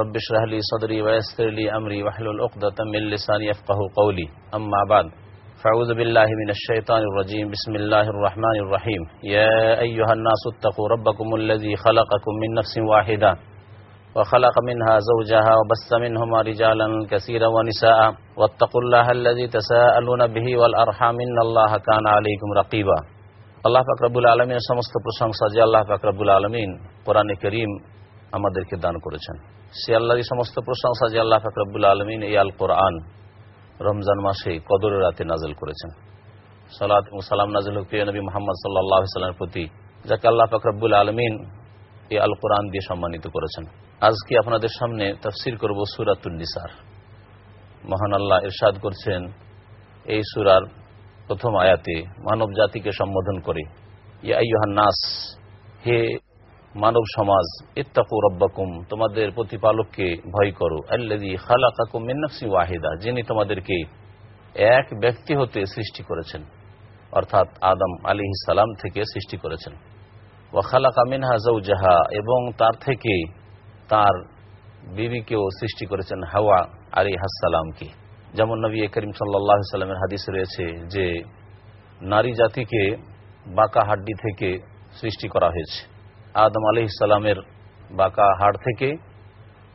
رب اشرح لي صدري ويسر لي أمري واحلل عقدة من لساني يفقه قولي أما بعد فأعوذ بالله من الشيطان الرجيم بسم الله الرحمن الرحيم يا أيها الناس اتقوا ربكم الذي خلقكم من نفس واحدة وخلق منها زوجها وبث منهما رجالا كثيرا ونساء واتقوا الله الذي تساءلون به والأرحام إن الله كان عليكم رقيبا আল্লাহ ফাকরাবুল আলমিনের সমস্ত প্রশংসা যে আল্লাহ ফাকরাবুল আলমিন কোরআনে করিম আমাদেরকে দান করেছেন সে আল্লাহরই সমস্ত প্রশংসা যে আল্লাহ ফাকরাবুল আলমিন এই আল কোরআন রমজান মাসে কদরের রাতে নাজল করেছেন। সালাত সালাম নাজল প্রিয় নবী মোহাম্মদ সাল্লাহ সাল্লামের প্রতি, যাকে আল্লাহ ফাকরাবুল আলমিন এই আল কোরআন দিয়ে সম্মানিত করেছেন। আজকে আপনাদের সামনে তফসির করব সুরাতুন্নিসার মহান আল্লাহ ইরশাদ করছেন এই সুরার প্রথম আয়াতে মানব জাতিকে সম্বোধন করে ইয়াইহান নাস, হে মানব সমাজ, ইত্তাকু রব্বাকুম, তোমাদের প্রতিপালককে ভয় করো। আল্লাদি খালাকাকুম মিন নাফসি ওয়াহিদা, যিনি তোমাদেরকে এক ব্যক্তি হতে সৃষ্টি করেছেন, অর্থাৎ আদম আলী সালাম থেকে সৃষ্টি করেছেন। ওয়া খালাকা মিনহা জাহা এবং তার থেকে তার বিবিকেও সৃষ্টি করেছেন হাওয়া আলী হাসালামকে যেমন নবী করিম সাল্লাহ সাল্লামের হাদিস রয়েছে যে, নারী জাতিকে বাঁকা হাড্ডি থেকে সৃষ্টি করা হয়েছে। আদম আলি ইসালামের বাঁকা হাড় থেকে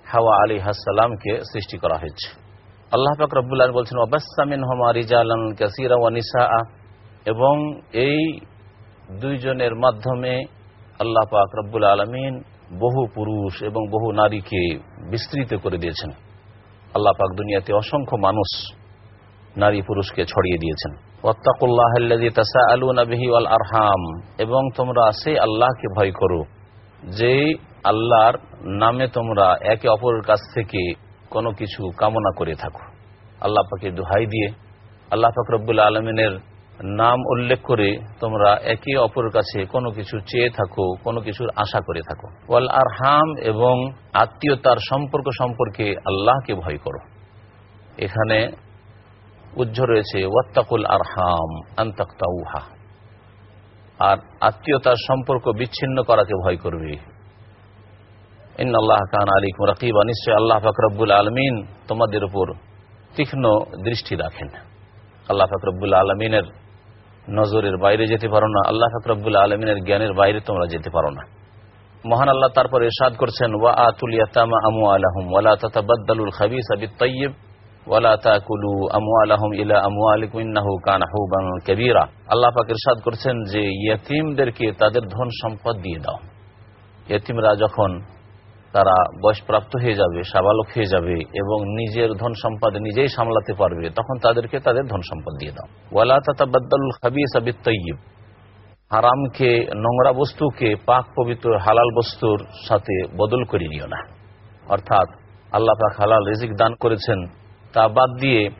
হাওয়া আলী হাসালামকে সৃষ্টি করা হয়েছে। আল্লাহ পাক রব্বুল্লাহ বলছেন অবাস্তামিন হমা রিজালান কাসিরা ওয়ানিসা এবং এই দুইজনের মাধ্যমে আল্লাহ পাক রব্বুল আলমিন বহু পুরুষ এবং বহু নারীকে বিস্তৃত করে দিয়েছেন। আল্লাহ পাক দুনিয়াতে অসংখ্য মানুষ নারী পুরুষকে ছড়িয়ে দিয়েছেন। আরহাম। এবং তোমরা সেই আল্লাহকে ভয় করো যে আল্লাহর নামে তোমরা একে অপরের কাছ থেকে কোনো কিছু কামনা করে থাকো। আল্লাহ পাকে দোহাই দিয়ে, আল্লাহ পাক আলমিনের নাম উল্লেখ করে তোমরা একে অপরের কাছে কোনো কিছু চেয়ে থাকো, কোনো কিছুর আশা করে থাকো। ওয়াল আরহাম এবং আত্মীয়তার সম্পর্ক সম্পর্কে আল্লাহকে ভয় করো। এখানে উজ্জ রয়েছে, ওয়াত্তাকুল আরহাম, আন্তাক্তাউহা। আর আত্মীয়তার সম্পর্ক বিচ্ছিন্ন করাকে ভয় করবে। ইন আল্লাহ খান আলিকুম রাকিবা, নিশ্চয় আল্লাহ ফাকরবুল আলমিন তোমাদের উপর তীক্ষ্ণ দৃষ্টি রাখেন। আল্লাহ ফাকরবুল আলমিনের নজরের বাইরে যেতে পারো না, আল্লাহ ফাকরবুল আলমিনের জ্ঞানের বাইরে তোমরা যেতে পারো না। মহান আল্লাহ তারপর এরশাদ করছেন, ওয়া আতুল ইয়াতামা আমু আলাহুম ওয়ালা তাতাবাদ্দালুল খাবিস বিত তাইয়্যিব ওয়ালা তাকুলু আমওয়ালাহুম ইলা আমওয়ালিকুম ইন্নাহু কানা হুবান কাবীরা। আল্লাহ পাক ইরশাদ করছেন যে ইয়েতিমদেরকে তাদের ধন সম্পদ দিয়ে দাও। ইয়েতিমরা যখন তারা বয়সপ্রাপ্ত হয়ে যাবে, সাবালক হয়ে যাবে এবং নিজের ধন সম্পদ নিজেই সামলাতে পারবে, তখন তাদেরকে তাদের ধন সম্পদ দিয়ে দাও। ওয়ালা তাতাবাদ্দালুল খাবিস বিত তাইয়্যিব হারামকে, নোংরা বস্তুকে, পাক পবিত্র হালাল বস্তুর সাথে বদল করে নিও না। অর্থাৎ আল্লাহ পাক হালাল রিজিক দান করেছেন তা বাদ দিয়ে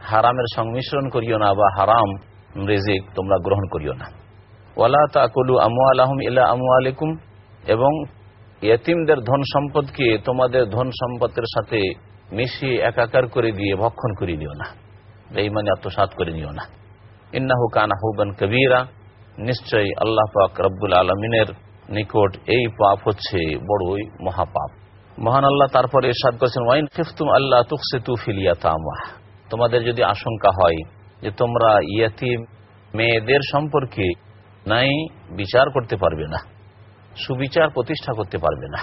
হারামের সংমিশ্রণ করিও না বা হারাম রেজিক তোমরা গ্রহণ করিও না। ওয়ালা তাকুলু আমু আলহম ইলা আমু এবং ইয়তিমদের ধন সম্পদকে তোমাদের ধন সম্পদের সাথে মিশিয়ে একাকার করে দিয়ে ভক্ষণ করে নিও না। বেইমানি আত্মসাত করে নিও না। ইন্নাহু কানা হুবান কবিরা। নিশ্চয়ই আল্লাহ পাক রব্বুল আলমিনের নিকট এই পাপ হচ্ছে বড়ই মহাপাপ। মহান আল্লাহ তারপরে এরশাদ করেছেন, ওয়াইন খিফতুম আল্লাহ তুকসিতু ফিলিয়াতামাহ তোমাদের যদি আশঙ্কা হয় যে তোমরা ইয়াতিম মেয়েদের সম্পর্কে নাই, বিচার করতে পারবে না, সুবিচার প্রতিষ্ঠা করতে পারবে না।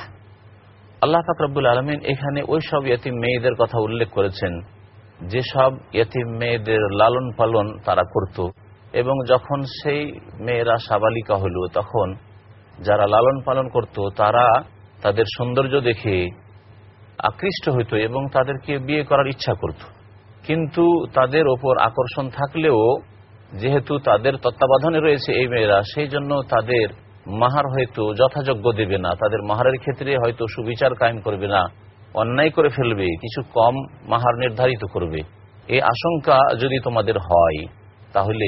আল্লাহ ফাকরাবুল আলমিন এখানে ওই সব ইয়াতিম মেয়েদের কথা উল্লেখ করেছেন যেসব ইয়াতিম মেয়েদের লালন পালন তারা করত এবং যখন সেই মেয়েরা সাবালিকা হল, তখন যারা লালন পালন করত, তারা তাদের সৌন্দর্য দেখে আকৃষ্ট হইত এবং তাদেরকে বিয়ে করার ইচ্ছা করত। কিন্তু তাদের ওপর আকর্ষণ থাকলেও, যেহেতু তাদের তত্ত্বাবধানে রয়েছে এই মেয়েরা সেই জন্য তাদের মাহার হয়তো যথাযোগ্য দেবে না। তাদের মাহারের ক্ষেত্রে হয়তো সুবিচার কায়েম করবে না, অন্যায় করে ফেলবে, কিছু কম মাহার নির্ধারিত করবে। এই আশঙ্কা যদি তোমাদের হয়, তাহলে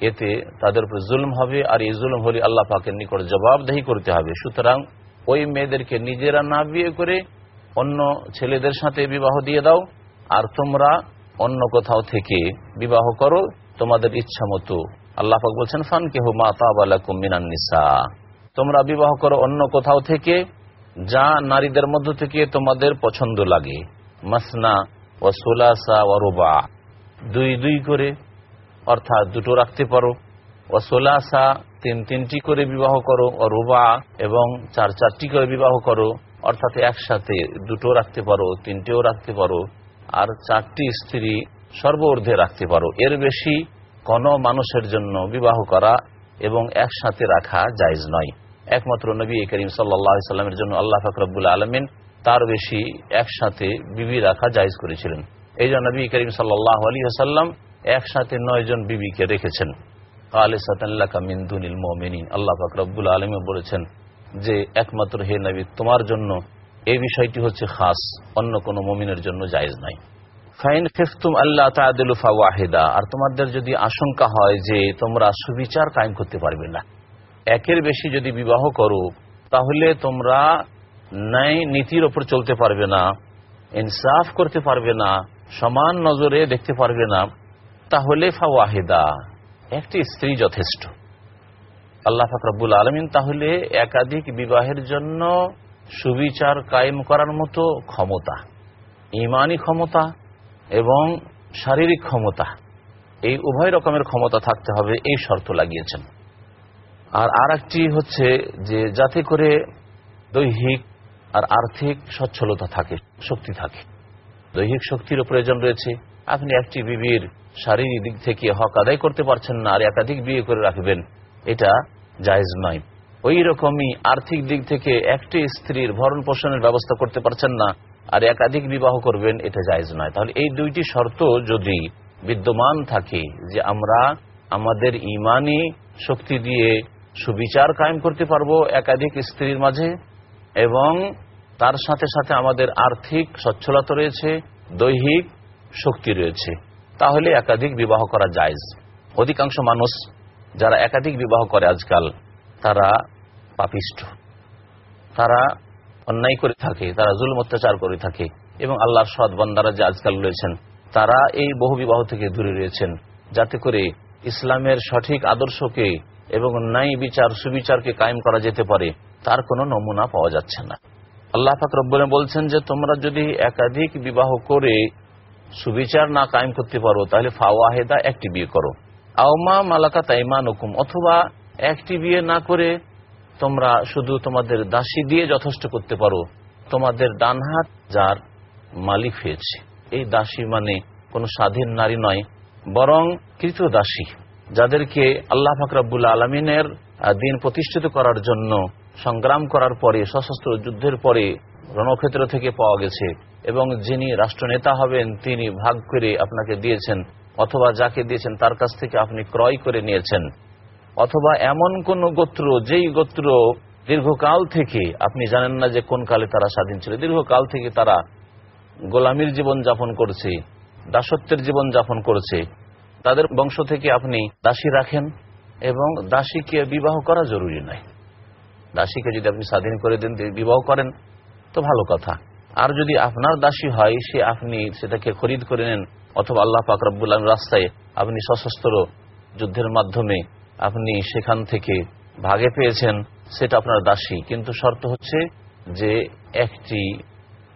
এতে তাদের উপর জুলম হবে, আর এই জুলম হলে আল্লাহ পাকের নিকট জবাবদেহি করতে হবে। সুতরাং ওই মেয়েদেরকে নিজেরা না বিয়ে করে অন্য ছেলেদের সাথে বিবাহ দিয়ে দাও, আর তোমরা অন্য কোথাও থেকে বিবাহ করো তোমাদের ইচ্ছা মতো। আল্লাহ পাক বলছেন ফান কেহ মাতাবালাকুমিনান্নিসা তোমরা বিবাহ করো অন্য কোথাও থেকে যা নারীদের মধ্য থেকে তোমাদের পছন্দ লাগে। মাসনা ও সোলাসা ও রোবা। দুই দুই করে, অর্থাৎ দুটো রাখতে পারো। ও সোলাসা তিন, তিনটি করে বিবাহ করো রুবা এবং চার, চারটি করে বিবাহ করো, অর্থাৎ একসাথে দুটো রাখতে পারো, তিনটেও রাখতে পারো, আর চারটি স্ত্রী সর্বর্ধে রাখতে পারো। এর বেশি কোন মানুষের জন্য বিবাহ করা এবং একসাথে রাখা জায়জ নয়। একমাত্র নবী করিম সাল্লামের জন্য আল্লাহ ফকরবুল আলমিন তার বেশি একসাথে বিবি রাখা জায়জ করেছিলেন। এই জন্য নবী করিম সাল্লাহ আলী আসাল্লাম একসাথে নয় জন বিবিকে রেখেছেন। আল্লাহ ফকরবুল আলমী বলেছেন যে, একমাত্র হে নবী, তোমার জন্য এই বিষয়টি হচ্ছে খাস, অন্য কোন মমিনের জন্য জায়জ নাই। ফাইন ফিফতুম আল্লাহ তাদুলুফা ওয়াহেদা আর তোমাদের যদি আশঙ্কা হয় যে, তোমরা সুবিচার কায়েম করতে পারবে না, একের বেশি যদি বিবাহ করো, তাহলে তোমরা ন্যায় নীতির ওপর চলতে পারবে না, ইনসাফ করতে পারবে না, সমান নজরে দেখতে পারবে না, তাহলে ফা ওয়াহেদা একটি স্ত্রী যথেষ্ট। আল্লাহ ফাকরাবুল আলমিন তাহলে একাধিক বিবাহের জন্য সুবিচার কায়েম করার মতো ক্ষমতা, ইমানি ক্ষমতা এবং শারীরিক ক্ষমতা, এই উভয় রকমের ক্ষমতা থাকতে হবে, এই শর্ত লাগিয়েছেন। আর আর একটি হচ্ছে যে যাতে করে দৈহিক আর আর্থিক সচ্ছলতা থাকে, শক্তি থাকে। দৈহিক শক্তিরও প্রয়োজন রয়েছে। আপনি একটি বিবির শারীরিক দিক থেকে হক আদায় করতে পারছেন না আর একাধিক বিয়ে করে রাখবেন, এটা জায়জ নয়। ওই রকমই আর্থিক দিক থেকে একটি স্ত্রীর ভরণ পোষণের ব্যবস্থা করতে পারছেন না আর একাধিক বিবাহ করবেন, এটা জায়জ নয়। তাহলে এই দুইটি শর্ত যদি বিদ্যমান থাকে যে আমরা আমাদের ইমানি শক্তি দিয়ে সুবিচার কায়েম করতে পারব একাধিক স্ত্রীর মাঝে এবং তার সাথে সাথে আমাদের আর্থিক সচ্ছলতা রয়েছে, দৈহিক শক্তি রয়েছে। তাহলে একাধিক বিবাহ করা জায়জ। অধিকাংশ মানুষ যারা একাধিক বিবাহ করে আজকাল, তারা পাপিষ্ট তারা অন্যায় করে থাকে, তারা জুল অত্যাচার করে থাকে এবং আল্লাহর সৎ বন্দারা যে আজকাল রয়েছেন, তারা এই বহু বিবাহ থেকে দূরে রয়েছেন। যাতে করে ইসলামের সঠিক আদর্শকে এবং ন্যায় বিচার, সুবিচারকে কায়েম করা যেতে পারে, তার কোনো নমুনা পাওয়া যাচ্ছে না। আল্লাহ ফাকরব্বনে বলছেন যে, তোমরা যদি একাধিক বিবাহ করে সুবিচার না কায়েম করতে পারো, তাহলে ফাওয়াহেদা একটি বিয়ে করো। আওমা মালাকা তাইমান হুকুম অথবা একটি বিয়ে না করে তোমরা শুধু তোমাদের দাসী দিয়ে যথেষ্ট করতে পারো। তোমাদের ডানহাত যার মালিক হয়েছে। এই দাসী মানে কোন স্বাধীন নারী নয়, বরং কৃত দাসী যাদেরকে আল্লাহ ফাকরাবুল আলমিনের দিন প্রতিষ্ঠিত করার জন্য সংগ্রাম করার পরে, সশস্ত্র যুদ্ধের পরে রণক্ষেত্র থেকে পাওয়া গেছে এবং যিনি রাষ্ট্রনেতা হবেন, তিনি ভাগ করে আপনাকে দিয়েছেন অথবা যাকে দিয়েছেন তার কাছ থেকে আপনি ক্রয় করে নিয়েছেন। অথবা এমন কোন গোত্র, যেই গোত্র দীর্ঘকাল থেকে, আপনি জানেন না যে কোন কালে তারা স্বাধীন ছিল, দীর্ঘকাল থেকে তারা গোলামীর জীবন যাপন করছে, দাসত্বের জীবন যাপন করেছে। তাদের বংশ থেকে আপনি দাসী রাখেন এবং দাসীকে বিবাহ করা জরুরি নয়। দাসীকে যদি আপনি স্বাধীন করে দেন, বিবাহ করেন। তো ভালো কথা। আর যদি আপনার দাসী হয়, সে আপনি সেটাকে খরিদ করে নেন, অথবা আল্লাহ পাক রাস্তায় আপনি সশস্ত্র যুদ্ধের মাধ্যমে আপনি সেখান থেকে ভাগে পেয়েছেন, সেটা আপনার দাসী। কিন্তু শর্ত হচ্ছে যে একটি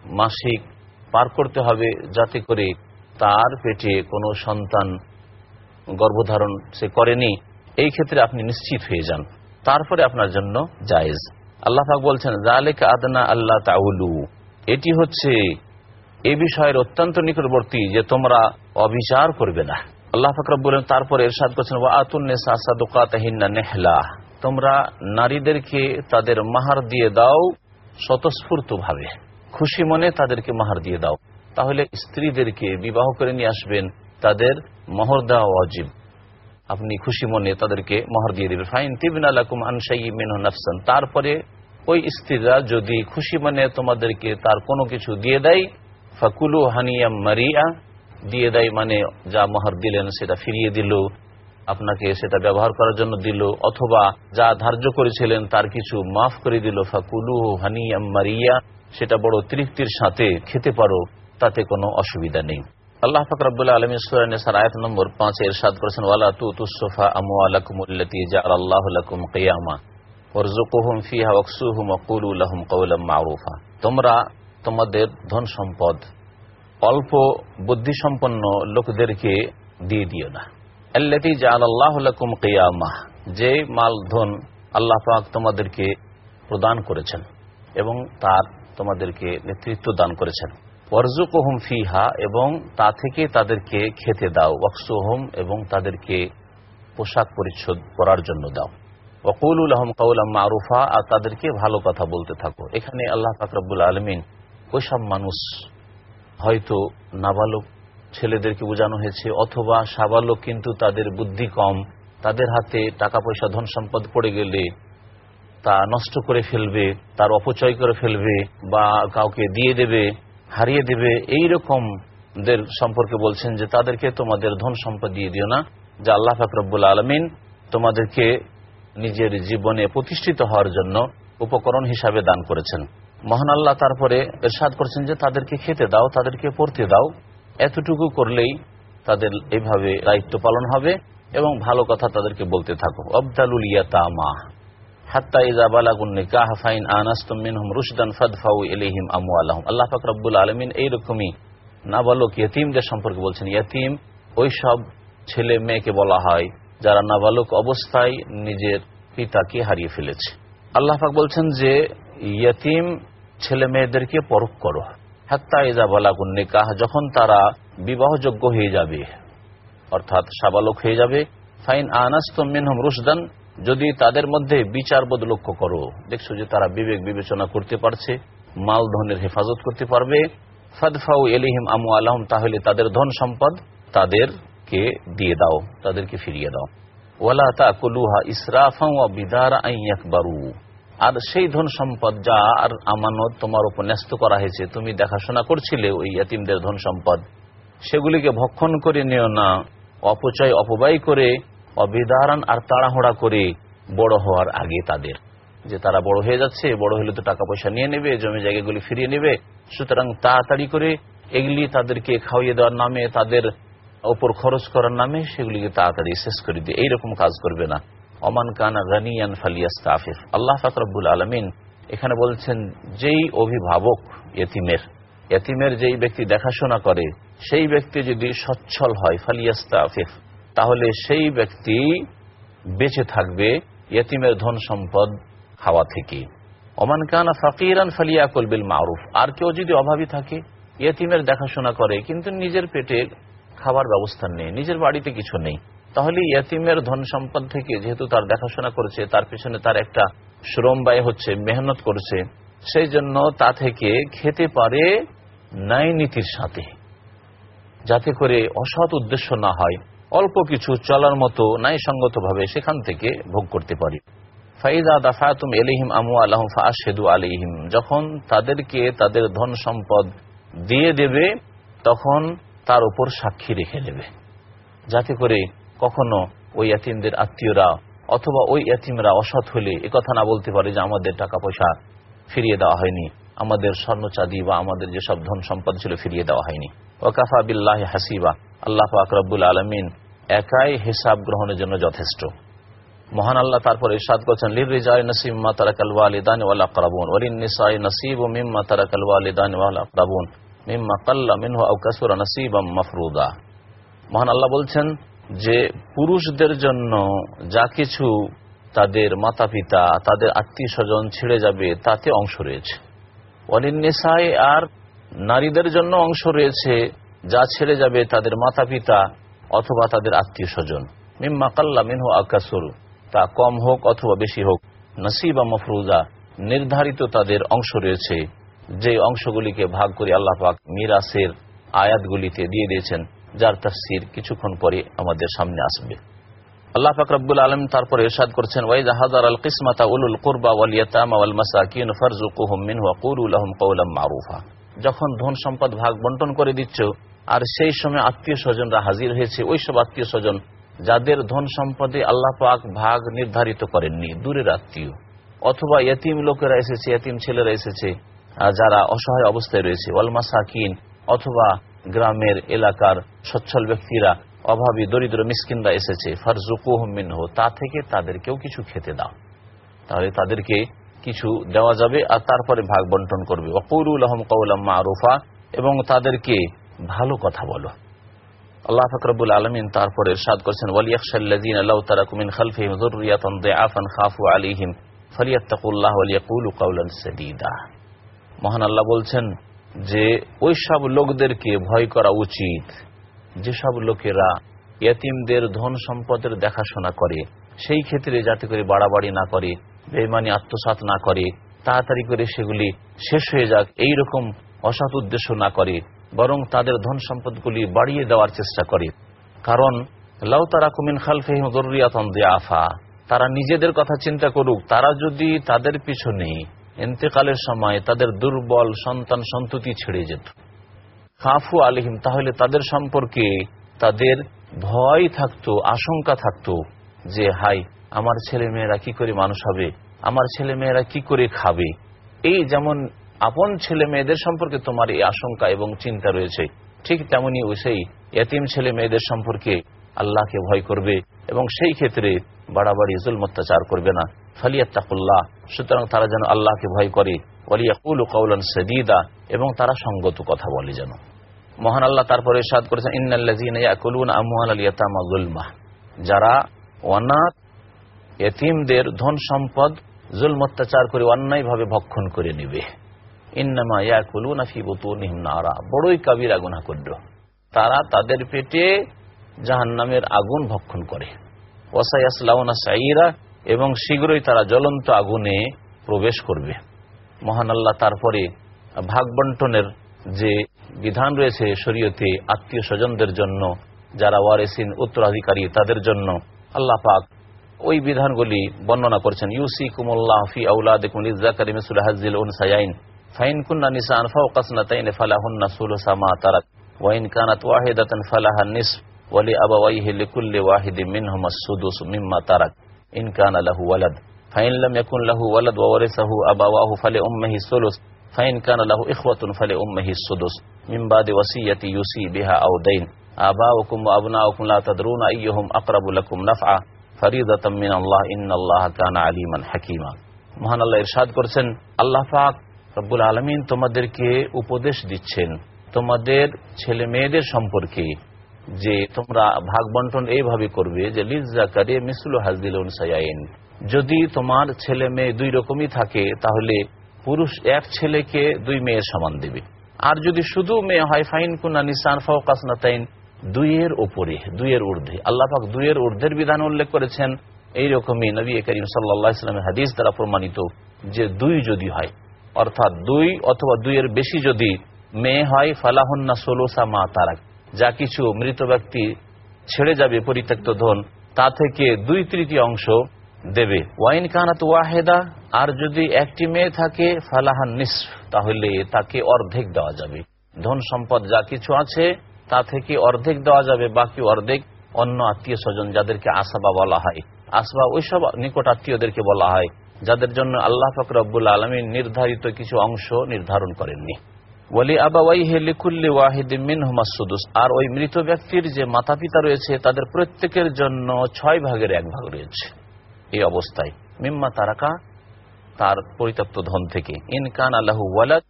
মাসিক পার করতে হবে যাতে করে তার পেটে কোনো সন্তান গর্ভধারণ সে করেনি। এই ক্ষেত্রে আপনি নিশ্চিত হয়ে যান। তারপরে আপনার জন্য জায়েজ। আল্লাহ পাক বলছেন জালেক আদনা আল্লাহ তাউলু। এটি হচ্ছে এ বিষয়ের অত্যন্ত নিকটবর্তী যে তোমরা অবিচার করবে না। আল্লাহ ফাকরাব বলেন তারপর এরশাদ করছেন নেহলা। তোমরা নারীদেরকে তাদের মাহার দিয়ে দাও স্বতঃস্ফূর্ত ভাবে খুশি মনে তাদেরকে মাহার দিয়ে দাও। তাহলে স্ত্রীদেরকে বিবাহ করে নিয়ে আসবেন, তাদের মহর দেওয়া অজীব আপনি খুশি মনে তাদেরকে মহর দিয়ে দেবেন। ফাইন তিবিন আলাকুম আনসাই মেন নাফসান। তারপরে ওই স্ত্রীরা যদি খুশি মানে তোমাদেরকে তার কোনো কিছু দিয়ে দেয়, ফাকুলু হানিয়া মারিয়া, দিয়ে দেয় মানে যা মহার দিলেন সেটা ফিরিয়ে দিল, আপনাকে সেটা ব্যবহার করার জন্য দিল, অথবা যা ধার্য করেছিলেন তার কিছু মাফ করে দিল, ফাকুলু হানিয়া মারিয়া, সেটা বড় তৃপ্তির সাথে খেতে পারো, তাতে কোনো অসুবিধা নেই। আল্লাহ ফাকরাবুল্লাহ আলমী সুরানিসার আয়াত নম্বর পাঁচ এর সাদ করেছেন, ওয়ালা তু তুসফা আমু আলাকুমুল্লতি জা আল্লাহ লাকুম কিয়ামা ওরজুকুহুম ফিহা ওয়াকসুহুম ওয়াকুলু লাহুম কওলাম মারুফা তোমরা তোমাদের ধন সম্পদ অল্প বুদ্ধিসম্পন্ন লোকদেরকে দিয়ে দিও না। আল্লাতি জাল আল্লাহ লাকুম কিয়ামা যে মাল, ধন আল্লাহ পাক তোমাদেরকে প্রদান করেছেন এবং তার তোমাদেরকে নেতৃত্ব দান করেছেন। ওয়ারজুকুহুম ফিহা, এবং তা থেকে তাদেরকে খেতে দাও। ওয়াকসুহুম, এবং তাদেরকে পোশাক পরিচ্ছদ করার জন্য দাও। ওকুলুল আহম কাউলাম মারুফা, আর তাদেরকে ভালো কথা বলতে থাকো। এখানে আল্লাহ ফাকরাবুল আলমিন ওইসব মানুষ হয়তো নাবালক ছেলেদেরকে বোঝানো হয়েছে, অথবা সাবালক কিন্তু তাদের বুদ্ধি কম, তাদের হাতে টাকা পয়সা ধন সম্পদ পড়ে গেলে তা নষ্ট করে ফেলবে, তার অপচয় করে ফেলবে, বা কাউকে দিয়ে দেবে। হারিয়ে দেবে এই রকমদের সম্পর্কে বলছেন যে তাদেরকে তোমাদের ধন সম্পদ দিয়ে দিও না, যে আল্লাহ ফাকরবুল আলমিন তোমাদেরকে নিজের জীবনে প্রতিষ্ঠিত হওয়ার জন্য উপকরণ হিসাবে দান করেছেন। মহান আল্লাহ তারপরে এরশাদ করছেন যে তাদেরকে খেতে দাও, তাদেরকে পড়তে দাও, এতটুকু করলেই তাদের এইভাবে দায়িত্ব পালন হবে এবং ভালো কথা তাদেরকে বলতে থাকো। অবদালুল ইয়াতামা। হাত্তা ইজা বালাগুন নিকাহ, ফাইন আনাস্তুম মিনহুম রুশদান ফাদফাউ ইলাইহিম আমওয়ালাহুম। আল্লাহ পাক রব্বুল আলামিন এইরকমই নাবালক ইয়তিমদের সম্পর্কে বলছেন, ইয়তিম ওই সব ছেলে মেয়েকে বলা হয় যারা নাবালক অবস্থায় নিজের পিতাকে হারিয়ে ফেলেছে। আল্লাহ পাক বলছেন যে, ইয়তিম ছেলে মেয়েদেরকে পরখ করো। হাত্তা ইজা বালাগুন নিকাহ, যখন তারা বিবাহযোগ্য হয়ে যাবে, অর্থাৎ সাবালক হয়ে যাবে, ফাইন আনাস্তুম মিনহুম রুশদান যদি তাদের মধ্যে বিচারবোধ লক্ষ্য করো, দেখছ যে তারা বিবেক বিবেচনা করতে পারছে, মাল ধনের হেফাজত করতে পারবে। ফাদফাউ এলিহিম আমু আলহম তাহলে তাদের ধন সম্পদ তাদেরকে দিয়ে দাও, তাদেরকে ফিরিয়ে দাও। ওয়ালা তাকুলুহা ইসরাফা বিদার আইয়াকবারু আর সেই ধন সম্পদ যা আর আমানত তোমার উপর ন্যস্ত করা হয়েছে, তুমি দেখাশোনা করছিলে ওই ইয়াতিমদের ধন সম্পদ, সেগুলিকে ভক্ষণ করে নিও না, অপচয় অপব্যয় করে অবিধারণ আর তাড়াহুড়া করে বড় হওয়ার আগে তাদের। যে তারা বড় হয়ে যাচ্ছে, বড় হলে তো টাকা পয়সা নিয়ে নেবে, জমি জায়গাগুলি ফিরিয়ে নেবে। সুতরাং তাড়াতাড়ি করে এগুলি তাদেরকে খাওয়িয়ে দেওয়ার নামে, তাদের ওপর খরচ করার নামে সেগুলিকে তাড়াতাড়ি শেষ করে দিয়ে এইরকম কাজ করবে না। অমান কানা গানিয়ান ফালিয়াস্তাফিফ। আল্লাহ ফাকরাবুল আলমিন এখানে বলছেন, যেই অভিভাবক এতিমের এতিমের যেই ব্যক্তি দেখাশোনা করে, সেই ব্যক্তি যদি সচ্ছল হয় ফালিয়াস্তা ফালিয়াস্তাফিফ তাহলে সেই ব্যক্তি বেঁচে থাকবে ইয়তিমের ধন সম্পদ খাওয়া থেকে। অমান কানা ফাকিরান ফালিয়া কলবিল মারুফ। আর কেউ যদি অভাবী থাকে, ইয়তিমের দেখাশোনা করে, কিন্তু নিজের পেটে খাবার ব্যবস্থা নেই, নিজের বাড়িতে কিছু নেই, তাহলে ইয়তিমের ধন সম্পদ থেকে যেহেতু তার দেখাশোনা করেছে, তার পিছনে তার একটা শ্রম ব্যয় হচ্ছে, মেহনত করছে, সেই জন্য তা থেকে খেতে পারে ন্যায় নীতির সাথে। যাতে করে অসৎ উদ্দেশ্য না হয়। অল্প কিছু চলার মতো ন্যায়সঙ্গত ভাবে সেখান থেকে ভোগ করতে পারি। ফাইদা দাফাতুম এলিহিম আমু আলহম ফাশেদু আলিহিম যখন তাদেরকে তাদের ধন সম্পদ দিয়ে দেবে, তখন তার উপর সাক্ষী রেখে দেবে। যাতে করে কখনো ওই ইয়াতিমদের আত্মীয়রা অথবা ওই ইয়াতিমরা অসৎ হলে কথা না বলতে পারে যে আমাদের টাকা পয়সা ফিরিয়ে দেওয়া হয়নি, আমাদের স্বর্ণ চাঁদি বা আমাদের যেসব ধন সম্পদ ছিল ফিরিয়ে দেওয়া হয়নি। ওকাফা বিল্লাহ হাসিবা। আল্লাহ আকরাবুল আলমিন একাই হিসাব গ্রহণের জন্য যথেষ্ট। মহান আল্লাহ তারপর ইরশাদ করছেন লির রিজাই নসিব মা তারাকাল ওয়ালিদান ওয়াল আকরাবুন ওয়ালিন নিসাই নসিব মিম্মা তারাকাল ওয়ালিদান ওয়াল আকরাবুন, মিম্মা কাল্লা মিনহু আও কাসুরা নসিবাম মাফরুদা। মহান আল্লাহ বলছেন যে, পুরুষদের জন্য যা কিছু তাদের মাতা পিতা তাদের আত্মীয় স্বজন ছিঁড়ে যাবে, তাতে অংশ রয়েছে। ওয়ালিন নিসাই আর নারীদের জন্য অংশ রয়েছে, যা ছেড়ে যাবে তাদের মাতা পিতা অথবা তাদের আত্মীয় স্বজন। মিম্মা কাল্লা মিনহু আকাসুর তা কম হোক অথবা বেশি হোক, নসিবা মফরুজা, নির্ধারিত তাদের অংশ রয়েছে, যে অংশগুলিকে ভাগ করে আল্লাহ পাক মিরাসের আয়াতগুলিতে দিয়ে দিয়েছেন, যার তাফসির কিছুক্ষণ পরে আমাদের সামনে আসবে। আল্লাহ ফাকরাবুল আলম তারপর ইরশাদ করছেন ওয়াইদ হাজার আল কিসমাতা উলুল কুরবা ওয়াল ইয়াতামা ওয়াল মাসাকিন ফারজুকুহুম মিনহু ওয়া কুলু লাহুম মারুফা। যখন ধন সম্পদ ভাগ বন্টন করে দিচ্ছ আর সেই সময় আত্মীয় স্বজনরা হাজির হয়েছে। ওই সব আত্মীয় স্বজন, যাদের ধন সম্পদে আল্লাহ পাক ভাগ নির্ধারিত করেননি, দূরের আত্মীয়। অথবা এতিম লোকেরা এসেছে, এতিম ছেলেরা এসেছে যারা অসহায় অবস্থায় রয়েছে। ওয়াল মাসাকিন, অথবা গ্রামের এলাকার সচ্ছল ব্যক্তিরা, অভাবী, দরিদ্র মিসকিনরা এসেছে। ফারজুকুহমিনহ তা থেকে তাদেরকেও কিছু খেতে দাও। তাহলে তাদেরকে কিছু দেওয়া যাবে আর তারপরে ভাগ বন্টন করবে। অকুরুল আহম কৌলাম মারুফা, এবং তাদেরকে ভালো কথা বলো। আল্লাহ ফকরবুল আলমিন তারপরে সাদ করছেন ওয়ালিয়াকশাল্লাযীন আল্লাহ তারাকুমিন খালফিহিম যুররিয়াতান দিআফান খাফু আলাইহিম ফালিয়াত্তাকুল্লাহ ওয়ালিয়াকুলু কাওলান সাদীদা। মহান আল্লাহ বলছেন যে ওই সব লোকদেরকে ভয় করা উচিত। যেসব লোকেরা ইয়তিমদের ধন সম্পদের দেখাশোনা করে, সেই ক্ষেত্রে যাতে করে বাড়াবাড়ি না করে বেমানি আত্মসাত না করে, তাড়াতাড়ি করে সেগুলি শেষ হয়ে যাক এই রকম অসৎ উদ্দেশ্য না করে বরং তাদের ধন সম্পদগুলি বাড়িয়ে দেওয়ার চেষ্টা করে। কারণ, লাউ তারা কুমিন খাল ফেহিম জরুরিয়াতন আফা তারা নিজেদের কথা চিন্তা করুক, তারা যদি তাদের পিছনে এতেকালের সময় তাদের দুর্বল সন্তান সন্ততি ছেড়ে যেত। কাফু আলহিম তাহলে তাদের সম্পর্কে তাদের ভয় থাকতো, আশঙ্কা থাকতো যে, হাই, আমার ছেলে মেয়েরা কি করে মানুষ হবে? আমার ছেলে মেয়েরা কি করে খাবে? এই যেমন আপন ছেলে মেয়েদের সম্পর্কে তোমার এই আশঙ্কা এবং চিন্তা রয়েছে, ঠিক তেমনি সেই এতিম ছেলে মেয়েদের সম্পর্কে আল্লাহকে ভয় করবে এবং সেই ক্ষেত্রে বাড়াবাড়ি জুল অত্যাচার করবে না। ফালিয়াত্তাকুল্লাহ, সুতরাং তারা যেন আল্লাহকে ভয় করে। সদিদা, এবং তারা সঙ্গত কথা বলে যেন। মহান আল্লাহ তারপরে সাদ করেছেন আলিয়াতামা যারা অনাথ এতিমদের ধন সম্পদ জুল অত্যাচার করে অন্যায়ভাবে ভক্ষণ করে নিবে। বড়ই কাবিরা গুনাহ করল তারা তাদের পেটে জাহান্নামের আগুন ভক্ষণ করে। সাইরা, এবং শীঘ্রই তারা জ্বলন্ত আগুনে প্রবেশ করবে। মহান আল্লাহ তারপরে ভাগ বন্টনের যে বিধান রয়েছে শরীয়তে আত্মীয় স্বজনদের জন্য, যারা ওয়ারেসিন উত্তরাধিকারী, তাদের জন্য আল্লাহ পাক ওই বিধানগুলি বর্ণনা করেছেন। ইউসি কুমুল্লাহ ফি আউলা দেখুন ইজাকারি মিসুল হাজিল উন সাইন ফাইন কুন্না নিসান ফাউকাসনাতাইন ফালাহুন্না সুলুসা মা তারাক ওয়াইন কানাত ওয়াহিদাতান ফালাহা নিসফ ওয়ালি আবাওয়াইহি লিকুল্লি ওয়াহিদিন মিনহুম আস-সুদুস মিম্মা তারাক ইন কানা লাহু ওয়ালাদ ফাইন লাম ইয়াকুন লাহু ওয়ালাদ ওয়া ওয়ারিসাহু আবাওয়াহু ফালিউম্মিহি সুলুস ফাইন কানা লাহু ইখওয়াতুন ফালিউম্মিহি সুদুস মিন বাদি ওয়াসিয়াতি ইউসি বিহা আও দাইন আবাউকুম ওয়া আবনাউকুম লা তাদরুনা আইয়ুহুম আকরাবু লাকুম নাফআ ফরিদাতাম মিন আল্লাহ ইন্নাল্লাহ কানা আলিমান হাকিমা মহান আল্লাহ ইরশাদ করেছেন আল্লাহ পাক রব্বুল আলমিন তোমাদেরকে উপদেশ দিচ্ছেন। তোমাদের ছেলে মেয়েদের সম্পর্কে যে তোমরা ভাগ বন্টন এইভাবে করবে যে লিজাকারে মিসুল হাজিল সায়াইন যদি তোমার ছেলে মেয়ে দুই রকমই থাকে, তাহলে পুরুষ এক ছেলেকে দুই মেয়ের সমান দেবে। আর যদি শুধু মেয়ে হয়, ফাইন কুনা নিসান ফাউকাসনাতাইন দুইয়ের ওপরে দুইয়ের ঊর্ধ্বে। আল্লাহাক দুইয়ের ঊর্ধ্বের বিধান উল্লেখ করেছেন। এইরকমই নবী করিম সাল্লা ইসলামের হাদিস দ্বারা প্রমাণিত যে দুই যদি হয় অর্থাৎ দুই অথবা দুইয়ের বেশি যদি মেয়ে হয়, ফালাহন্না সোলোসা মা তারাক। যা কিছু মৃত ব্যক্তি ছেড়ে যাবে পরিত্যক্ত ধন, তা থেকে দুই তৃতীয় অংশ দেবে। ওয়াইন কানাত ওয়াহেদা, আর যদি একটি মেয়ে থাকে, ফালাহান নিস তাহলে তাকে অর্ধেক দেওয়া যাবে। ধন সম্পদ যা কিছু আছে, তা থেকে অর্ধেক দেওয়া যাবে, বাকি অর্ধেক অন্য আত্মীয় স্বজন যাদেরকে আসাবা বলা হয়। আসবা ওইসব নিকট আত্মীয়দেরকে বলা হয়। যাদের জন্য আল্লাহ ফকরবুল আলমী নির্ধারিত কিছু অংশ নির্ধারণ করেননি। ওয়ালি আবাওয়াই হেলিকুল্লি ওয়াহিদিন হুমাসুদুস আর ওই মৃত ব্যক্তির যে মাতা পিতা রয়েছে, তাদের প্রত্যেকের জন্য ছয় ভাগের এক ভাগ রয়েছে। এই অবস্থায়। মিম্মা তারাকা, তার পরিত্যক্ত ধন থেকে। ইনকান আল্লাহু ওয়ালাদ,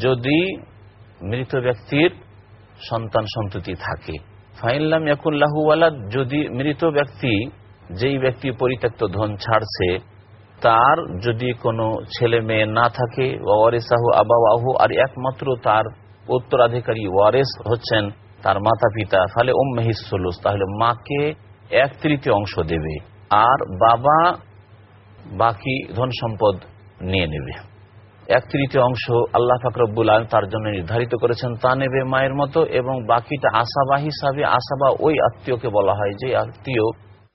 যদি মৃত ব্যক্তির সন্তান সন্ততি থাকে। ফাইনলাম ইয়াকুল্লাহু ওয়ালাদ, যদি মৃত ব্যক্তি যেই ব্যক্তি পরিত্যক্ত ধন ছাড়ছে তার যদি কোনো ছেলে মেয়ে না থাকে ওয়ারেসাহু আবাহু আর একমাত্র তার উত্তরাধিকারী ওয়ারেস হচ্ছেন তার মাতা পিতা ফলে উম্মেহিসুলুস তাহলে মাকে এক তৃতীয় অংশ দেবে, আর বাবা বাকি ধন সম্পদ নিয়ে নেবে। এক তৃতীয় অংশ আল্লাহ ফাকরবুল আলম তার জন্য নির্ধারিত করেছেন, তা নেবে মায়ের মতো, এবং বাকিটা আসাবা হিসাবে আসাবা ওই আত্মীয়কে বলা হয় যে আত্মীয়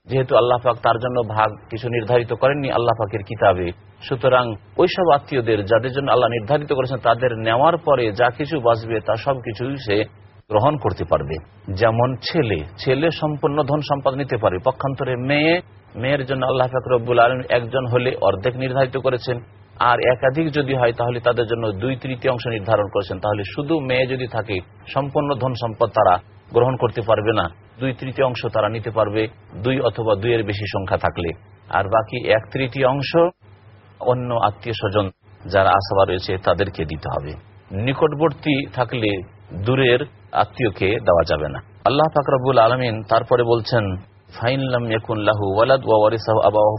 যেহেতু আল্লাহ পাক তার জন্য ভাগ কিছু নির্ধারিত করেননি, আল্লাহ পাকের কিতাবে। সুতরাং ওইসব আত্মীয়দের যাদের জন্য আল্লাহ নির্ধারিত করেছেন, তাদের নেওয়ার পরে যা কিছু বাঁচবে, তা সব কিছুই সে গ্রহণ করতে পারবে। যেমন ছেলে ছেলে সম্পূর্ণ ধন সম্পদ নিতে পারে। পক্ষান্তরে মেয়ে, মেয়ের জন্য আল্লাহ ফাকরবুল আলম একজন হলে অর্ধেক নির্ধারিত করেছেন। আর একাধিক যদি হয়, তাহলে তাদের জন্য দুই তৃতীয় অংশ নির্ধারণ করেছেন। তাহলে শুধু মেয়ে যদি থাকে, সম্পূর্ণ ধন সম্পদ তারা গ্রহণ করতে পারবে না। দুই তৃতীয় অংশ তারা নিতে পারবে, দুই অথবা দুইয়ের বেশি সংখ্যা থাকলে। আর বাকি এক তৃতীয় অংশ অন্য আত্মীয় স্বজন যারা আসাবা রয়েছে তাদেরকে দিতে হবে। নিকটবর্তী থাকলে দূরের আত্মীয়কে দেওয়া যাবে না। আল্লাহ ফাকরাবুল আলমিন তারপরে বলছেন, ফাইন লাহু ওয়ালাদ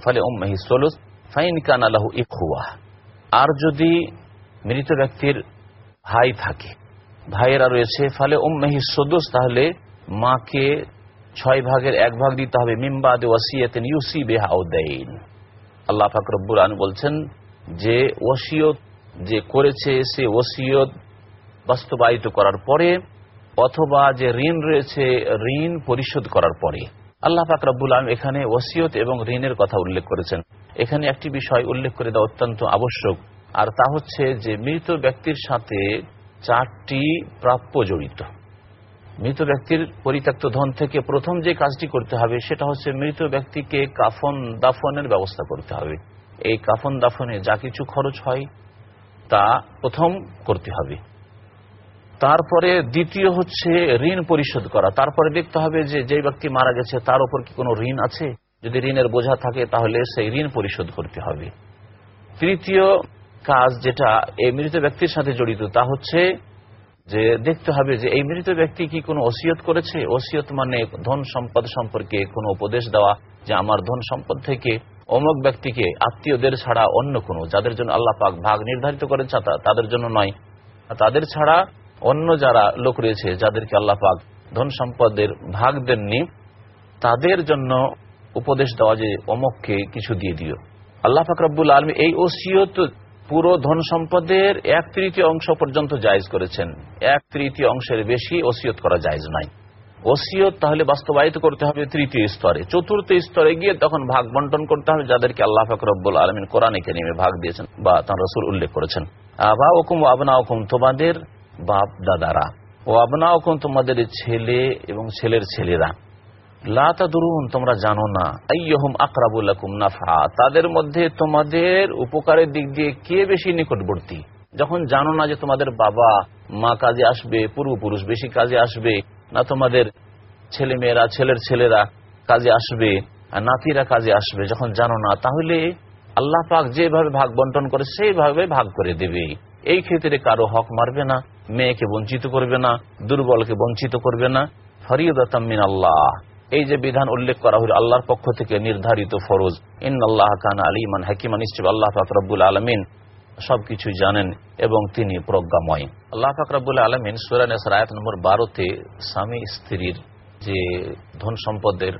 ফালে ফাইন কানা লাহু আর যদি মৃত ব্যক্তির ভাই থাকে ভাইয়েরা রয়েছে, ফলে উম্মেহি সদুস তাহলে মাকে ছয় ভাগের এক ভাগ দিতে হবে। মিম্বাদ ওয়াসিয়াতেন ইউসি বেহাউদ্দাইন আল্লাহ ফাকরবুল আন বলছেন যে ওসিয়ত যে করেছে, সে ওসিয়ত বাস্তবায়িত করার পরে অথবা যে ঋণ রয়েছে, ঋণ পরিশোধ করার পরে। আল্লাহ ফাকরাবুল আলম এখানে ওসিয়ত এবং ঋণের কথা উল্লেখ করেছেন। এখানে একটি বিষয় উল্লেখ করে দেওয়া অত্যন্ত আবশ্যক, আর তা হচ্ছে যে মৃত ব্যক্তির সাথে চারটি প্রাপ্য জড়িত। মৃত ব্যক্তির পরিত্যক্ত ধন থেকে প্রথম যে কাজটি করতে হবে, সেটা হচ্ছে মৃত ব্যক্তিকে কাফন দাফনের ব্যবস্থা করতে হবে। এই কাফন দাফনে যা কিছু খরচ হয়, তা প্রথম করতে হবে। তারপরে দ্বিতীয় হচ্ছে ঋণ পরিশোধ করা। তারপরে দেখতে হবে যে যে ব্যক্তি মারা গেছে, তার উপর কি কোনো ঋণ আছে? যদি ঋণের বোঝা থাকে, তাহলে সেই ঋণ পরিশোধ করতে হবে। তৃতীয় কাজ যেটা এই মৃত ব্যক্তির সাথে জড়িত, তা হচ্ছে যে দেখতে হবে যে এই মৃত ব্যক্তি কি কোনো ওসিয়ত করেছে? ওসিয়ত মানে ধন সম্পদ সম্পর্কে কোনো উপদেশ দেওয়া যে আমার ধন সম্পদ থেকে অমুক ব্যক্তিকে আত্মীয়দের ছাড়া অন্য কোনো, যাদের জন্য আল্লাহ পাক ভাগ নির্ধারিত করেছে তাদের জন্য নয়। তাদের ছাড়া অন্য যারা লোক রয়েছে যাদেরকে আল্লাহ পাক ধন সম্পদের ভাগ দেননি, তাদের জন্য উপদেশ দেওয়া যে অমককে কিছু দিয়ে দিও। আল্লাহ ফাকরাবুল আলমী এই ওসিয়ত পুরো ধন সম্পদের এক তৃতীয় অংশ পর্যন্ত জায়জ করেছেন। এক তৃতীয় অংশের বেশি ওসিয়ত করা জায়জ নাই। ওসিয়ত তাহলে বাস্তবায়িত করতে হবে তৃতীয় স্তরে। চতুর্থ স্তরে গিয়ে তখন ভাগ বন্টন করতে হবে, যাদেরকে আল্লাহ ফাকরবুল আলমিন কোরআনে নেমে ভাগ দিয়েছেন বা তাঁর রসুল উল্লেখ করেছেন। আবা ওকুম আবনা ওকুম তোমাদের বাপ দাদারা ও আবনা ওকুম তোমাদের ছেলে এবং ছেলের ছেলেরা। লাতা দুরুন তোমরা জানো না। আইয়হম আকরাবুল্লাকুম নাফা তাদের মধ্যে তোমাদের উপকারের দিক দিয়ে কে বেশি নিকটবর্তী? যখন জানো না যে তোমাদের বাবা মা কাজে আসবে, পূর্বপুরুষ বেশি কাজে আসবে, না তোমাদের ছেলে মেয়েরা ছেলের ছেলেরা কাজে আসবে, আর নাতিরা কাজে আসবে, যখন জানো না, তাহলে আল্লাহ পাক যেভাবে ভাগ বন্টন করে, সেইভাবে ভাগ করে দেবে। এই ক্ষেত্রে কারও হক মারবে না, মেয়েকে বঞ্চিত করবে না, দুর্বলকে বঞ্চিত করবে না। ফরিয়দাতামিন আল্লাহ এই যে বিধান উল্লেখ করা হল, আল্লাহর পক্ষ থেকে নির্ধারিত ফরজ। ইন আল্লাহ কানা আলিমান, হাকিমান নিশ্চয় আল্লাহ ফাকরাবুল আলমিন সবকিছু জানেন এবং তিনি প্রজ্ঞাময়। আল্লাহ ফাকরাবুল আলমিন সুরান আয়াত নম্বর বারোতে স্বামী, স্ত্রীর যে ধন সম্পদের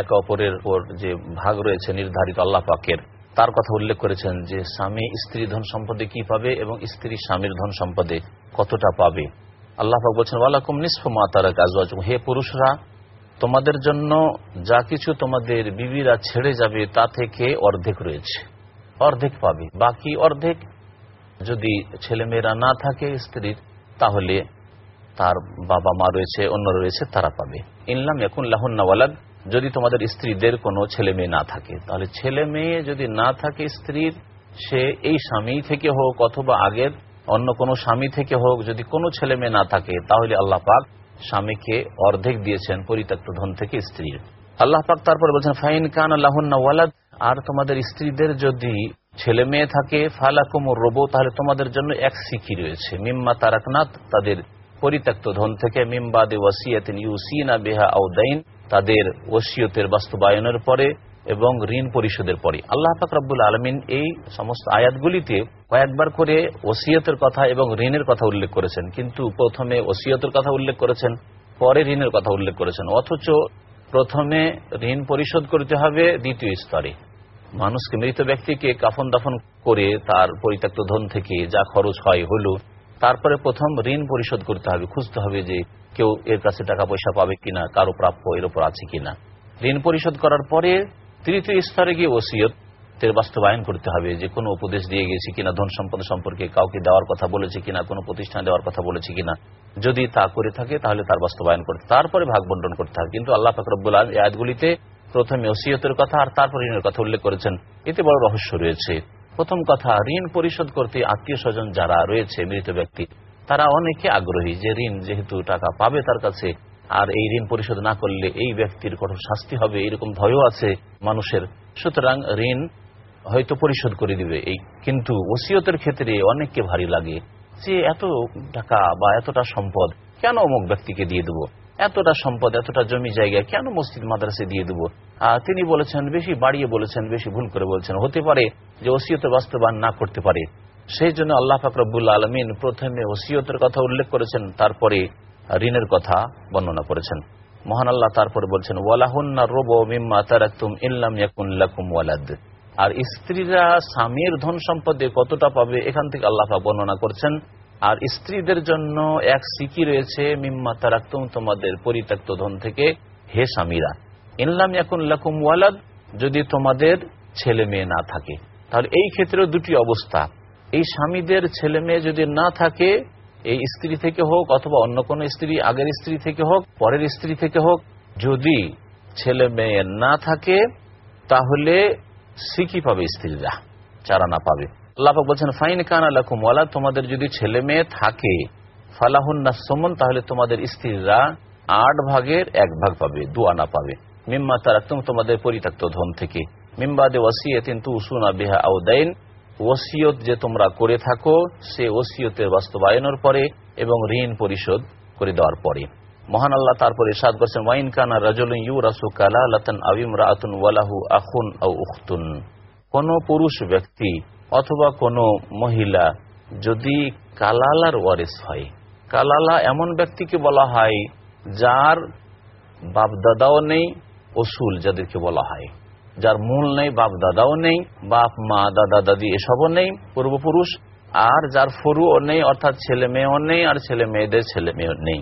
এক অপরের উপর যে ভাগ রয়েছে নির্ধারিত আল্লাহ পাকের, তার কথা উল্লেখ করেছেন যে স্বামী, স্ত্রী ধন সম্পদে কি পাবে এবং স্ত্রী স্বামীর ধন সম্পদে কতটা পাবে। আল্লাহ বলছেন, ওয়ালাকুম নিসফ মা তারা কাজ হে পুরুষরা তোমাদের জন্য যা কিছু তোমাদের বিবিরা ছেড়ে যাবে, তা থেকে অর্ধেক রয়েছে। অর্ধেক পাবে। বাকি অর্ধেক যদি ছেলেমেয়েরা না থাকে, স্ত্রীর, তাহলে তার বাবা মা রয়েছে, অন্য রয়েছে, তারা পাবে। ইনলাম এখন লাহন্নাওয়ালাদ যদি তোমাদের স্ত্রীদের কোনো ছেলে মেয়ে না থাকে, তাহলে ছেলে মেয়ে যদি না থাকে, স্ত্রীর, সে এই স্বামী থেকে হোক অথবা আগের অন্য কোনো স্বামী থেকে হোক, যদি কোনো ছেলে মেয়ে না থাকে, তাহলে আল্লাহ পাক স্বামীকে অর্ধেক দিয়েছেন পরিত্যক্ত ধন থেকে স্ত্রীর আল্লাহ পাক তারপর বলছেন, ফাইন কান আল্লাহওয়ালাদ আর তোমাদের স্ত্রীদের যদি ছেলে মেয়ে থাকে, ফালাকুম রবো, তাহলে তোমাদের জন্য এক সিকি রয়েছে। মিম্মা তারাকনাথ তাদের পরিত্যক্ত ধন থেকে, মিম্বাদে ওয়াসিয়াতিন ইউসিনা বেহা আউদাইন তাদের ওসিয়তের বাস্তবায়নের পরে এবং ঋণ পরিশোধের পরে। আল্লাহ পাক রব্বুল আলমিন এই সমস্ত আয়াতগুলিতে কয়েকবার করে ওসিয়তের কথা এবং ঋণের কথা উল্লেখ করেছেন। কিন্তু প্রথমে ওসিয়তের কথা উল্লেখ করেছেন, পরে ঋণের কথা উল্লেখ করেছেন। অথচ প্রথমে ঋণ পরিশোধ করতে হবে দ্বিতীয় স্তরে। মানুষকে, মৃত ব্যক্তিকে কাফন দাফন করে তার পরিত্যক্ত ধন থেকে যা খরচ হয় হলো, তারপরে প্রথম ঋণ পরিশোধ করতে হবে। খুঁজতে হবে যে কেউ এর কাছে টাকা পয়সা পাবে কিনা, কারও প্রাপ্য এর উপর আছে কিনা। ঋণ পরিশোধ করার পরে তৃতীয় স্তরে গিয়ে ওসিয়তের বাস্তবায়ন করতে হবে যে কোনো উপদেশ দিয়ে গেছি কিনা, ধন সম্পদ সম্পর্কে কাউকে দেওয়ার কথা বলেছে কিনা, কোনো প্রতিষ্ঠান দেওয়ার কথা বলেছে কিনা। যদি তা করে থাকে, তাহলে তার বাস্তবায়ন করতে তারপরে ভাগ বন্টন করতে হবে। কিন্তু আল্লাহ ফাকরবুল আয়াতগুলিতে প্রথমে ওসিয়তের কথা আর তারপর ঋণের কথা উল্লেখ করেছেন। এতে বড় রহস্য রয়েছে। প্রথম কথা, ঋণ পরিশোধ করতে আত্মীয় স্বজন যারা রয়েছে, মৃত ব্যক্তি, তারা অনেকে আগ্রহী যে ঋণ যেহেতু টাকা পাবে তার কাছে আর এই ঋণ পরিশোধ না করলে এই ব্যক্তির কঠোর শাস্তি হবে, এরকম ভয়ও আছে মানুষের। সুতরাং ঋণ হয়তো পরিশোধ করে দিবে। এই কিন্তু ওসিয়তের ক্ষেত্রে অনেককে ভারী লাগে যে এত টাকা বা এতটা সম্পদ কেন অমুক ব্যক্তিকে দিয়ে দেবো? এতটা সম্পদ, এতটা জমি জায়গা কেন মসজিদ, মাদ্রাসে দিয়ে দেবো? তিনি বলেছেন, বেশি বাড়িয়ে বলেছেন, বেশি ভুল করে বলছেন। হতে পারে যে ওসিয়তের বাস্তবায়ন না করতে পারে। সেই জন্য আল্লাহ ফাকরবুল্লা আলমিন প্রথমে ওসিয়তের কথা উল্লেখ করেছেন, তারপরে ঋণের কথা বর্ণনা করেছেন। মহান আল্লাহ তারপরে বলছেন রোবো ইল্লাম ওয়ালাদ। আর স্ত্রীরা স্বামীর ধন সম্পদে কতটা পাবে, এখান থেকে আল্লাহ বর্ণনা করছেন। আর স্ত্রীদের জন্য এক সিকি রয়েছে, মিম্মা তারাকুম তোমাদের পরিত্যক্ত ধন থেকে হে স্বামীরা। ইনলাম ইয়াকুন লাকুম ওয়ালাদ, যদি তোমাদের ছেলে মেয়ে না থাকে। তাহলে এই ক্ষেত্রেও দুটি অবস্থা। এই স্বামীদের ছেলে মেয়ে যদি না থাকে এই স্ত্রী থেকে হোক অথবা অন্য কোন স্ত্রী, আগের স্ত্রী থেকে হোক, পরের স্ত্রী থেকে হোক, যদি ছেলে মেয়ে না থাকে, তাহলে সিকি পাবে স্ত্রীরা চারানা পাবে। আল্লাহ বলছেন, ফাইন কান আলাকুম ওয়ালা তোমাদের যদি ছেলে মেয়ে থাকে ফালাহুন্না সমন তাহলে তোমাদের স্ত্রীরা আট ভাগের এক ভাগ পাবে দু আনা পাবে। মিম্মা তারা তোমাদের পরিত্যক্ত ধন থেকে। মিম্বাদে ওয়াসিয়াতিন তু সুনা বেহা আউদাইন ওসিয়ত যে তোমরা করে থাকো, সে ওসিয়তের বাস্তবায়নের পরে এবং ঋণ পরিশোধ করে দেওয়ার পরে। মহান আল্লাহ তারপরে সাদ করছেন, ওয়াইন কানা রাজুল ইউ রাসু কালা লাতন আবিম রাতুন ওয়ালাহু আখুন আউ উখতুন। কোন পুরুষ ব্যক্তি অথবা কোন মহিলা যদি কালালার ওয়ারিস হয়, কালালা এমন ব্যক্তিকে বলা হয় যার বাপদাদাও নেই অসুল যাদেরকে বলা হয়। যার মূল নেই, বাপ দাদাও নেই, বাপ, মা, দাদা, দাদি এসবও নেই, পূর্বপুরুষ, আর যার ফরুও নেই, অর্থাৎ ছেলে মেয়েও নেই, আর ছেলে মেয়েদের ছেলে মেয়েও নেই।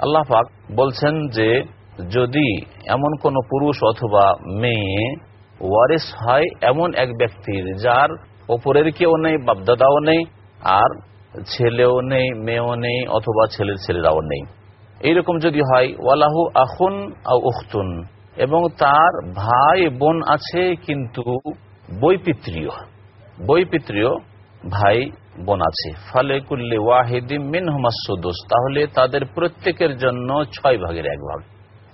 আল্লাহ পাক বলছেন যে, যদি এমন কোন পুরুষ অথবা মেয়ে ওয়ারিস হয় এমন এক ব্যক্তির, যার ওপরের কেউ নেই বাপদাদাও নেই, আর ছেলেও নেই, মেয়েও নেই, অথবা ছেলের ছেলেরাও নেই। এইরকম যদি হয়, ওয়ালাহু আখুন উখতুন। এবং তার ভাই বোন আছে কিন্তু বৈপিত্রীয়। বৈপিত্রীয় ভাই বোন আছে। ফলে কুল্লে ওয়াহিদিম মিনহমাসুদোস তাহলে তাদের প্রত্যেকের জন্য ছয় ভাগের এক ভাগ।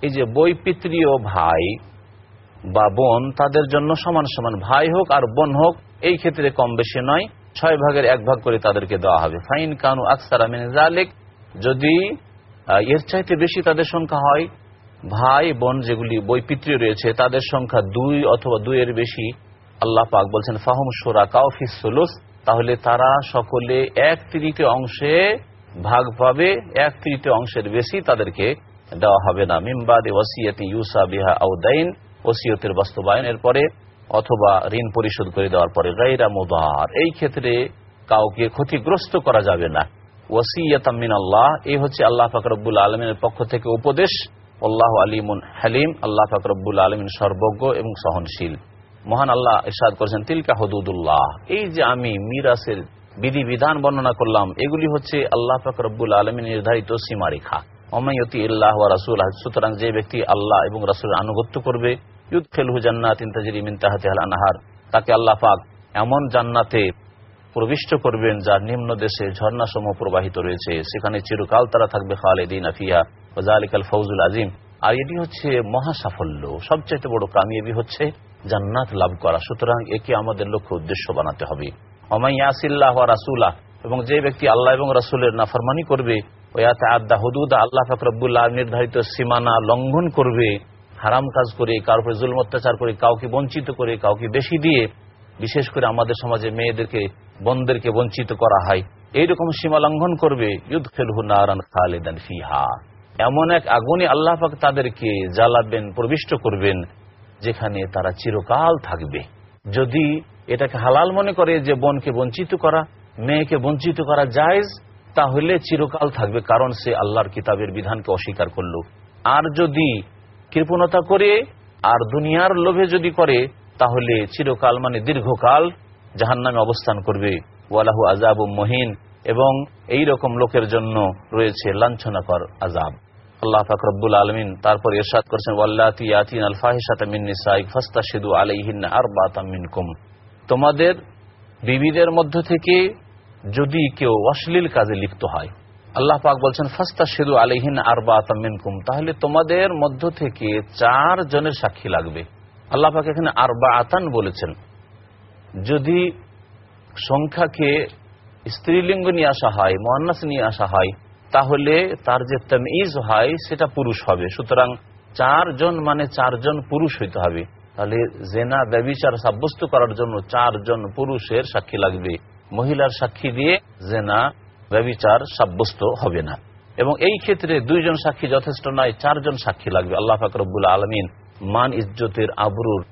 এই যে বৈপিত্রীয় ভাই বা বোন, তাদের জন্য সমান সমান ভাই হোক আর বোন হোক, এই ক্ষেত্রে কম বেশি নয়। ছয় ভাগের এক ভাগ করে তাদেরকে দেওয়া হবে। ফাইন কানু আকসার জালেক যদি এর চাইতে বেশি তাদের সংখ্যা হয় ভাই, বোন যেগুলি বৈপিত্রী রয়েছে, তাদের সংখ্যা দুই অথবা দুইয়ের বেশি, আল্লাহ পাক বলছেন, ফাহম সোরা কাউফিস সুলুস, তাহলে তারা সকলে এক তৃতীয় অংশে ভাগ পাবে, এক তৃতীয় অংশের বেশি তাদেরকে দেওয়া হবে না। মিমবাদে ওসিয়তি ইউসা বিহা আউদাইন ওসিয়তের বাস্তবায়নের পরে অথবা ঋণ পরিশোধ করে দেওয়ার পরে গাইরা মুদার। এই ক্ষেত্রে কাউকে ক্ষতিগ্রস্ত করা যাবে না। ওসিয়তামিন আল্লাহ এই হচ্ছে আল্লাহ ফাকরবুল আলমের পক্ষ থেকে উপদেশ। আল্লাহ আলিমুন হালিম, আল্লাহ ফাকরবুল আলমিন সর্বজ্ঞ এবং সহনশীল। মহান আল্লাহ ইসাদ করেছেন, তিলকা হদুদুল্লাহ এই যে আমি মিরাসের বিধি বিধান বর্ণনা করলাম, এগুলি হচ্ছে আল্লাহ ফাকরবুল আলমী নির্ধারিত সীমারেখা। অমায়তি ইল্লাহ রাসুল সুতরাং যে ব্যক্তি আল্লাহ এবং রাসুল আনুগত্য করবে ইউদ খেলহু জান্নাত ইন্তাজির মিনতাহাতে আনাহার তাকে আল্লাহ পাক এমন জান্নাতে প্রবিষ্ট করবেন যার নিম্ন দেশে ঝর্ণাসমূহ প্রবাহিত রয়েছে। সেখানে চিরকাল তারা থাকবে খালেদিন আফিয়া ওজালিকাল ফৌজুল আজিম। আর এটি হচ্ছে মহা সাফল্য সবচাইতে বড় কামিয়াবি হচ্ছে জান্নাত লাভ করা। সুতরাং একে আমাদের লক্ষ্য উদ্দেশ্য বানাতে হবে। অমাইয়াসিল্লাহ রাসুল্লাহ এবং যে ব্যক্তি আল্লাহ এবং রাসুলের নাফরমানি করবে ওয়াতে আদা হুদুদ, আল্লাহ ফাকরবুল্লাহ নির্ধারিত সীমানা লঙ্ঘন করবে, হারাম কাজ করে উপরে জুল অত্যাচার করে, কাউকে বঞ্চিত করে, কাউকে বেশি দিয়ে বিশেষ করে আমাদের সমাজে মেয়েদেরকে বনদেরকে বঞ্চিত করা হয়। এইরকম সীমা লঙ্ঘন করবে খালেদান ফিহা। এমন এক আগুনে আল্লাহ তাদেরকে জ্বালাবেন, প্রবিষ্ট করবেন, যেখানে তারা চিরকাল থাকবে। যদি এটাকে হালাল মনে করে যে বোনকে বঞ্চিত করা, মেয়েকে বঞ্চিত করা যায় তাহলে চিরকাল থাকবে, কারণ সে আল্লাহর কিতাবের বিধানকে অস্বীকার করল। আর যদি কৃপণতা করে, আর দুনিয়ার লোভে যদি করে তাহলে চিরকাল মানে দীর্ঘকাল জাহান নামে অবস্থান করবে। ওয়ালাহু আজাব মহিন এবং এই রকম লোকের জন্য রয়েছে লাঞ্ছনাকর আজাব আল্লাহ ফাকরুল আলমিন তারপর ইরশাদ করেছেন, ওয়াল্লাতি ইয়াতিন আল ফাহিশাতা মিন নিসাইক ফাস্তাশিদু আলাইহিন্না আরবাতাম মিনকুম। তোমাদের বিবিদের মধ্য থেকে যদি কেউ অশ্লীল কাজে লিপ্ত হয়, আল্লাহ পাক বলছেন ফাস্তা সেদু আলহিন আরবা মিনকুম। তাহলে তোমাদের মধ্য থেকে চার জনের সাক্ষী লাগবে। আল্লাহ পাক এখানে আরবা আতান বলেছেন। যদি সংখ্যাকে স্ত্রীলিঙ্গ নিয়ে আসা হয় মহান্নাস নিয়ে আসা হয়, তাহলে তার যে তমিজ হয়, সেটা পুরুষ হবে। সুতরাং চারজন মানে চারজন পুরুষ হইতে হবে। তাহলে জেনা, ব্যবিচার সাব্যস্ত করার জন্য চারজন পুরুষের সাক্ষী লাগবে। মহিলার সাক্ষী দিয়ে জেনা, ব্যবিচার সাব্যস্ত হবে না। এবং এই ক্ষেত্রে দুইজন সাক্ষী যথেষ্ট নয়, চারজন সাক্ষী লাগবে। আল্লাহ ফাকরবুল আলমিন মান ইজ্জতের আবরুর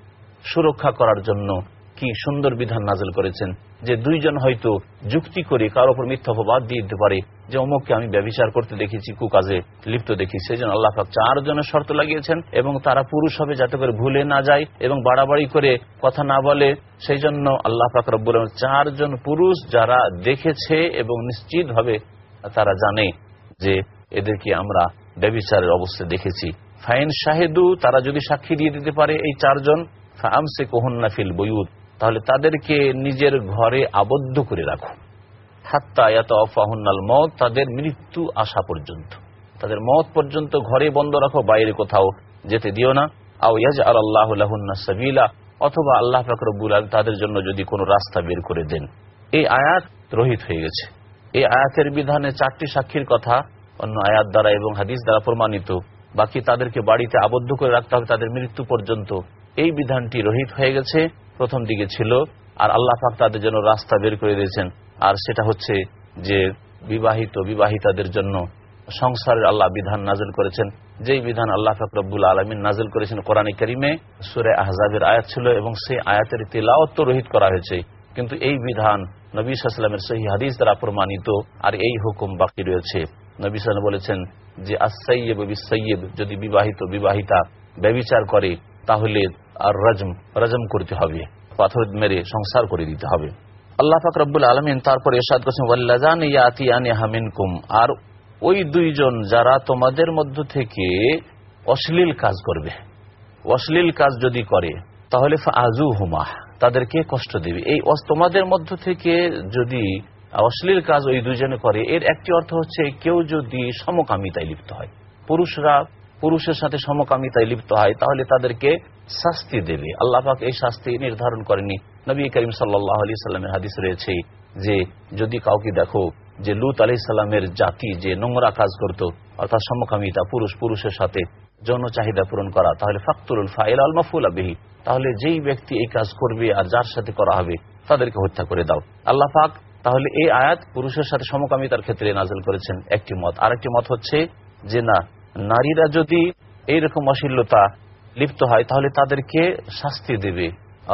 সুরক্ষা করার জন্য কি সুন্দর বিধান নাজল করেছেন? যে দুইজন হয়তো যুক্তি করে কারও উপর মিথ্যা অপবাদ দিয়ে দিতে পারে, যে অমুককে আমি ব্যবচার করতে দেখেছি, কুকাজে লিপ্ত দেখি সেই জন্য আল্লাহ চারজনের শর্ত লাগিয়েছেন এবং তারা পুরুষ হবে যাতে করে ভুলে না যায় এবং বাড়াবাড়ি করে কথা না বলে সেই জন্য আল্লাহ পাক রব্বুল চারজন পুরুষ যারা দেখেছে এবং নিশ্চিতভাবে তারা জানে যে এদেরকে আমরা ব্যবচারের অবস্থা দেখেছি। ফাইন শাহেদু, তারা যদি সাক্ষী দিয়ে দিতে পারে এই চারজন ফামসে কোহন্না ফিল তাহলে তাদেরকে নিজের ঘরে আবদ্ধ করে রাখো। হাত্তা মত তাদের মৃত্যু আসা পর্যন্ত। তাদের মত পর্যন্ত ঘরে বন্ধ রাখো, বাইরে কোথাও যেতে দিও না। আও ইয়াজ আর আল্লাহ সাবিলা, অথবা আল্লাহ ফাকরবুল আল তাদের জন্য যদি কোনো রাস্তা বের করে দেন। এই আয়াত রহিত হয়ে গেছে। এই আয়াতের বিধানে চারটি সাক্ষীর কথা অন্য আয়াত দ্বারা এবং হাদিস দ্বারা প্রমাণিত। বাকি তাদেরকে বাড়িতে আবদ্ধ করে রাখতে হবে, তাদের মৃত্যু পর্যন্ত। এই বিধানটি রহিত হয়ে গেছে। প্রথম দিকে ছিল, আর আল্লাহ পাক তাদের জন্য রাস্তা বের করে দিয়েছেন। আর সেটা হচ্ছে যে বিবাহিত, বিবাহিতাদের জন্য সংসারের আল্লাহ বিধান নাজল করেছেন। যেই বিধান আল্লাহ ফাকরবুল আলমিন নাজল করেছেন কোরআন করিমে, সুরে আহজাবের আয়াত ছিল, এবং সেই আয়াতের তেলাওত রহিত করা হয়েছে। কিন্তু এই বিধান নবী সাল্লামের সহি হাদিস দ্বারা প্রমাণিত, আর এই হুকুম বাকি রয়েছে। নবী সাল্লাম বলেছেন যে আসৈব বিসৈব যদি বিবাহিত বিবাহিতা ব্যবিচার করে, তাহলে আর রজম রজম করতে হবে, পাথর মেরে সংসার করে দিতে হবে। আল্লাহ ফাক রব্বুল আলমিন তারপর এরশাদ করছেন আর ওই দুইজন যারা তোমাদের মধ্য থেকে অশ্লীল কাজ করবে, অশ্লীল কাজ যদি করে, তাহলে আজু হুমা তাদেরকে কষ্ট দেবে। এই তোমাদের মধ্য থেকে যদি অশ্লীল কাজ ওই দুইজনে করে। এর একটি অর্থ হচ্ছে কেউ যদি সমকামিতায় লিপ্ত হয়, পুরুষরা পুরুষের সাথে সমকামিতায় লিপ্ত হয়, তাহলে তাদেরকে শাস্তি দেবে। আল্লাহ পাক এই শাস্তি নির্ধারণ করেনি নবী করিম সাল্লাহ আলি সাল্লামের হাদিস রয়েছে যে, যদি কাউকে দেখো যে লুত আলি সাল্লামের জাতি যে নোংরা কাজ করত, অর্থাৎ সমকামিতা, পুরুষ পুরুষের সাথে যৌন চাহিদা পূরণ করা, তাহলে ফাকতুল ফাইল আল মাফুল আবিহি তাহলে যেই ব্যক্তি এই কাজ করবে আর যার সাথে করা হবে, তাদেরকে হত্যা করে দাও। আল্লাহ পাক তাহলে এই আয়াত পুরুষের সাথে সমকামিতার ক্ষেত্রে নাজল করেছেন একটি মত। আরেকটি মত হচ্ছে যে না, নারীরা যদি এইরকম অশ্লীলতা লিপ্ত হয়, তাহলে তাদেরকে শাস্তি দেবে।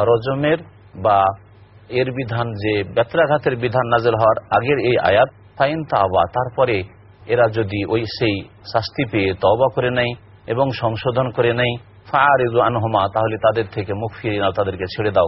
রজমের বা এর বিধান যে ব্যত্রাঘাতের বিধান নাজল হওয়ার আগের এই আয়াত, ফাইন তাওবা, তারপরে এরা যদি ওই সেই শাস্তি পেয়ে তওবা করে নেয় এবং সংশোধন করে নেয় ফারিজু আনহমা, তাহলে তাদের থেকে মুখ ফিরিয়ে নাও, তাদেরকে ছেড়ে দাও।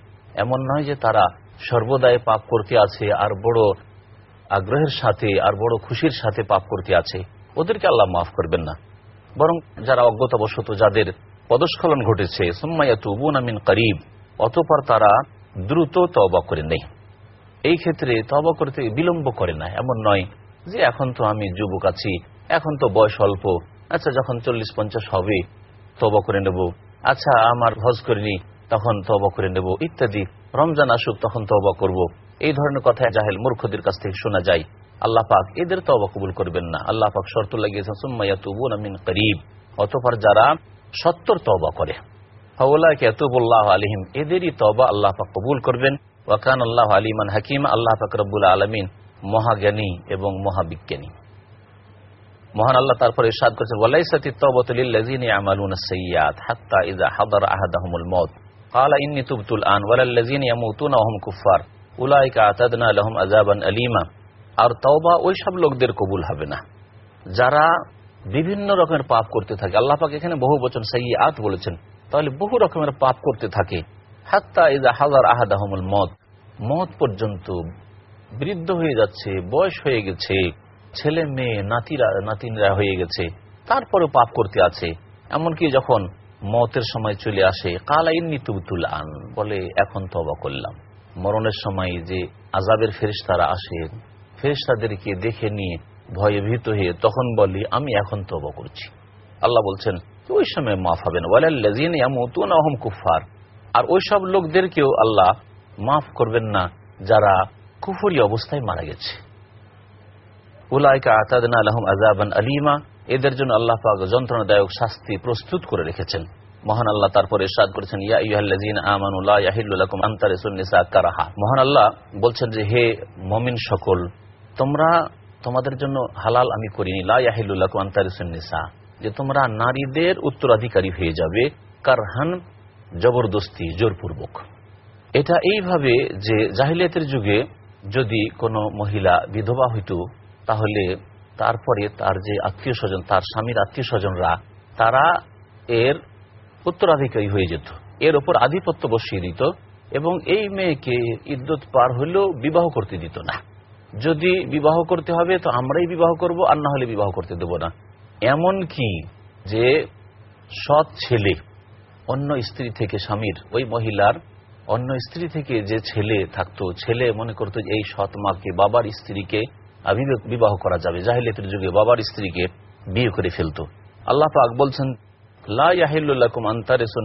এমন নয় যে তারা সর্বদাই পাপ করতে আছে আর বড় আগ্রহের সাথে আর বড় খুশির সাথে পাপ করতে আছে। ওদেরকে আল্লাহ মাফ করবেন না। বরং যারা অজ্ঞতাবশত যাদের পদস্খলন ঘটেছে সুম্মায়াতুবুন আমিন করিব, অতপর তারা দ্রুত তবা করে নেই। এই ক্ষেত্রে তবা করতে বিলম্ব করে না। এমন নয় যে এখন তো আমি যুবক আছি, এখন তো বয়স অল্প আচ্ছা যখন চল্লিশ পঞ্চাশ হবে তবা করে নেব। আচ্ছা আমার হজ করিনি তখন তবা করে নেব, ইত্যাদি। রমজান আসুক, তখন তবা করব। এই ধরনের কথা জাহেল মূর্খদের কাছ থেকে শোনা যায়। আল্লাহ পাক এদের তবা কবুল করবেন না। আল্লাহ পাক শর্ত লাগিয়েছেন করিব। অতপর যারা সত্তর তবা করে এদেরই তবা আল্লাহ পাক কবুল করবেন। ওয়াকান আল্লাহ আলিমান হাকিম, আল্লাহ পাক রব্বুল আলমিন মহাজ্ঞানী এবং মহাবিজ্ঞানী। মহান আল্লাহ তারপর ইরশাদ করেছেন ওয়ালাইসাতি তওবাতুলিল্লাযিনা ইয়ামালুনা সাইয়্যাত হাত্তা ক্বালা ইন্নী তুবতুল আন ওয়ালাল্লাযিনা ইয়ামুতুনা ওয়া হুম কুফফার উলাইকা আতাদনা লাহুম আযাবান আলীমা আর তওবা ওই সব লোকদের কবুল হবে না। যারা বিভিন্ন রকমের পাপ করতে থাকে। আল্লাহ এখানে বহু বচন সাইয়্যাত বলেছেন। তাহলে বহু রকমের পাপ করতে থাকে। হাত্তা ইযা হাদার আহাদাহুমুল মত মত পর্যন্ত বৃদ্ধ হয়ে যাচ্ছে, বয়স হয়ে গেছে, ছেলে মেয়ে, নাতিরা, নাতিনরা হয়ে গেছে। তারপরে পাপ করতে আছে। এমনকি যখন মতের সময় চলে আসে, কালা ইন্নি তুবতুল আন বলে, এখন তবা করলাম। মরণের সময় যে আজাবের ফেরিস্তারা আসে ফেরিস্তাদেরকে দেখে নিয়ে ভয়ে ভীত হয়ে তখন বলি, আমি এখন তবা করছি। আল্লাহ বলছেন ওই সময় মাফ হবেন। ওয়ালাল্লাযিনা ইয়ামুতুনা ওয়া হুম কুফফার। আর ওই সব লোকদেরকেও আল্লাহ মাফ করবেন না, যারা কুফরি অবস্থায় মারা গেছে। উলাইকা আতাদনা আলহম আজাবান আলিমা এদের জন্য আল্লাহ পাক যন্ত্রণাদায়ক শাস্তি প্রস্তুত করে রেখেছেন। মহান আল্লাহ তারপরে ইরশাদ করেছেন কারাহা। মহান আল্লাহ বলছেন যে, হে মুমিন সকল, তোমরা তোমাদের জন্য হালাল আমি করিনি। লা ইয়াহিল্লু লাকুম আন তারিসুন নিসা যে তোমরা নারীদের উত্তরাধিকারী হয়ে যাবে, কারহান জবরদস্তি, জোরপূর্বক। এটা এইভাবে যে, জাহিলিয়াতের যুগে যদি কোনো মহিলা বিধবা হইত, তাহলে তারপরে তার যে আত্মীয় স্বজন, তার স্বামীর আত্মীয় স্বজনরা, তারা এর উত্তরাধিকারী হয়ে যেত। এর ওপর আধিপত্য বসিয়ে দিত এবং এই মেয়েকে ইদ্যুৎ পার হলেও বিবাহ করতে দিত না। যদি বিবাহ করতে হবে তো আমরাই বিবাহ করব, আর না হলে বিবাহ করতে দেব না। এমন কি যে সৎ ছেলে, অন্য স্ত্রী থেকে স্বামীর, ওই মহিলার অন্য স্ত্রী থেকে যে ছেলে থাকতো, ছেলে মনে করতো এই সৎ মাকে, বাবার স্ত্রীকে বিবাহ করা যাবে। জাহিলিয়াতের যুগে বাবার স্ত্রীকে বিয়ে করে ফেলতো। আল্লাহ পাক বলছেন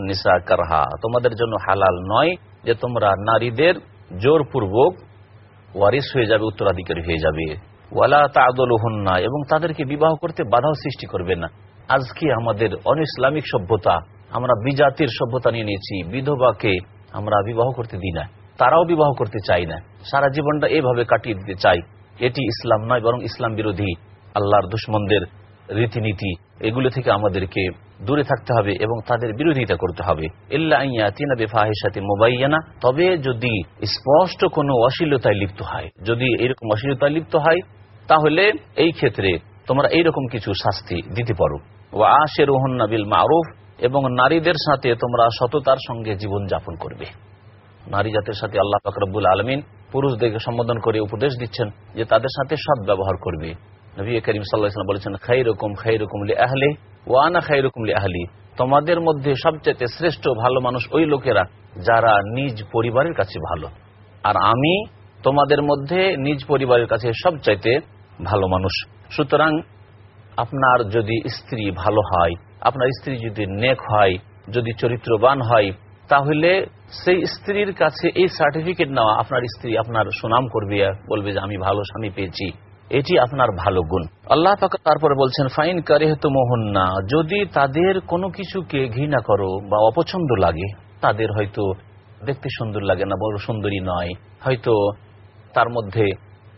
নিসা কারহা। তোমাদের জন্য হালাল নয় যে তোমরা নারীদের জোরপূর্বক ওয়ারিস হয়ে যাবে, উত্তরাধিকারী হয়ে যাবে। ওয়ালা তাদল হন্না এবং তাদেরকে বিবাহ করতে বাধাও সৃষ্টি করবে না। আজকে আমাদের অন ইসলামিক সভ্যতা, আমরা বিজাতির সভ্যতা নিয়ে নিয়েছি, বিধবাকে আমরা বিবাহ করতে দিই না, তারাও বিবাহ করতে চাই না। সারা জীবনটা এভাবে কাটিয়ে দিতে চাই এটি ইসলাম নয়, বরং ইসলাম বিরোধী, আল্লাহর দুশ্মনদের রীতিনীতি, এগুলো থেকে আমাদেরকে দূরে থাকতে হবে এবং তাদের বিরোধিতা করতে হবে। মোবাইয়ানা, তবে যদি স্পষ্ট কোনো অশ্লীলতায় লিপ্ত হয়, যদি এরকম অশ্লীলতায় লিপ্ত হয়, তাহলে এই ক্ষেত্রে তোমরা এইরকম কিছু শাস্তি দিতে পারো। ও আশের বিল মারুফ, এবং নারীদের সাথে তোমরা সততার সঙ্গে জীবন যাপন করবে। নারী জাতের সাথে আল্লাহ ফাকরবুল আলমিন পুরুষদেরকে সম্বোধন করে উপদেশ দিচ্ছেন যে তাদের সাথে সৎ ব্যবহার করবে। নবী করিম সাল্লাহাম বলেছেন খাই রকম খাই রকম লি আহলে ওয়ানা খাই রকম লি আহলি তোমাদের মধ্যে সবচেয়ে শ্রেষ্ঠ ভালো মানুষ ওই লোকেরা যারা নিজ পরিবারের কাছে ভালো। আর আমি তোমাদের মধ্যে নিজ পরিবারের কাছে সবচাইতে ভালো মানুষ। সুতরাং আপনার যদি স্ত্রী ভালো হয়, আপনার স্ত্রী যদি নেক হয়, যদি চরিত্রবান হয়, তাহলে সেই স্ত্রীর কাছে এই সার্টিফিকেট নেওয়া আপনার স্ত্রী আপনার সুনাম করবে বলবে যে, আমি ভালো স্বামী পেয়েছি। এটি আপনার ভালো গুণ। আল্লাহ তারপরে বলছেন, ফাইন কারেহত মোহন্না যদি তাদের কোনো কিছুকে ঘৃণা করো বা অপছন্দ লাগে, তাদের হয়তো দেখতে সুন্দর লাগে না, বড় সুন্দরী নয়। হয়তো তার মধ্যে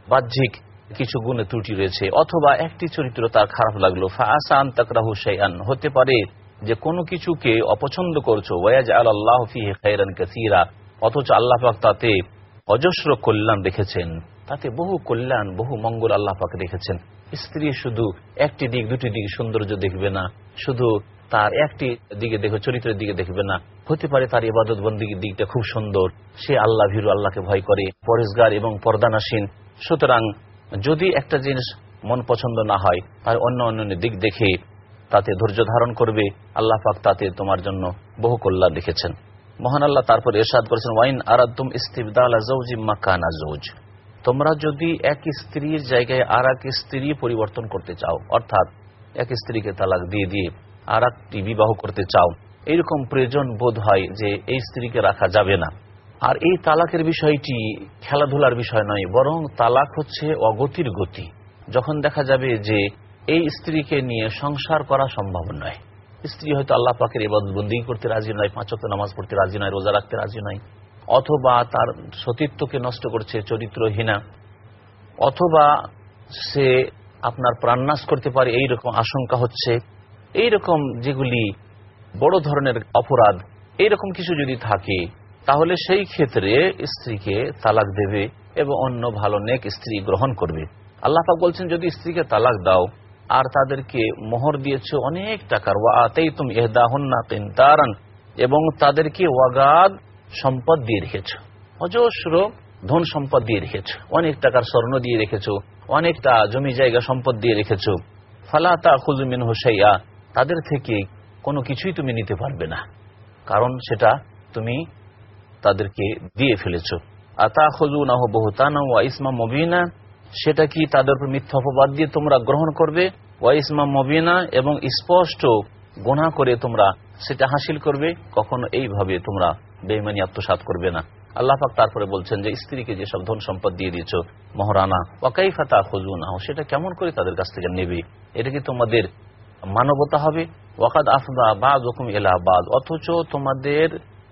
বাহ্যিক কিছু গুণে ত্রুটি রয়েছে, অথবা একটি চরিত্র তার খারাপ লাগল। ফাসান তাকরাহু শাইআন, হতে পারে যে কোনো কিছুকে অপছন্দ করছ ওয়াজ আল্লাহ ফিহে খাইরান কাসীরা, অথচ আল্লাহ পাক তাতে অজস্র কল্যাণ রেখেছেন তাতে বহু কল্যাণ, বহু মঙ্গল আল্লাহ পাক রেখেছেন স্ত্রী শুধু একটি দিক, দুটি দিক সৌন্দর্য দেখবে না। শুধু তার একটি দিকে দেখবে চরিত্রের দিকে দেখবে না। হতে পারে তার ইবাদত বন্দীর দিকটা খুব সুন্দর। সে আল্লাহ ভীরু, আল্লাহকে ভয় করে পরেশগার এবং পর্দানাসীন। সুতরাং যদি একটা জিনিস মন পছন্দ না হয়, তার অন্য অন্য দিক দেখে তাতে ধৈর্য ধারণ করবে। আল্লাহ পাক তাতে তোমার জন্য বহু কল্যাণ লিখেছেন মহান আল্লাহ তারপর এরশাদ করেছেন, ওয়াইন আরাদুম ইস্তিবদালাকানা জৌজ তোমরা যদি এক স্ত্রীর জায়গায় আর এক স্ত্রী পরিবর্তন করতে চাও, অর্থাৎ এক স্ত্রীকে তালাক দিয়ে দিয়ে আর একটি বিবাহ করতে চাও এইরকম প্রয়োজন বোধ হয় যে এই স্ত্রীকে রাখা যাবে না। আর এই তালাকের বিষয়টি খেলাধুলার বিষয় নয়, বরং তালাক হচ্ছে অগতির গতি। যখন দেখা যাবে যে এই স্ত্রীকে নিয়ে সংসার করা সম্ভব নয়। স্ত্রী হয়তো আল্লাহ পাকের এবার বন্দি করতে রাজি নয় পাঁচক নামাজ পড়তে রাজি নয়, রোজা রাখতে রাজি নয়, অথবা তার সতীত্বকে নষ্ট করছে, চরিত্রহীনা, অথবা সে আপনার প্রাণনাশ করতে পারে এই রকম আশঙ্কা হচ্ছে। এই রকম যেগুলি বড় ধরনের অপরাধ এই রকম কিছু যদি থাকে, তাহলে সেই ক্ষেত্রে স্ত্রীকে তালাক দেবে এবং অন্য ভালো নেক স্ত্রী গ্রহণ করবে। আল্লাহাক বলছেন, যদি স্ত্রীকে তালাক দাও আর তাদেরকে মোহর দিয়েছ অনেক টাকার। ওয়াতেই তুমি এহদাহন্না কিনতারান এবং তাদেরকে ওয়াগাদ সম্পদ দিয়ে রেখেছ। অজস্র ধন সম্পদ দিয়ে রেখেছ। অনেক টাকার স্বর্ণ দিয়ে রেখেছ। অনেকটা জমি জায়গা সম্পদ দিয়ে রেখেছ। ফালা ফালাতা খুজুমিন হোসাইয়া তাদের থেকে কোনো কিছুই তুমি নিতে পারবে না। কারণ সেটা তুমি তাদেরকে দিয়ে ফেলেছ। আতা খজু না বহুতানা ওয়া ইসমা মবিনা সেটা কি তাদের উপর মিথ্যা অপবাদ দিয়ে তোমরা গ্রহণ করবে? ওয়া ইসমা মবিনা এবং স্পষ্ট গোনা করে তোমরা সেটা হাসিল করবে। কখনো এইভাবে তোমরা বেইমানি আত্মসাত করবে না। আল্লাহ পাক তারপরে বলছেন যে, স্ত্রীকে যেসব ধন সম্পদ দিয়ে দিয়েছ, মহারানা ওয়াকাই ফাতা খজু না সেটা কেমন করে তাদের কাছ থেকে নেবে? এটা কি তোমাদের মানবতা হবে? ওয়াকাদ আফদা বাদ ওকুম এলাহাবাদ অথচ তোমাদের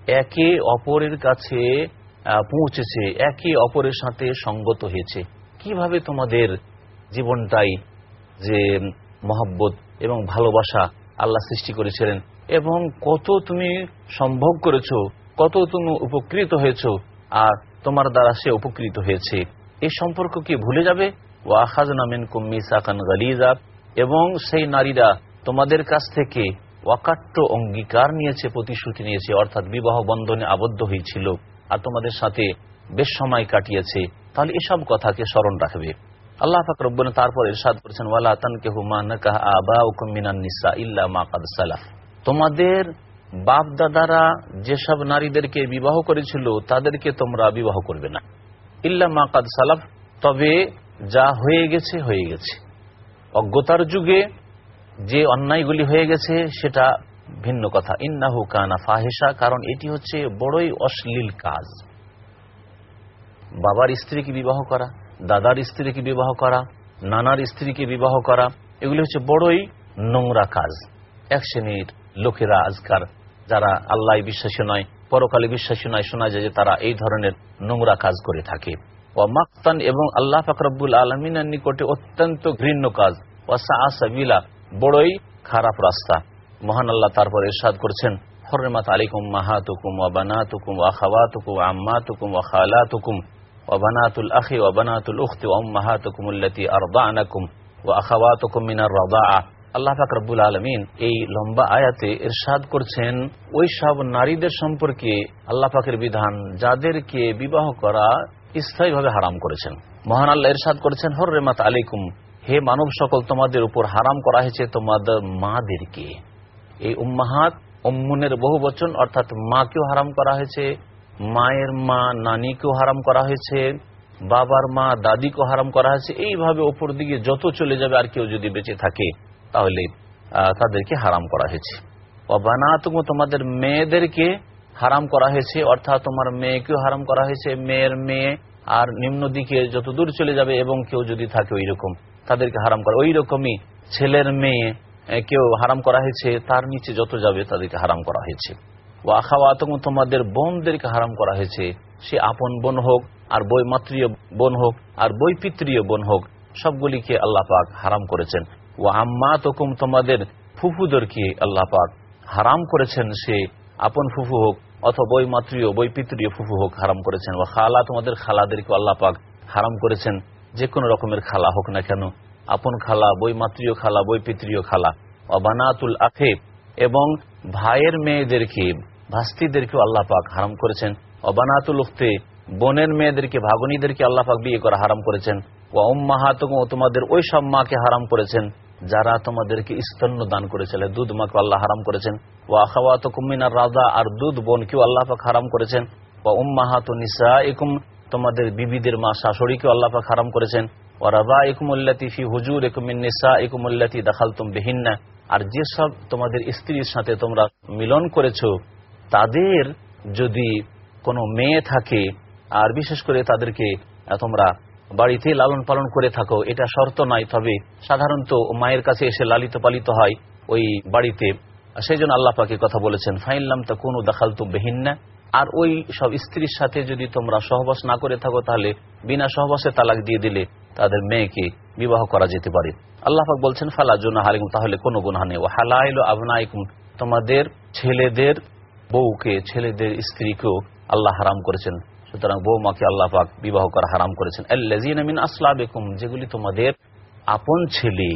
একে অপরের কাছে পৌঁছেছে, একে অপরের সাথে সঙ্গত হয়েছে। কীভাবে তোমাদের জীবনটাই যে মহব্বত এবং ভালোবাসা আল্লাহ সৃষ্টি করেছিলেন এবং কত তুমি সম্ভব করেছ, কত তুমি উপকৃত হয়েছ আর তোমার দ্বারা সে উপকৃত হয়েছে এই সম্পর্ক কি ভুলে যাবে? ওয়াহাজ নামেন কুম্মি সাকান গালিজা এবং সেই নারীরা তোমাদের কাছ থেকে অকাট্য অঙ্গীকার নিয়েছে, প্রতিশ্রুতি নিয়েছে, অর্থাৎ বিবাহ বন্ধনে আবদ্ধ হয়েছিল আর তোমাদের সাথে বেশ সময় কাটিয়েছে। তাহলে এসব কথাকে স্মরণ রাখবে। আল্লাহ ফাকরব্বন তারপর ইরশাদ করেছেন, ওয়ালা তানকে হুমা নাকাহ আবা মিনান নিসা ইল্লা মা কাদ সালাফ। তোমাদের বাপ দাদারা যেসব নারীদেরকে বিবাহ করেছিল, তাদেরকে তোমরা বিবাহ করবে না। ইল্লা মা কাদ সালাফ, তবে যা হয়ে গেছে হয়ে গেছে। অজ্ঞতার যুগে যে অন্যায়গুলি হয়ে গেছে, সেটা ভিন্ন কথা। ইন্নাহু কানা ফাহেসা কারণ এটি হচ্ছে বড়ই অশ্লীল কাজ। বাবার স্ত্রীকে বিবাহ করা, দাদার স্ত্রীকে বিবাহ করা, নানার স্ত্রীকে বিবাহ করা, এগুলি হচ্ছে বড়ই নোংরা কাজ। এক শ্রেণির লোকেরা আজকার যারা আল্লাহ বিশ্বাসী নয়, পরকালে বিশ্বাসী নয়, শোনা যায় যে তারা এই ধরনের নোংরা কাজ করে থাকে। ও মাক্তান এবং আল্লাহ ফাকরাবুল আলমিনের নিকটে অত্যন্ত ঘৃণ্য কাজ। ওয়াসা আসাবিলা বড়ই খারাপ রাস্তা। মহান আল্লাহ তারপর এরশাদ করছেন হরমাত আলিকুম মাহাতুকুম ওয়াবানাতুকুম ওয়াখাওয়াতুকুম আম্মাতুকুম ওয়াখালাতুকুম আখি ওয়াবানাতুল উখতি ওয়াম্মাহাতুকুম আল্লাতি আরদানাকুম ওয়া আখাওয়াতুকুম মিনার রাদাআ আল্লাহ পাক রব্বুল আলমিন এই লম্বা আয়াতে এরশাদ করছেন, ওই সব নারীদের সম্পর্কে আল্লাহ পাকের বিধান যাদেরকে বিবাহ করা স্থায়ীভাবে হারাম করেছেন। মহান আল্লাহ এরশাদ করেছেন, হররেমাত আলিকুম হে মানব সকল, তোমাদের উপর হারাম করা হয়েছে তোমাদের মাদেরকে। এই উম্মাহাত উম্মুনের বহু বচন অর্থাৎ মাকেও হারাম করা হয়েছে মায়ের মা নানিকেও হারাম করা হয়েছে, বাবার মা দাদিকেও হারাম করা হয়েছে, এইভাবে ওপর দিকে যত চলে যাবে আর কেউ যদি বেঁচে থাকে, তাহলে তাদেরকে হারাম করা হয়েছে। অবানাতুম তোমাদের মেয়েদেরকে হারাম করা হয়েছে, অর্থাৎ তোমার মেয়েকেও হারাম করা হয়েছে, মেয়ের মেয়ে আর নিম্ন দিকে যত দূর চলে যাবে এবং কেউ যদি থাকে ওই রকম তাদেরকে হারাম করা ওই রকমই ছেলের মেয়ে কেউ হারাম করা হয়েছে, তার নিচে যত যাবে তাদেরকে হারাম করা হয়েছে। ও আখাওয়াতম তোমাদের বোনদেরকে হারাম করা হয়েছে। সে আপন বোন হোক, আর বই মাতৃয় বোন হোক, আর বই পিতৃয় বোন হোক, সবগুলিকে আল্লাহ পাক হারাম করেছেন। ও আম্মা তকুম তোমাদের ফুফুদেরকে আল্লাহ পাক হারাম করেছেন, সে আপন ফুফু হোক, অথবা বই মাতৃয় বই পিতৃয় ফুফু হোক, হারাম করেছেন। বা খালা, তোমাদের খালাদেরকে আল্লাহ পাক হারাম করেছেন। যে কোনো রকমের খালা হোক না কেন, আপন খালা, বই মাতৃয় খালা, বই পিতৃয় খালা। অবানাতুল আফেব এবং ভাইয়ের মেয়েদেরকে ভাস্তিদেরকেও আল্লাহ পাক হারাম করেছেন। অবানাতুল উখতে, বোনের মেয়েদেরকে, ভাগনীদেরকে আল্লাহ পাক বিয়ে করা হারাম করেছেন। ও উম্মাহাতম তোমাদের ওই সব মাকে হারাম করেছেন। যারা তোমাদেরকে স্তন্য দান করেছিল দুধ মাকে আল্লাহ হারাম করেছেন। ও আখাওয়াত কুমিনার রাজা, আর দুধ বোনকেও আল্লাহ পাক হারাম করেছেন। ও উম্মাহাত নিসা একুম তোমাদের বিবিদের মা শাশুড়িকেও আল্লাহ পাক হারাম করেছেন। ও রাজা একুমুল্লাতি ফি হুজুর একুমিন নিসা একুমুল্লাতি দেখাল তুম বিহিন্না। আর যেসব তোমাদের স্ত্রীর সাথে তোমরা মিলন করেছ তাদের যদি কোনো মেয়ে থাকে, আর বিশেষ করে তাদেরকে তোমরা বাড়িতে লালন পালন করে থাকো, এটা শর্ত নাই, তবে সাধারণত মায়ের কাছে এসে লালিত পালিত হয় ওই বাড়িতে। সেই জন্য আল্লাহ পাকে কথা বলেছেন ফাইনলাম তা কোনো দেখাল তো বেহিন্না। আর ওই সব স্ত্রীর সাথে যদি তোমরা সহবাস না করে থাকো, তাহলে বিনা সহবাসে তালাক দিয়ে দিলে তাদের মেয়েকে বিবাহ করা যেতে পারে। আল্লাহ পাক বলছেন, ফালা জোনা হালিকুম তাহলে কোনো গুণা নেই। হালাইল আবনাইকুম। তোমাদের ছেলেদের বউকে, ছেলেদের স্ত্রীকেও আল্লাহ হারাম করেছেন। সুতরাং বৌমাকে আল্লাহ পাক বিবাহ করা হারাম করেছেন। আল্লাজিন আসলাবেকুম, যেগুলি তোমাদের আপন ছেলে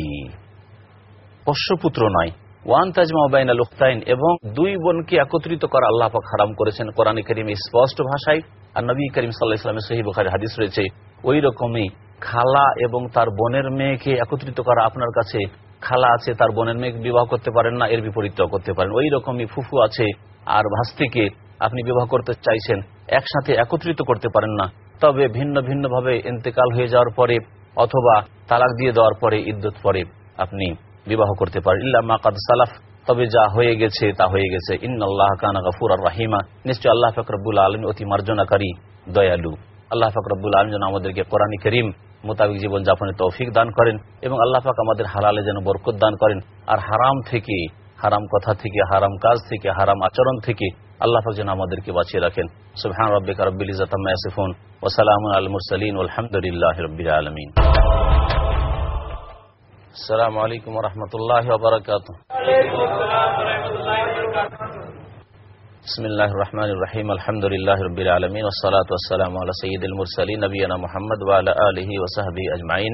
পোষ্যপুত্র নয়। ওয়ান তাজমা বাইনা লুখতাইন এবং দুই বোনকে একত্রিত করা আল্লাহ পাক হারাম করেছেন। কোরআন করিম স্পষ্ট ভাষায় আর নবী করিম সাল্লাহ ইসলামের সহি বুখারি হাদিস রয়েছে, ওই রকমই খালা এবং তার বোনের মেয়েকে একত্রিত করা আপনার কাছে খালা আছে, তার বোনের মেয়েকে বিবাহ করতে পারেন না, এর বিপরীতটাও করতে পারেন। ওই রকমই ফুফু আছে আর ভাস্তিকে আপনি বিবাহ করতে চাইছেন, একসাথে একত্রিত করতে পারেন না। তবে ভিন্ন ভিন্ন ভাবে ইন্তেকাল হয়ে যাওয়ার পরে অথবা তালাক দিয়ে দেওয়ার পরে ইদ্যুৎ পরে আপনি বিবাহ করতে পারেন। ইল্লা মাকাদ সালাফ, তবে যা হয়ে গেছে তা হয়ে গেছে। ইন্নআল্লাহ কানা গফুর আর রাহিমা। নিশ্চয় আল্লাহ ফকরবুল আলম অতি মার্জনাকারী, দয়ালু। আল্লাহ ফকরবুল আলম যেন আমাদেরকে কোরআন করিম মোতাবেক জীবনযাপনে তৌফিক দান করেন এবং আল্লাহ পাক আমাদের হালালে যেন বরকত দান করেন। আর হারাম থেকে হারাম কথা থেকে হারাম কাজ থেকে হারাম আচরণ থেকে আল্লাহ পাক যেন আমাদেরকে বাঁচিয়ে রাখেন সুবহান রব্বিকা রব্বিল ইজ্জাতি আম্মা ইয়াসিফুন ওয়া সালামুন আলাল মুরসালিন ওয়ালহামদুলিল্লাহি রাব্বিল আলামিন السلام عليكم ورحمة الله وبركاته بسم الله الرحمن الرحيم الحمد لله رب العالمين والصلاة والسلام على سيد المرسلين نبينا محمد وعلى آله وصحبه أجمعين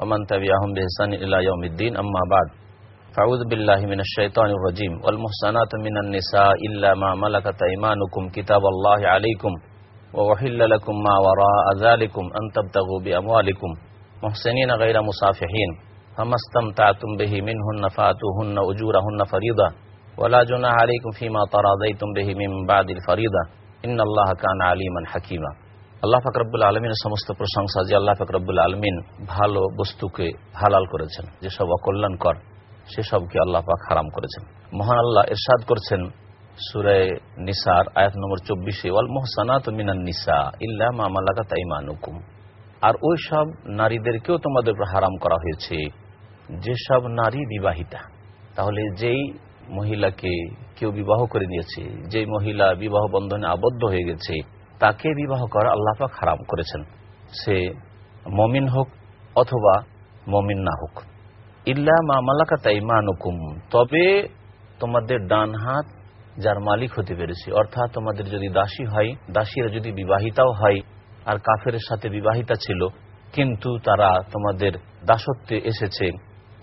ومن تبعهم بإحسان إلى يوم الدين أما بعد فأعوذ بالله من الشيطان الرجيم والمحسنات من النساء إلا ما ملكت أيمانكم كتاب الله عليكم وأحل لكم ما وراء ذلكم أن تبتغوا بأموالكم محسنين غير مصافحين فما استمتعتم به منهن فاتوهن أجورهن فريضة ولا جناح عليكم فيما تراضيتم به من بعد الفريضة إن الله كان عليما حكيما আল্লাহ ফাকরাবুল আলমিনের সমস্ত প্রশংসা যে আল্লাহ ফাকরাবুল আলমিন ভালো বস্তুকে হালাল করেছেন যেসব অকল্যাণকর সেসবকে আল্লাহ পাক হারাম করেছেন। মহান আল্লাহ এরশাদ করছেন সুরে নিসার, আয়াত নম্বর চব্বিশে, ওয়াল মোহসানাত মিনান নিসা ইল্লা মামালাকা তাইমানুকুম আর ওই সব নারীদেরকেও তোমাদের উপর হারাম করা হয়েছে। যেসব নারী বিবাহিতা, তাহলে যেই মহিলাকে কেউ বিবাহ করে নিয়েছে, যেই মহিলা বিবাহ বন্ধনে আবদ্ধ হয়ে গেছে, তাকে বিবাহ করা আল্লাপাক হারাম করেছেন। সে মমিন হোক অথবা মমিন না হোক। ইল্লা মা মামালাকা তাইমানুকুম তবে তোমাদের ডান হাত, যার মালিক হতে পেরেছে, অর্থাৎ তোমাদের যদি দাসী হয়, দাসীরা যদি বিবাহিতাও হয়, আর কাফের সাথে বিবাহিতা ছিল, কিন্তু তারা তোমাদের দাসত্বে এসেছে,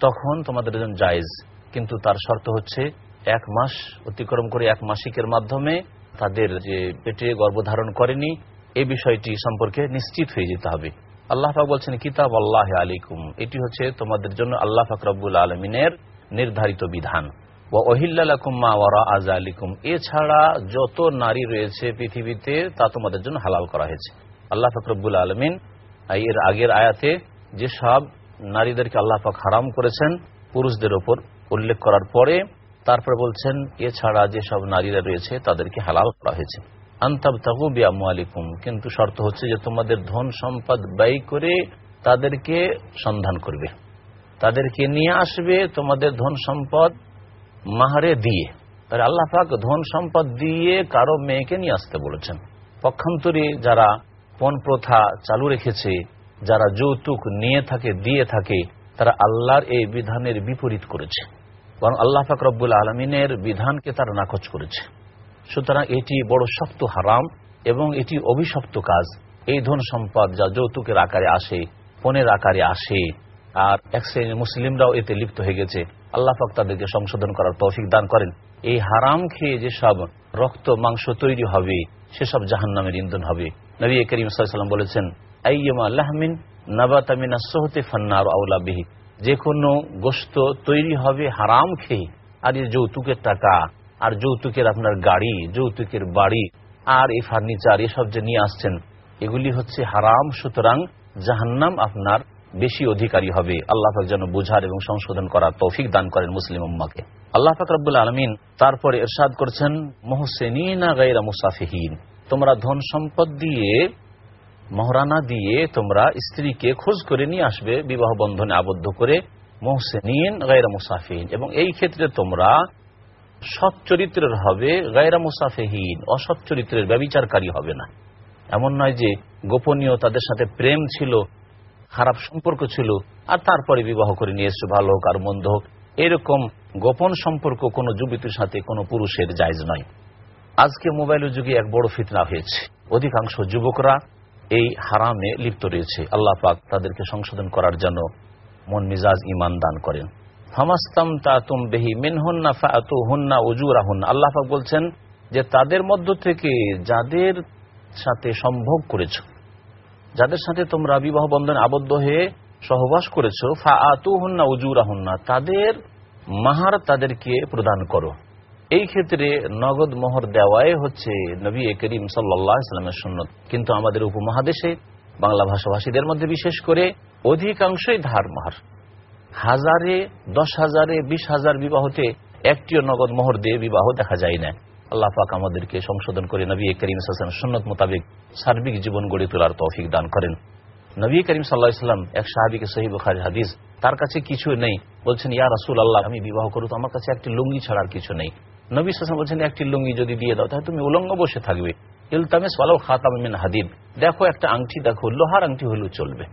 তখন তোমাদের জন্য জায়েজ। কিন্তু তার শর্ত হচ্ছে, এক মাস অতিক্রম করে এক মাসিকের মাধ্যমে তাদের যে পেটে গর্ভধারণ করেনি, এ বিষয়টি সম্পর্কে নিশ্চিত হয়ে যেতে হবে। আল্লাহ পাক বলছেন কিতাব আল্লাহ আলিকুম এটি হচ্ছে তোমাদের জন্য আল্লাহ ফাকরাবুল আলমিনের নির্ধারিত বিধান। ও ওহিল্লাকুম্মা ওয়ারা আজ আলিকুম এছাড়া যত নারী রয়েছে পৃথিবীতে, তা তোমাদের জন্য হালাল করা হয়েছে। আল্লাহ ফকরবুল আলমিন এর আগের আয়াতে যে সব নারীদেরকে আল্লাহ পাক হারাম করেছেন, পুরুষদের ওপর উল্লেখ করার পরে তারপর বলছেন, এছাড়া যে সব নারীরা রয়েছে, তাদেরকে হালাল করা হয়েছে। আন্তাব আলিকুম কিন্তু শর্ত হচ্ছে যে তোমাদের ধন সম্পদ ব্যয় করে তাদেরকে সন্ধান করবে। তাদেরকে নিয়ে আসবে তোমাদের ধন সম্পদ মাহারে দিয়ে। তাহলে আল্লাহ পাক ধন সম্পদ দিয়ে কারও মেয়েকে নিয়ে আসতে বলেছেন। পক্ষান্তরে যারা পণ প্রথা চালু রেখেছে, যারা যৌতুক নিয়ে থাকে, দিয়ে থাকে, তারা আল্লাহর এই বিধানের বিপরীত করেছে। বরং আল্লাহ ফাকরবুল আলমিনের বিধানকে তারা নাকচ করেছে। সুতরাং এটি বড় শক্ত হারাম এবং এটি অভিশপ্ত কাজ। এই ধন সম্পদ যা যৌতুকের আকারে আসে পণের আকারে আসে, আর এক শ্রেণির মুসলিমরাও এতে লিপ্ত হয়ে গেছে। আল্লাহ তাদেরকে সংশোধন করার তৌফিক দান করেন। এই হারাম খেয়ে যেসব রক্ত মাংস তৈরি হবে, সেসব জাহান নামের ইন্ধন হবে। নবী করিম সাল্লাম বলেছেন যে কোনো গোস্ত তৈরি হবে হারাম খেয়ে, আর এই যৌতুকের টাকা আর যৌতুকের আপনার গাড়ি, যৌতুকের বাড়ি, আর এই ফার্নিচার, এসব যে নিয়ে আসছেন, এগুলি হচ্ছে হারাম, সুতরাং জাহান্নাম আপনার বেশি অধিকারী হবে। আল্লাহ যেন বোঝার এবং সংশোধন করার তৌফিক দান করেন মুসলিম উম্মাকে। আল্লাহ পাক রব্বুল আলমিন তারপরে এরশাদ করছেন মোহসেনা গাইরা মুসাফিহীন। তোমরা ধন সম্পদ দিয়ে, মহরানা দিয়ে তোমরা স্ত্রীকে খোঁজ করে নিয়ে আসবে, বিবাহ বন্ধনে আবদ্ধ করে, মোহসেনিন গাইরা মুসাফিন এবং এই ক্ষেত্রে তোমরা সৎ চরিত্রের হবে, গায়রা মুসাফেহীন, অসৎ চরিত্রের ব্যবিচারকারী হবে না। এমন নয় যে গোপনীয় তাদের সাথে প্রেম ছিল, খারাপ সম্পর্ক ছিল, আর তারপরে বিবাহ করে নিয়ে এসছে, ভালো হোক আর মন্দ হোক। এরকম গোপন সম্পর্ক কোনো যুবতীর সাথে, কোনো পুরুষের জায়জ নয়। আজকে মোবাইলের যুগে এক বড় ফিতনা হয়েছে। অধিকাংশ যুবকরা এই হারামে লিপ্ত রয়েছে। আল্লাহ পাক তাদেরকে সংশোধন করার জন্য মন মিজাজ ইমান দান করেন। হামাস্তাম তা তুম বেহি মিনহন্না ফাতু হুন্না উজুরা হুন্না আল্লাহ পাক বলছেন যে তাদের মধ্য থেকে যাদের সাথে সম্ভব করেছ, যাদের সাথে তোমরা বিবাহ বন্ধনে আবদ্ধ হয়ে সহবাস করেছ ফা আতু হুন্না উজুরা হুন্না তাদের মাহার তাদেরকে প্রদান করো। এই ক্ষেত্রে নগদ মোহর দেওয়াই হচ্ছে নবী করিম সাল্লামের সুন্নত। কিন্তু আমাদের উপমহাদেশে বাংলা ভাষাভাষীদের মধ্যে বিশেষ করে অধিকাংশই ধার মার হাজারে, দশ হাজারে, বিশ হাজার বিবাহতে একটিও নগদ মোহর দিয়ে বিবাহ দেখা যায় না। আল্লাহ পাক আমাদেরকে সংশোধন করে নবী করিম সাল্লাম সুন্নত মোতাবেক সার্বিক জীবন গড়ে তোলার তৌফিক দান করেন। নবী করিম সাল্লাহ ইসলাম এক সাহাবিকে সহি বুখারি হাদিস, তার কাছে কিছু নেই। বলছেন, ইয়া রাসুল আল্লাহ আমি বিবাহ করব তো আমার কাছে একটি লুঙ্গি ছাড়ার কিছু নেই। নবী সাল্লাম বলছেন, একটি লুঙ্গি যদি দিয়ে দাও, তাহলে তুমি উলঙ্গ বসে থাকবে। ইলতামে সালাও খাতামিন হাদিদ। দেখো, একটা আংটি দেখো, লোহার আংটি হলেও চলবে।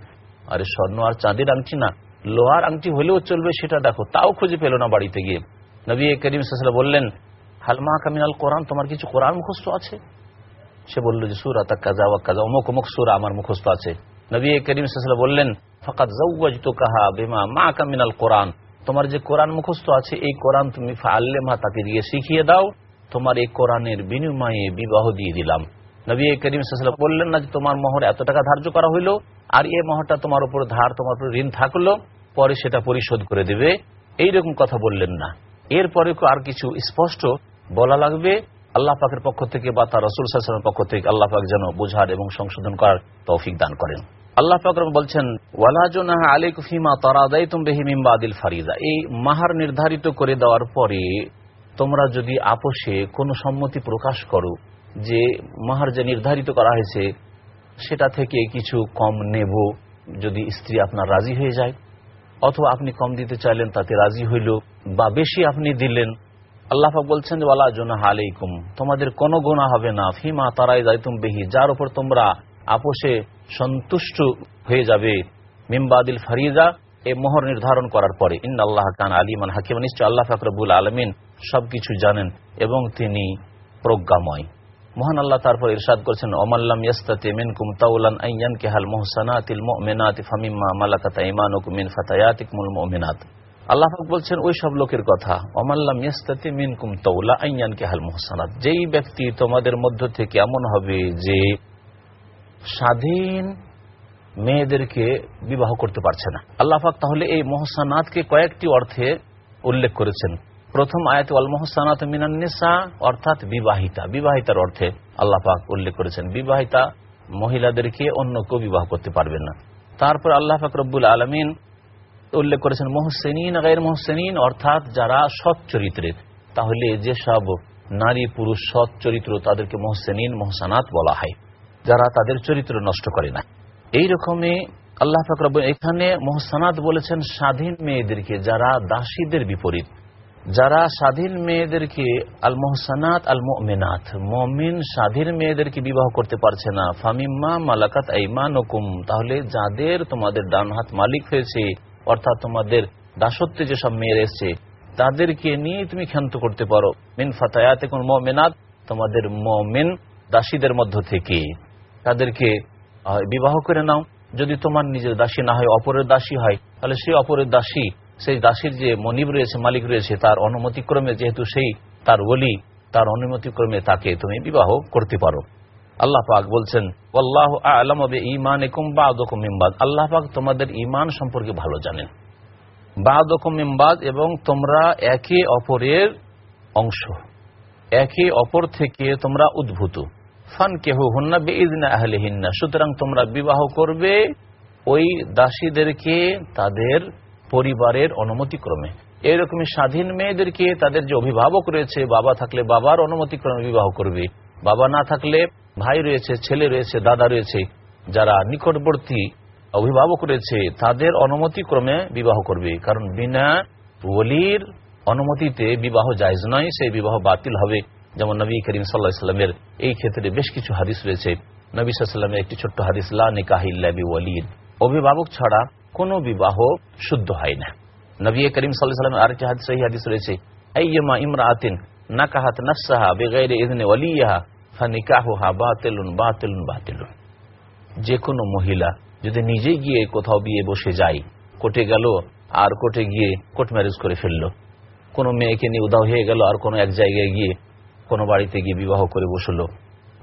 আরে স্বর্ণ আর চাঁদের আংটি না। লোহার আংটি হলেও চলবে সেটা দেখো, তাও খুঁজে পেল না বাড়িতে গিয়ে। নবী করিম সাল্লাম বললেন হালমা কামিনাল কোরআন? তোমার কিছু কোরআন মুখস্থ আছে? সে বলল যে, সুরা তা কাজা ওয়া কাজা অমুক অমুক সুরা আমার মুখস্থ আছে। নবী করিম সাল্লাম বললেন ফাকাত জাউজ তো কাহা বেমা মা কামিনাল কোরআন। তোমার যে কোরআন মুখস্থ আছে, এই কোরআন তুমি আল্লেমা তাকে দিয়ে শিখিয়ে দাও, তোমার এই কোরআনের বিনিময়ে বিবাহ দিয়ে দিলাম। নবী করিম সাল্লাম বললেন না যে, তোমার মোহর এত টাকা ধার্য করা হইল? আর এই মোহরটা তোমার উপর ধার, তোমার উপর ঋণ থাকল, পরে সেটা পরিশোধ করে দেবে। এইরকম কথা বললেন না। এরপরে আর কিছু স্পষ্ট বলা লাগবে। আল্লাহ পাকের পক্ষ থেকে বা তার রসুল সাল্লামের পক্ষ থেকে আল্লাহ পাক যেন বোঝার এবং সংশোধন করার তৌফিক দান করেন। আল্লাহ পাক বলছেন ওয়ালাজনাহা আলাইক ফিমা তারাদাইতুম বিহি মিন বাদিল ফারিদা এই মাহার নির্ধারিত করে দেওয়ার পরে তোমরা যদি আপোষে কোনো সম্মতি প্রকাশ করো যে মাহার যে নির্ধারিত করা হয়েছে সেটা থেকে কিছু কম নেব যদি স্ত্রী আপনার রাজি হয়ে যায়। অথবা আপনি কম দিতে চাইলেন, তাতে রাজি হইল বা বেশি আপনি দিলেন। আল্লাহ বলছেন ওয়ালা জোনা আলাইকুম। তোমাদের কোনো গোনা হবে না। ফিমা তারাই যাইতুম বেহি, যার উপর তোমরা আপোষে সন্তুষ্ট হয়ে যাবে। মিমবাদিল ফারিজা এ মোহর নির্ধারণ করার পরে। ইন আল্লাহ কান আলিমান হাকিম, নিশ্চয় আল্লাহ ফাকরবুল আলমিন সবকিছু জানেন এবং তিনি প্রজ্ঞাময়। মহান আল্লাহ তারপর ইরশাদ করেছেন ওমাল্লাম ইয়াস্তাতে মিনকুম তাউলান আইয়ান কেহাল মোহসানাতিল মুমিনাতি ফামিম্মা মালাকাত আইমানুকুম মিন ফাতায়াতিকুমুল মুমিনাত। আল্লাহ পাক বলছেন, ওই সব লোকের কথা অমাল্লাম ইয়াস্তাতে মিনকুম তাউলা আইয়ান কেহাল মোহসানাত। যেই ব্যক্তি তোমাদের মধ্য থেকে এমন হবে যে স্বাধীন মেয়েদেরকে বিবাহ করতে পারছে না। আল্লাহাক তাহলে এই মোহসানাতকে কয়েকটি অর্থে উল্লেখ করেছেন। প্রথম আয়াত আল মোহসানাত মিনান্নিসা অর্থাৎ বিবাহিতা। বিবাহিতার অর্থে আল্লাহ পাক উল্লেখ করেছেন, বিবাহিতা মহিলাদেরকে অন্য কেউ বিবাহ করতে পারবে না। তারপর আল্লাহ পাক রব্বুল আলমিন উল্লেখ করেছেন, মোহসেনিন গায়ের মোহসেনিন অর্থাৎ যারা সৎ চরিত্রের। তাহলে যেসব নারী পুরুষ সৎ চরিত্র তাদেরকে মোহসেনিন, মোহসানাত বলা হয়। যারা তাদের চরিত্র নষ্ট করে না। এই রকমই আল্লাহ ফাকরাব এখানে মোহসানাত বলেছেন স্বাধীন মেয়েদেরকে, যারা দাসীদের বিপরীত। যারা স্বাধীন মেয়েদেরকে আল মোহসানাত আল মেনাথ মমিন স্বাধীন মেয়েদেরকে বিবাহ করতে পারছে না, ফামিম্মা মালাকাত আইমান হুকুম তাহলে যাদের তোমাদের ডান হাত মালিক হয়েছে, অর্থাৎ তোমাদের দাসত্বে যেসব মেয়ের এসছে, তাদেরকে নিয়ে তুমি ক্ষান্ত করতে পারো। মিন ফাতায়াত কোন মেনাত তোমাদের মমিন দাসীদের মধ্য থেকে। তাদেরকে বিবাহ করে নাও। যদি তোমার নিজের দাসী না হয়, অপরের দাসী হয়, তাহলে সেই অপরের দাসী সেই দাসীর যে মনিব রয়েছে, মালিক রয়েছে, তার অনুমতিক্রমে যেহেতু সেই তার ওলি, তার অনুমতিক্রমে তাকে তুমি বিবাহ করতে পারো। আল্লাহ পাক বলছেন আল্লাহ আলম ইমান ইম্বাদ আল্লাহ পাক তোমাদের ইমান সম্পর্কে ভালো জানেন। বাদকম ইম্বাদ এবং তোমরা একে অপরের অংশ। একে অপর থেকে তোমরা উদ্ভূত। ফান কেহ হন্না বেইদিনা আহলে হিন্না সুতরাং তোমরা বিবাহ করবে ওই দাসীদেরকে তাদের পরিবারের অনুমতিক্রমে। এরকমই স্বাধীন মেয়েদেরকে তাদের যে অভিভাবক রয়েছে, বাবা থাকলে বাবার অনুমতিক্রমে বিবাহ করবে। বাবা না থাকলে ভাই রয়েছে, ছেলে রয়েছে, দাদা রয়েছে, যারা নিকটবর্তী অভিভাবক রয়েছে, তাদের অনুমতিক্রমে বিবাহ করবে। কারণ বিনা ওলির অনুমতিতে বিবাহ জায়জ নয়, সেই বিবাহ বাতিল হবে। যেমন নবী করিম সাল্লাহ ইসলামের এই ক্ষেত্রে বেশ কিছু হাদিস রয়েছে। নবী সাল্লামের একটি ছোট্ট হাদিস, লা নিকাহিল্লাবি ওয়ালিদ অভিভাবক ছাড়া কোনো বিবাহ শুদ্ধ হয় না। নবী করিম সাল্লাহ সাল্লামের আরেকটি হাদিস সেই হাদিস রয়েছে, আইয়মা ইমরাতিন নাকাহাত নাফসাহা বেগাইরে ইদনে ওয়ালিয়াহা ফানিকাহুহা বাতিলুন বাতিলুন বাতিলুন। যে কোনো মহিলা যদি নিজে গিয়ে কোথাও বিয়ে বসে যায় কোর্টে গেল আর কোর্টে গিয়ে কোর্ট ম্যারেজ করে ফেলল। কোনো মেয়েকে নিয়ে উদাও হয়ে গেল আর কোনো এক জায়গায় গিয়ে কোনো বাড়িতে গিয়ে বিবাহ করে বসল।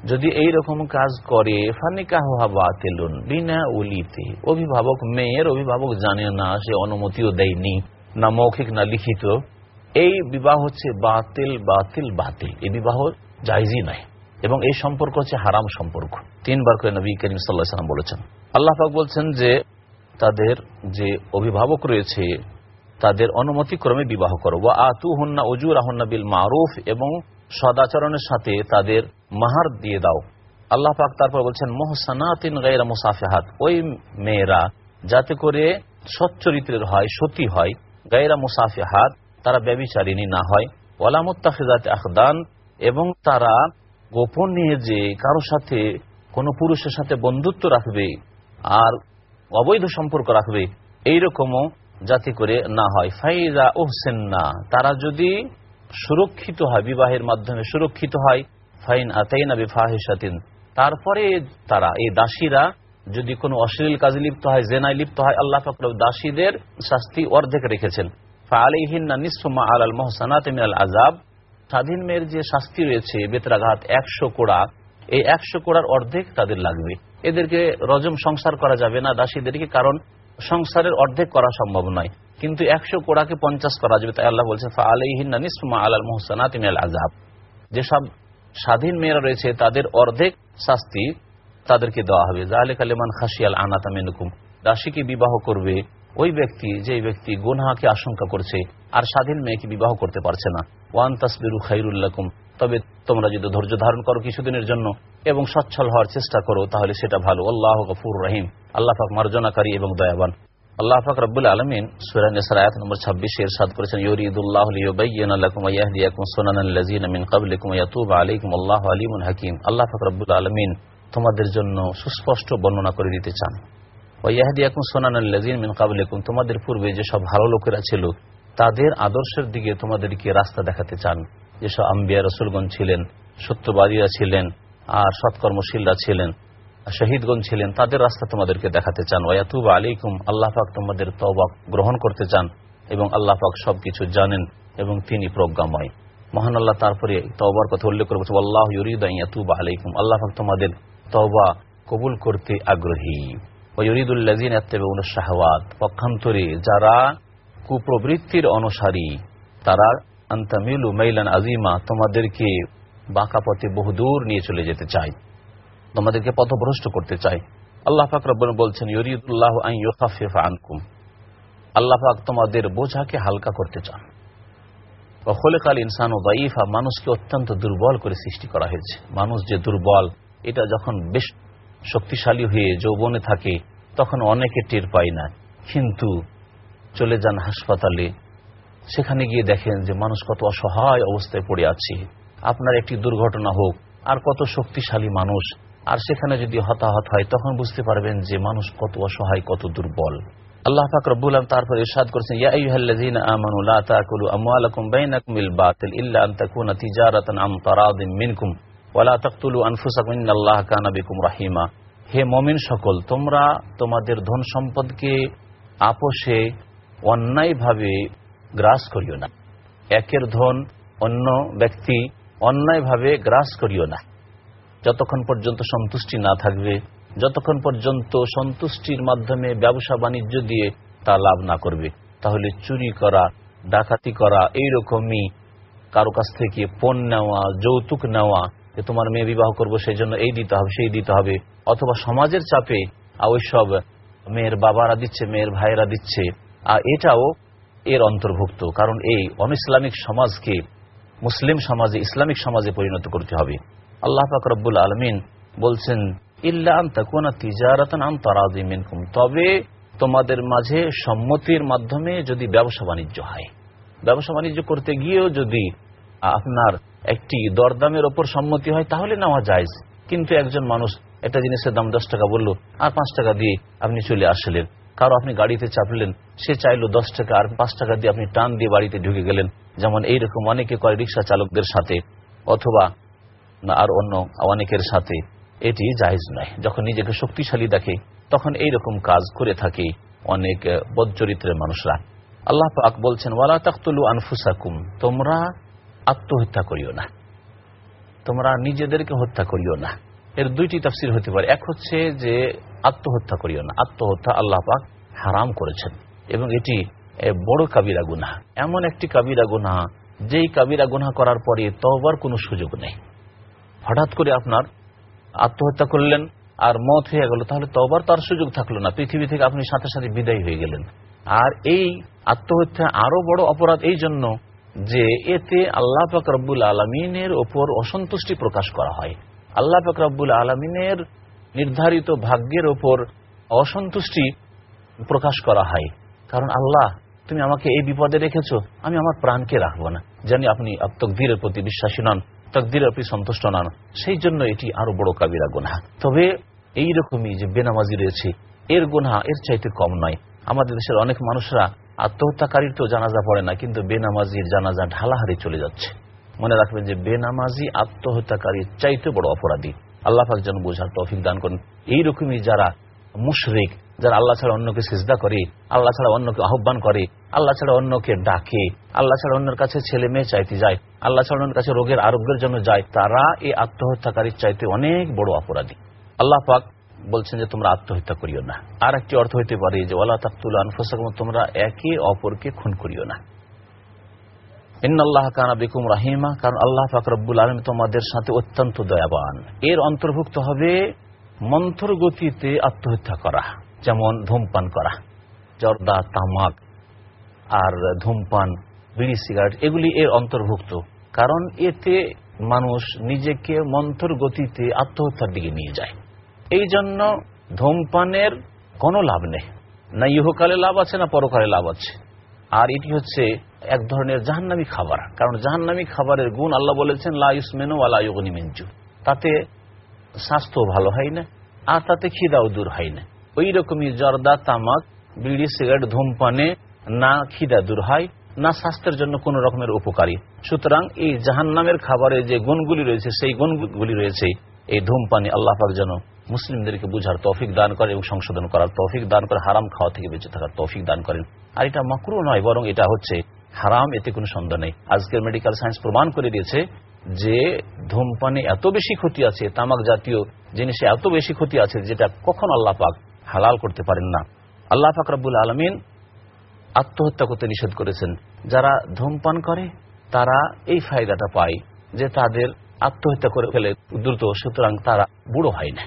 যদি এই রকম কাজ করে, ফানিকাহ বাতিলুন, বিনা উলিতে। অভিভাবক মেয়ের অভিভাবক জানে না, সে অনুমতিও দেয়নি, না মৌখিক, না লিখিত। এই বিবাহ হচ্ছে বাতিল বাতিল বাতিল। এই বিবাহ জায়জই নয়, এবং এই সম্পর্ক হচ্ছে হারাম সম্পর্ক। তিনবার করে নবী করিম সাল্লাহ সাল্লাম বলেছেন। আল্লাহ পাক বলছেন যে, তাদের যে অভিভাবক রয়েছে, তাদের অনুমতি ক্রমে বিবাহ করো। ওয়া আতু হন্না অজুর আহন্না বিল মারুফ, এবং সদাচরণের সাথে তাদের মাহার দিয়ে দাও। আল্লাহ পাক তারপর বলছেন, মোহসানাতিন গাইরা মুসাফেহাত। ওই মেয়েরা যাতে করে সচ্চরিত্রের হয়, সতী হয় গাইরা মুসাফেহাত, তারা ব্যবিচারিণী না হয়। ওয়ালামুত্তাফিজাত আখদান, এবং তারা গোপনে যে কারও সাথে কোনো পুরুষের সাথে বন্ধুত্ব রাখবে আর অবৈধ সম্পর্ক রাখবে, এইরকমও যাতে করে না হয়। ফাইজা ওহসেন না, তারা যদি সুরক্ষিত হয়, বিবাহের মাধ্যমে সুরক্ষিত হয়, ফাইন আতাইনা বিফাহিসাতিন তারপরে তারা, এই দাসীরা যদি কোনো অশ্লীল কাজে লিপ্ত হয়, জেনায় লিপ্ত হয়, আল্লাহ ফাকর দাসীদের শাস্তি অর্ধেক রেখেছেন। আজাব স্বাধীন মেয়ের যে শাস্তি রয়েছে, বেতরাঘাত একশো কোড়া, এই একশো কোড়ার অর্ধেক তাদের লাগবে। এদেরকে রজম সংসার করা যাবে না দাসীদেরকে, কারণ সংসারের অর্ধেক করা সম্ভব নয়। কিন্তু একশো কোড়াকে পঞ্চাশ করা যাবে, তাই আল্লাহ বলছেন আলাইহিনা নিসমা আলাল মোহসানাত মিনাল আজাব যেসব স্বাধীন মেয়েরা রয়েছে, তাদের অর্ধেক শাস্তি তাদেরকে দেওয়া হবে। জাহালে কালেমান খাসিয়াল আনাতা মেনুকুম। দাসীকে বিবাহ করবে ওই ব্যক্তি যে ব্যক্তি গুনহাকে আশঙ্কা করছে, আর স্বাধীন মেয়েকে বিবাহ করতে পারছে না। ওয়ান তাসবিরু খাইরুল্লাকুম তবে তোমরা যদি ধৈর্য ধারণ করো কিছুদিনের জন্য এবং সচ্ছল হওয়ার চেষ্টা করো, তাহলে সেটা ভালো। আল্লাহ গফুর রহিম। আল্লাহ পাক মার্জনাকারী এবং দয়াবান। আল্লাহ পাক রব্বুল আলমিন সুরান আয়াত নম্বর ছাব্বিশে এরশাদ করেছেন, ইউরিদুল্লাহ লিয়ুবাইয়িনা লাকুম ওয়া ইয়াহদিয়াকুম সুনানাল লাযিনা মিন ক্বাবলিকুম ওয়া ইয়াতুবা আলাইকুম আল্লাহু আলিমুন হাকীম। আল্লাহ পাক রব্বুল আলমিন তোমাদের জন্য সুস্পষ্ট বর্ণনা করে দিতে চান। ওয়া ইয়াহদিয়াকুম সুনানাল লাযিনা মিন ক্বাবলিকুম। তোমাদের পূর্বে যে সব ভালো লোকেরা ছিল, তাদের আদর্শের দিকে তোমাদেরকে রাস্তা দেখাতে চান। যেসব আম্বিয়া রসুলগঞ্জ ছিলেন, সত্যবাদীরা ছিলেন আর সৎকর্মশীলরা ছিলেন শহীদগঞ্জ ছিলেন, তাদের রাস্তা তোমাদেরকে দেখাতে চান। ওয়াতুব আলাইকুম, আল্লাহ পাক তোমাদের তবা গ্রহণ করতে চান এবং আল্লাহ পাক সবকিছু জানেন এবং তিনি প্রজ্ঞাময়। মহান আল্লাহ তারপরে তওবার কথা উল্লেখ করে বলছে আল্লাহ ইউরিদাইয়াতুব আলাইকুম। আল্লাহ পাক তোমাদের তওবা কবুল করতে আগ্রহী। যারা কুপ্রবৃত্তির অনুসারী, তারা মাইলান আজিমা তোমাদেরকে বাঁকা পথে বহুদূর নিয়ে চলে যেতে চায়। তোমাদেরকে পথভ্রষ্ট করতে চায় আল্লাহ পাক বলছেন, ইউরিদুল্লাহ আনকুম। আল্লাহ তোমাদের বোঝাকে হালকা করতে চান। অখলেকাল ইনসান ও দাইফা মানুষকে অত্যন্ত দুর্বল করে সৃষ্টি করা হয়েছে। মানুষ যে দুর্বল, এটা যখন বেশ শক্তিশালী হয়ে যৌবনে থাকে, তখন অনেকে টের পায় না। কিন্তু চলে যান হাসপাতালে, সেখানে গিয়ে দেখেন যে মানুষ কত অসহায় অবস্থায় পড়ে আছে। আপনার একটি দুর্ঘটনা হোক, আর কত শক্তিশালী মানুষ আর সেখানে যদি হতাহত হয়, তখন বুঝতে পারবেন যে মানুষ কত অসহায়, কত দুর্বল। আল্লাহ পাক রব্বুল আলম তারপর ইরশাদ করেছেন, ইয়া আইয়ুহাল্লাযীনা আমানু লা তাকুলু আমওয়ালাকুম বাইনাকুম বিল বাতিল ইল্লা আন তাকুনা তিজারাতান আম তারাদিন মিনকুম ওয়া লা তাকতুলু আনফুসাকুম, ইন্নাল্লাহা কানা বিকুম রাহিমা। হে মুমিন সকল, তোমরা তোমাদের ধন সম্পদকে আপোষে অন্যায়ভাবে গ্রাস করিও না। একের ধন অন্য ব্যক্তি অন্যায়ভাবে গ্রাস করিও না। যতক্ষণ পর্যন্ত সন্তুষ্টি না থাকবে, যতক্ষণ পর্যন্ত সন্তুষ্টির মাধ্যমে ব্যবসা বাণিজ্য দিয়ে তা লাভ না করবে, তাহলে চুরি করা, ডাকাতি করা এই এইরকমই কারও কাছ থেকে পণ নেওয়া, যৌতুক নেওয়া, যে তোমার মেয়ে বিবাহ করব সেই জন্য এই দিতে হবে, সেই দিতে হবে, অথবা সমাজের চাপে ওইসব মেয়ের বাবারা দিচ্ছে, মেয়ের ভাইয়েরা দিচ্ছে। আর এটাও এর অন্তর্ভুক্ত, কারণ এই অন ইসলামিক সমাজকে মুসলিম সমাজে, ইসলামিক সমাজে পরিণত করতে হবে। আল্লাহ পাক রব্বুল আলমিন বলছেন তবে তোমাদের মাঝে সম্মতির মাধ্যমে যদি ব্যবসা বাণিজ্য হয়। ব্যবসা বাণিজ্য করতে গিয়েও যদি আপনার একটি দরদামের ওপর সম্মতি হয়, তাহলে নেওয়া যায় কিন্তু একজন মানুষ একটা জিনিসের দাম দশ টাকা বলল, আর পাঁচ টাকা দিয়ে আপনি চলে আসলেন। কারও আপনি গাড়িতে চাপলেন, সে চাইলো দশ টাকা, আর পাঁচ টাকা দিয়ে আপনি টান দিয়ে বাড়িতে ঢুকে গেলেন। যেমন এইরকম অনেকে করে রিক্সা চালকদের সাথে, অথবা আর অন্য অনেকের সাথে, এটি জাহেজ নয়। যখন নিজেকে শক্তিশালী দেখে, তখন এই রকম কাজ করে থাকে অনেক বদচরিত্রের মানুষরা। আল্লাহ পাক বলছেন, ওয়ালা তাকতুলু আনফুসাকুম, তোমরা আত্মহত্যা করিও না। তোমরা নিজেদেরকে হত্যা করিও না। এর দুইটি তাফসির হতে পারে। এক হচ্ছে যে, আত্মহত্যা করিও না। আত্মহত্যা আল্লাহ পাক হারাম করেছেন এবং এটি বড় কাবিরা গুনা এমন একটি কাবিরা গুনা যেই কাবিরা গুনা করার পরে তবার কোনো সুযোগ নেই। হঠাৎ করে আপনার আত্মহত্যা করলেন আর মত হয়ে গেল, তাহলে তবার তার সুযোগ থাকল না। পৃথিবী থেকে আপনি সাথে সাথে বিদায় হয়ে গেলেন। আর এই আত্মহত্যা আরও বড় অপরাধ এই জন্য যে এতে আল্লাহ রব্বুল আলমিনের ওপর অসন্তুষ্টি প্রকাশ করা হয়। আল্লাহ রব্বুল আলমিনের নির্ধারিত ভাগ্যের ওপর অসন্তুষ্টি প্রকাশ করা হয়। কারণ, আল্লাহ, তুমি আমাকে এই বিপদে রেখেছো, আমি আমার প্রাণকে রাখব না। জানি আপনি তকদিরের প্রতি বিশ্বাসী নন। তকদিরের প্রতি সন্তুষ্ট নন সেই জন্য এটি আরও বড় কাবিরা গুনা তবে এই রকমই যে বেনামাজি রয়েছে, এর গুনা এর চাইতে কম নয়। আমাদের দেশের অনেক মানুষরা আত্মহত্যাকারীর তো জানাজা পড়ে না, কিন্তু বেনামাজির জানাজা ঢালাহারে চলে যাচ্ছে। মনে রাখবেন যে বেনামাজি আত্মহত্যাকারীর চাইতে বড় অপরাধী। আল্লাহ পাক যেন বোঝার তৌফিক দান করেন। এইরকমই যারা মুশরিক যারা আল্লাহ ছাড়া অন্যকে সিজদা করে, আল্লাহ ছাড়া অন্যকে আহ্বান করে, আল্লাহ ছাড়া অন্যকে ডাকে, আল্লাহ ছাড়া অন্যের কাছে ছেলে মেয়ে চাইতে যায়, আল্লাহ ছাড়া অন্যের কাছে রোগের আরোগ্যের জন্য যায়, তারা এই আত্মহত্যাকারীর চাইতে অনেক বড় অপরাধী। আল্লাহ পাক বলছেন যে, তোমরা আত্মহত্যা করিও না। আর একটি অর্থ হইতে পারে যে ওলা তাকুল আনফসাকুম, তোমরা একে অপরকে খুন করিও না। বিকুম রাহিমা, কারণ আল্লাহ ফাকরবুল আলম তোমাদের সাথে অত্যন্ত দয়াবান। এর অন্তর্ভুক্ত হবে মন্থর গতিতে আত্মহত্যা করা। যেমন ধূমপান করা, জর্দা, তামাক আর ধূমপান, বিড়ি, সিগারেট, এগুলি এর অন্তর্ভুক্ত। কারণ এতে মানুষ নিজেকে মন্থর গতিতে আত্মহত্যার দিকে নিয়ে যায়। এই জন্য ধূমপানের কোনো লাভ নেই। না ইহকালে লাভ আছে, না পরকালে লাভ আছে। আর এটি হচ্ছে এক ধরনের জাহান্নামি খাবার। কারণ জাহান্নামি খাবারের গুণ আল্লাহ বলেছেন লাইসমেনু আলাইগনি মিঞ্জু তাতে স্বাস্থ্য ভালো হয় না, আর তাতে খিদাও দূর হয় না। ওই রকমই জর্দা, তামাক, বিড়ি, সিগারেট, ধূমপানে, না খিদা দূর হয়, না স্বাস্থ্যের জন্য কোন রকমের উপকারী। সুতরাং এই জাহান নামের খাবারে যে গুণগুলি রয়েছে, সেই গুণগুলি রয়েছে এই ধূমপানি আল্লাহ পাক যেন মুসলিমদেরকে বুঝার তৌফিক দান করে এবং সংশোধন করার তৌফিক দান করে, হারাম খাওয়া থেকে বেঁচে থাকার তৌফিক দান করেন। আর এটা মাকরু নয়, বরং এটা হচ্ছে হারাম, এতে কোনো সন্দেহ নেই। আজকের মেডিকেল সায়েন্স প্রমাণ করে দিয়েছে যে ধূমপানে এত বেশি ক্ষতি আছে তামাক জাতীয় জিনিসে এত বেশি ক্ষতি আছে, যেটা কখন আল্লাহ পাক হালাল করতে পারেন না। আল্লাহ ফাকরাবুল আলমিন আত্মহত্যা করতে নিষেধ করেছেন। যারা ধূমপান করে, তারা এই ফায়দাটা পায় যে তাদের আত্মহত্যা করে ফেলে দ্রুত। সুতরাং তারা বুড়ো হয় না।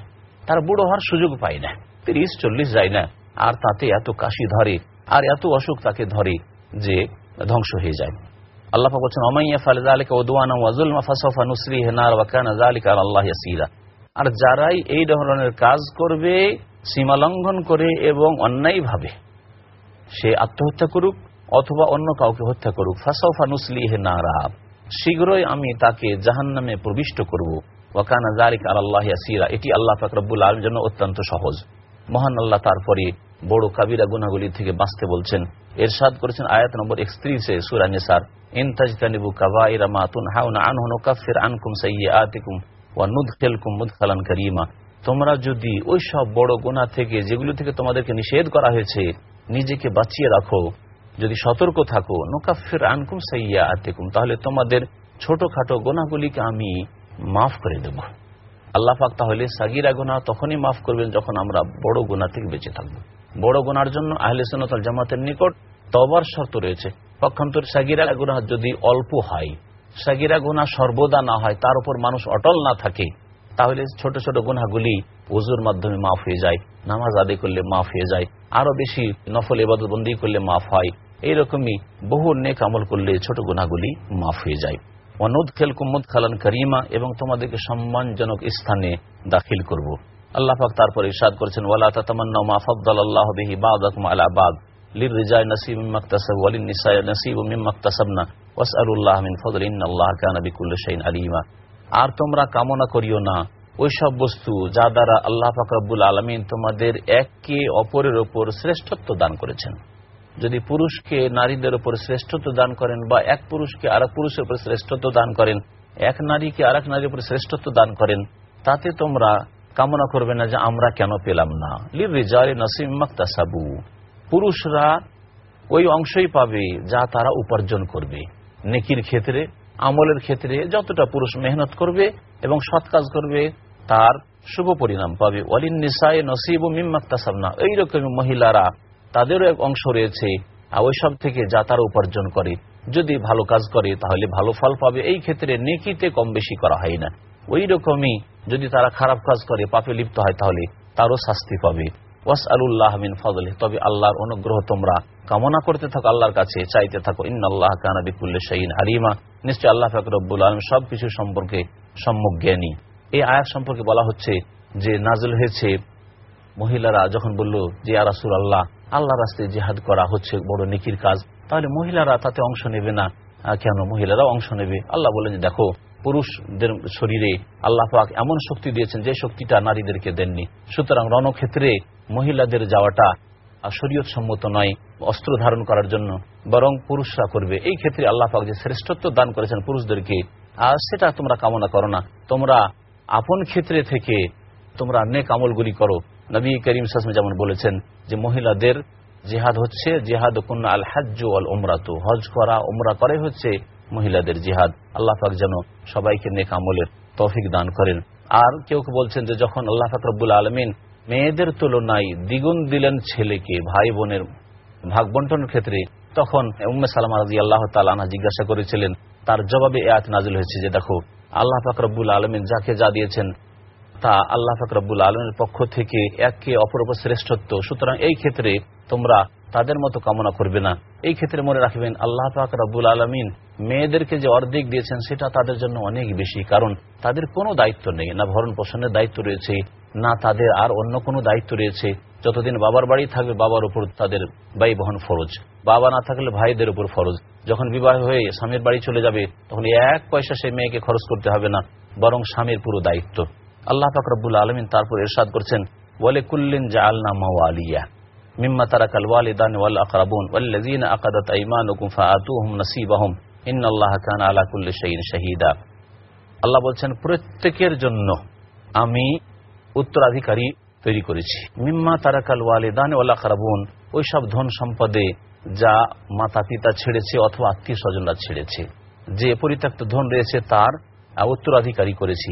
তারা বুড়ো হওয়ার সুযোগ পায় না। তিরিশ, চল্লিশ যায় না। আর তাতে এত কাশি ধরে, আর এত অসুখ তাকে ধরে যে ধ্বংস হয়ে যায়। আল্লাহ বলছেন অমাইয়া ফালেদা আলিকা ওদুয়ানা নুসরি হেনার আল্লাহ ইয়াসিরা। আর যারাই এই ধরনের কাজ করবে সীমা লঙ্ঘন করে এবং অন্যায়ভাবে সে আত্মহত্যা করুক অথবা অন্য কাউকে হত্যা করুক। নুসলি হে নারা। শীঘ্রই আমি তাকে জাহান নামে প্রবিষ্ট করব। ওয়াকানা জালিক আল্লাহ ইয়াসিরা। এটি আল্লাহ ফাকরবুল আলম জন্য অত্যন্ত সহজ। মহান আল্লাহ তারপরে বড় কাবিরা গুনাগুলি থেকে বাঁচতে বলছেন। এরশাদ করেছেন আয়াত নম্বর একত্রিশে সুরানিসার ইনতাজতানিবু কাবাইরা মাতুন হাউনা আনহু নুকাফির আনকুম সাইয়্যাতিকুম ওয়া নুদখিলকুম মুদখালান কারীমা। তোমরা যদি ওই সব বড় গোনা থেকে, যেগুলো থেকে তোমাদেরকে নিষেধ করা হয়েছে, নিজেকে বাঁচিয়ে রাখো, যদি সতর্ক থাকো, নুকাফির আনকুম সাইয়্যাতিকুম, তাহলে তোমাদের ছোটখাটো গোনাগুলিকে আমি মাফ করে দেব। আল্লাহ পাক তাহলে সাগিরা গোনা তখনই মাফ করবেন যখন আমরা বড় গোনা থেকে বেঁচে থাকব। বড় গোনার জন্য আহলে সুন্নাত জামাতের নিকট তবার শর্ত রয়েছে। পক্ষান্তর সাগিরা গোনা যদি অল্প হয়, সাগিরা গোনা সর্বদা না হয়, তার উপর মানুষ অটল না থাকে তাহলে ছোট ছোট গুনাহগুলি ওজুর মাধ্যমে মাফ হয়ে যায়, নামাজ আদি করলে মাফ হয়ে যায়, আরও বেশি নফল এবাদতবন্দি করলে মাফ হয়, এইরকমই বহু নেক আমল করলে ছোট গুনাহগুলি মাফ হয়ে যায় অনুদ খেল কুমুদ খালান করিমা, এবং তোমাদেরকে সম্মানজনক স্থানে দাখিল করব। আল্লাহ পাক তারপর ইরশাদ করেছেন, ওয়ালা তাতামান্না মা ফাদ্দাল আল্লাহ বিহি বাদাকুম আলা বাদ নাসিব মিম্মাক্তাসাব ওয়ালিন নিসায় নাসিব মিম্মাক্তাসাবনা ওয়াসআলুল্লাহ মিন ফদল ইন্নাল্লাহ কানা বিকুল্লি শাইইন আর তোমরা কামনা করিও না। ওই সব বস্তু যা দ্বারা আল্লাহ পাক রব্বুল আলমিন তোমাদের একে অপরের ওপর শ্রেষ্ঠত্ব দান করেছেন। যদি পুরুষকে নারীদের ওপর শ্রেষ্ঠত্ব দান করেন বা এক পুরুষকে আরেক পুরুষের উপর শ্রেষ্ঠত্ব দান করেন, এক নারীকে আরেক নারীর উপর শ্রেষ্ঠত্ব দান করেন, তাতে তোমরা কামনা করবে না যে আমরা কেন পেলাম না। লির রেজারে নসিম মাক্তাসাবু। পুরুষরা ওই অংশই পাবে যা তারা উপার্জন করবে। নেকির ক্ষেত্রে আমলের ক্ষেত্রে যতটা পুরুষ মেহনত করবে এবং সৎ কাজ করবে, তার শুভ পরিণাম পাবে। ওয়ালিন নিসায় নসিব মিম্মাক্তাসাবনা এইরকম মহিলারা তাদেরও এক অংশ রয়েছে ওই সব থেকে যা তারা উপার্জন করে। যদি ভালো কাজ করে, তাহলে ভালো ফল পাবে। এই ক্ষেত্রে নেকিতে কম বেশি করা হয় না। ওই রকমই যদি তারা খারাপ কাজ করে, পাপে লিপ্ত হয়, তাহলে তারও শাস্তি পাবে। ওয়াস আলুল্লাহ মিন ফজলে তবে আল্লাহর অনুগ্রহ তোমরা কামনা করতে থাকো, আল্লাহর কাছে চাইতে থাকো ইন্নআল্লাহ কানাবিকুল্লে শাহিন হারিমা নিশ্চয় আল্লাহ ফাকরবুল আলম সবকিছু সম্পর্কে সম্মুখ জ্ঞানী। এই আয়াত সম্পর্কে বলা হচ্ছে যে নাজল হয়েছে মহিলারা যখন বলল যে আরাসুল আল্লাহ আল্লাহ রাস্তায় জেহাদ করা হচ্ছে, বড় নিকির কাজ। তাহলে মহিলারা তাতে অংশ নেবে না। কেন? মহিলারা অংশ নেবে। আল্লাহ বলেন দেখো পুরুষদের শরীরে আল্লাহ পাক এমন শক্তি দিয়েছেন যে শক্তিটা নারীদেরকে দেননি। সুতরাং রণক্ষেত্রে মহিলাদের যাওয়াটা শরীয়ত সম্মত নয়, অস্ত্র ধারণ করার জন্য, বরং পুরুষরা করবে। এই ক্ষেত্রে আল্লাহ পাক যে শ্রেষ্ঠত্ব দান করেছেন পুরুষদেরকে, আর সেটা তোমরা কামনা করো না। তোমরা আপন ক্ষেত্রে থেকে তোমরা নেক আমলগুলি করো। নবী করিম সাসমে যেমন বলেছেন যে মহিলাদের জেহাদ হচ্ছে জেহাদ কন্যা আল হাজ আল ওমরাতু হজ করা ওমরা করে হচ্ছে মহিলাদের জিহাদ। আল্লাহ পাক যেন সবাইকে নেক আমলের তৌফিক দান করেন। আর কেউ বলছেন যে যখন আল্লাহ ফাকরবুল আলমিন মেয়েদের তুলনায় দ্বিগুণ দিলেন ছেলেকে, ভাই বোনের ভাগ বন্টনের ক্ষেত্রে, তখন উম্মে সালামা রাজি আল্লাহ তালা জিজ্ঞাসা করেছিলেন, তার জবাবে এত নাজিল হয়েছে যে, দেখো, আল্লাহ ফাকরবুল আলমিন যাকে যা দিয়েছেন, তা আল্লাহ ফাকরবুল আলমের পক্ষ থেকে একে অপর শ্রেষ্ঠত্ব। সুতরাং এই ক্ষেত্রে তোমরা তাদের মতো কামনা করবে না। এই ক্ষেত্রে মনে রাখবেন, আল্লাহ পাক রব্বুল আলমিন মেয়েদেরকে যে অর্ধেক দিয়েছেন, সেটা তাদের জন্য অনেক বেশি। কারণ তাদের কোনো দায়িত্ব নেই, না ভরণ পোষণের দায়িত্ব রয়েছে, না তাদের আর অন্য কোনো দায়িত্ব রয়েছে। যতদিন বাবার বাড়ি থাকবে, বাবার উপর তাদের ব্যয় বহন ফরজ। বাবা না থাকলে ভাইদের উপর ফরজ। যখন বিবাহ হয়ে স্বামীর বাড়ি চলে যাবে, তখন এক পয়সা সেই মেয়েকে খরচ করতে হবে না, বরং স্বামীর পুরো দায়িত্ব। আল্লাহ পাক আলমিন তারপর এরশাদ করছেন ওয়ালে কুল্লিন জা আলনা মাওয়ালিয়া। মিম্মা তারাকাল ওয়ালিদান ওয়াল আকরাবুন ওয়াল্লাযীনা আকাদাত আইমানুকুম ফাআতুহুম নাসিবাহুম ইন্নাল্লাহা কানা আলা কুল্লি শাইইন শাহীদা আল্লাহ বলছেন, প্রত্যেকের জন্য আমি উত্তরাধিকারী তৈরি করেছি। মিম্মা তারাকাল ওয়ালিদান ওয়াল আকরাবুন ওই সব ধন সম্পদে যা মাতা পিতা ছেড়েছে অথবা আত্মীয় স্বজনরা ছেড়েছে। যে পরিত্যক্ত ধন রয়েছে তার উত্তরাধিকারী করেছি।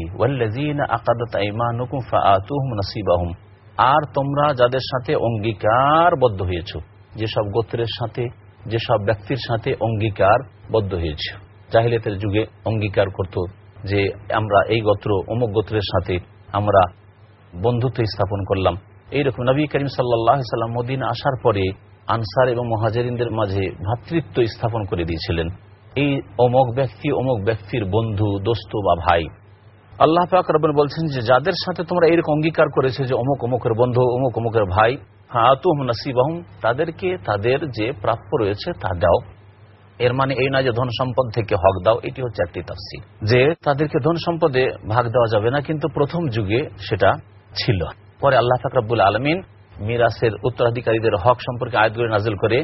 আর তোমরা যাদের সাথে অঙ্গীকারবদ্ধ হয়েছ, যেসব গোত্রের সাথে, যেসব ব্যক্তির সাথে অঙ্গীকারবদ্ধ হয়েছ। জাহিলিয়াতের যুগে অঙ্গীকার করত যে আমরা এই গোত্র, অমুক গোত্রের সাথে আমরা বন্ধুত্ব স্থাপন করলাম। এইরকম নবী করিম সাল্লাহ সাল্লাম মদিন আসার পরে আনসার এবং মহাজেরিনদের মাঝে ভ্রাতৃত্ব স্থাপন করে দিয়েছিলেন। এই অমুক ব্যক্তি অমুক ব্যক্তির বন্ধু, দোস্ত বা ভাই আল্লাহ পাক রবেন বলছেন যে, যাদের সাথে তোমরা এরকম অঙ্গীকার করেছে যে, অমুক অমুকের বন্ধু, অমুক অমুকের ভাই হাতুম নাসিবাহম, তাদেরকে তাদের যে প্রাপ্য রয়েছে তা দাও। এর মানে এই না যে ধন সম্পদ থেকে হক দাও, এটি হচ্ছে একটি তাফসি যে তাদেরকে ধন সম্পদে ভাগ দেওয়া যাবে না, কিন্তু প্রথম যুগে সেটা ছিল। পরে আল্লাহ ফাকরাবুল আলমিন মিরাসের উত্তরাধিকারীদের হক সম্পর্কে আয়াতগুলি নাজিল করে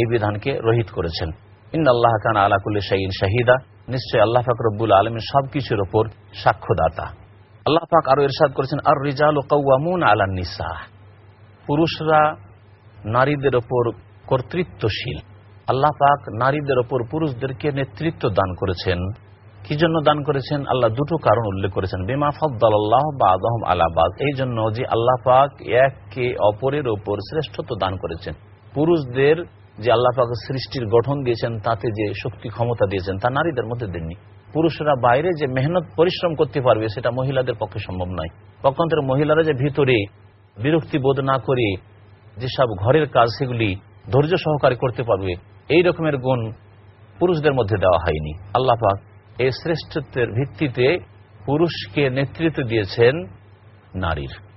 এই বিধানকে রহিত করেছেন। ইন আল্লাহ খান আলাকুল্লি শাহিন শাহিদা। নিশ্চয় আল্লাহ ফাকরবুল আলমীর সবকিছুর ওপর সাক্ষ্যদাতা। আল্লাহ পাক আরও ইরশাদ করেছেন আর রিজাল কৌয়ামুন আলা নিসা। পুরুষরা নারীদের ওপর কর্তৃত্বশীল। আল্লাহ পাক নারীদের ওপর পুরুষদেরকে নেতৃত্ব দান করেছেন। কি জন্য দান করেছেন? আল্লাহ দুটো কারণ উল্লেখ করেছেন। বেমা ফদ্দাল আল্লাহ বা আদহম আলাবাদ এই জন্য যে আল্লাহ পাক একে অপরের ওপর শ্রেষ্ঠত্ব দান করেছেন। পুরুষদের যে আল্লাহ পাক সৃষ্টির গঠন দিয়েছেন, তাতে যে শক্তি ক্ষমতা দিয়েছেন, তা নারীদের মধ্যে দেননি। পুরুষরা বাইরে যে মেহনত, পরিশ্রম করতে পারবে, সেটা মহিলাদের পক্ষে সম্ভব নয়। পক্ষান্তরে মহিলারা যে ভিতরে বিরক্তি বোধ না করে যেসব ঘরের কাজ, সেগুলি ধৈর্য সহকারে করতে পারবে, এই রকমের গুণ পুরুষদের মধ্যে দেওয়া হয়নি। আল্লাহ পাক এই শ্রেষ্ঠত্বের ভিত্তিতে পুরুষকে নেতৃত্ব দিয়েছেন নারীর।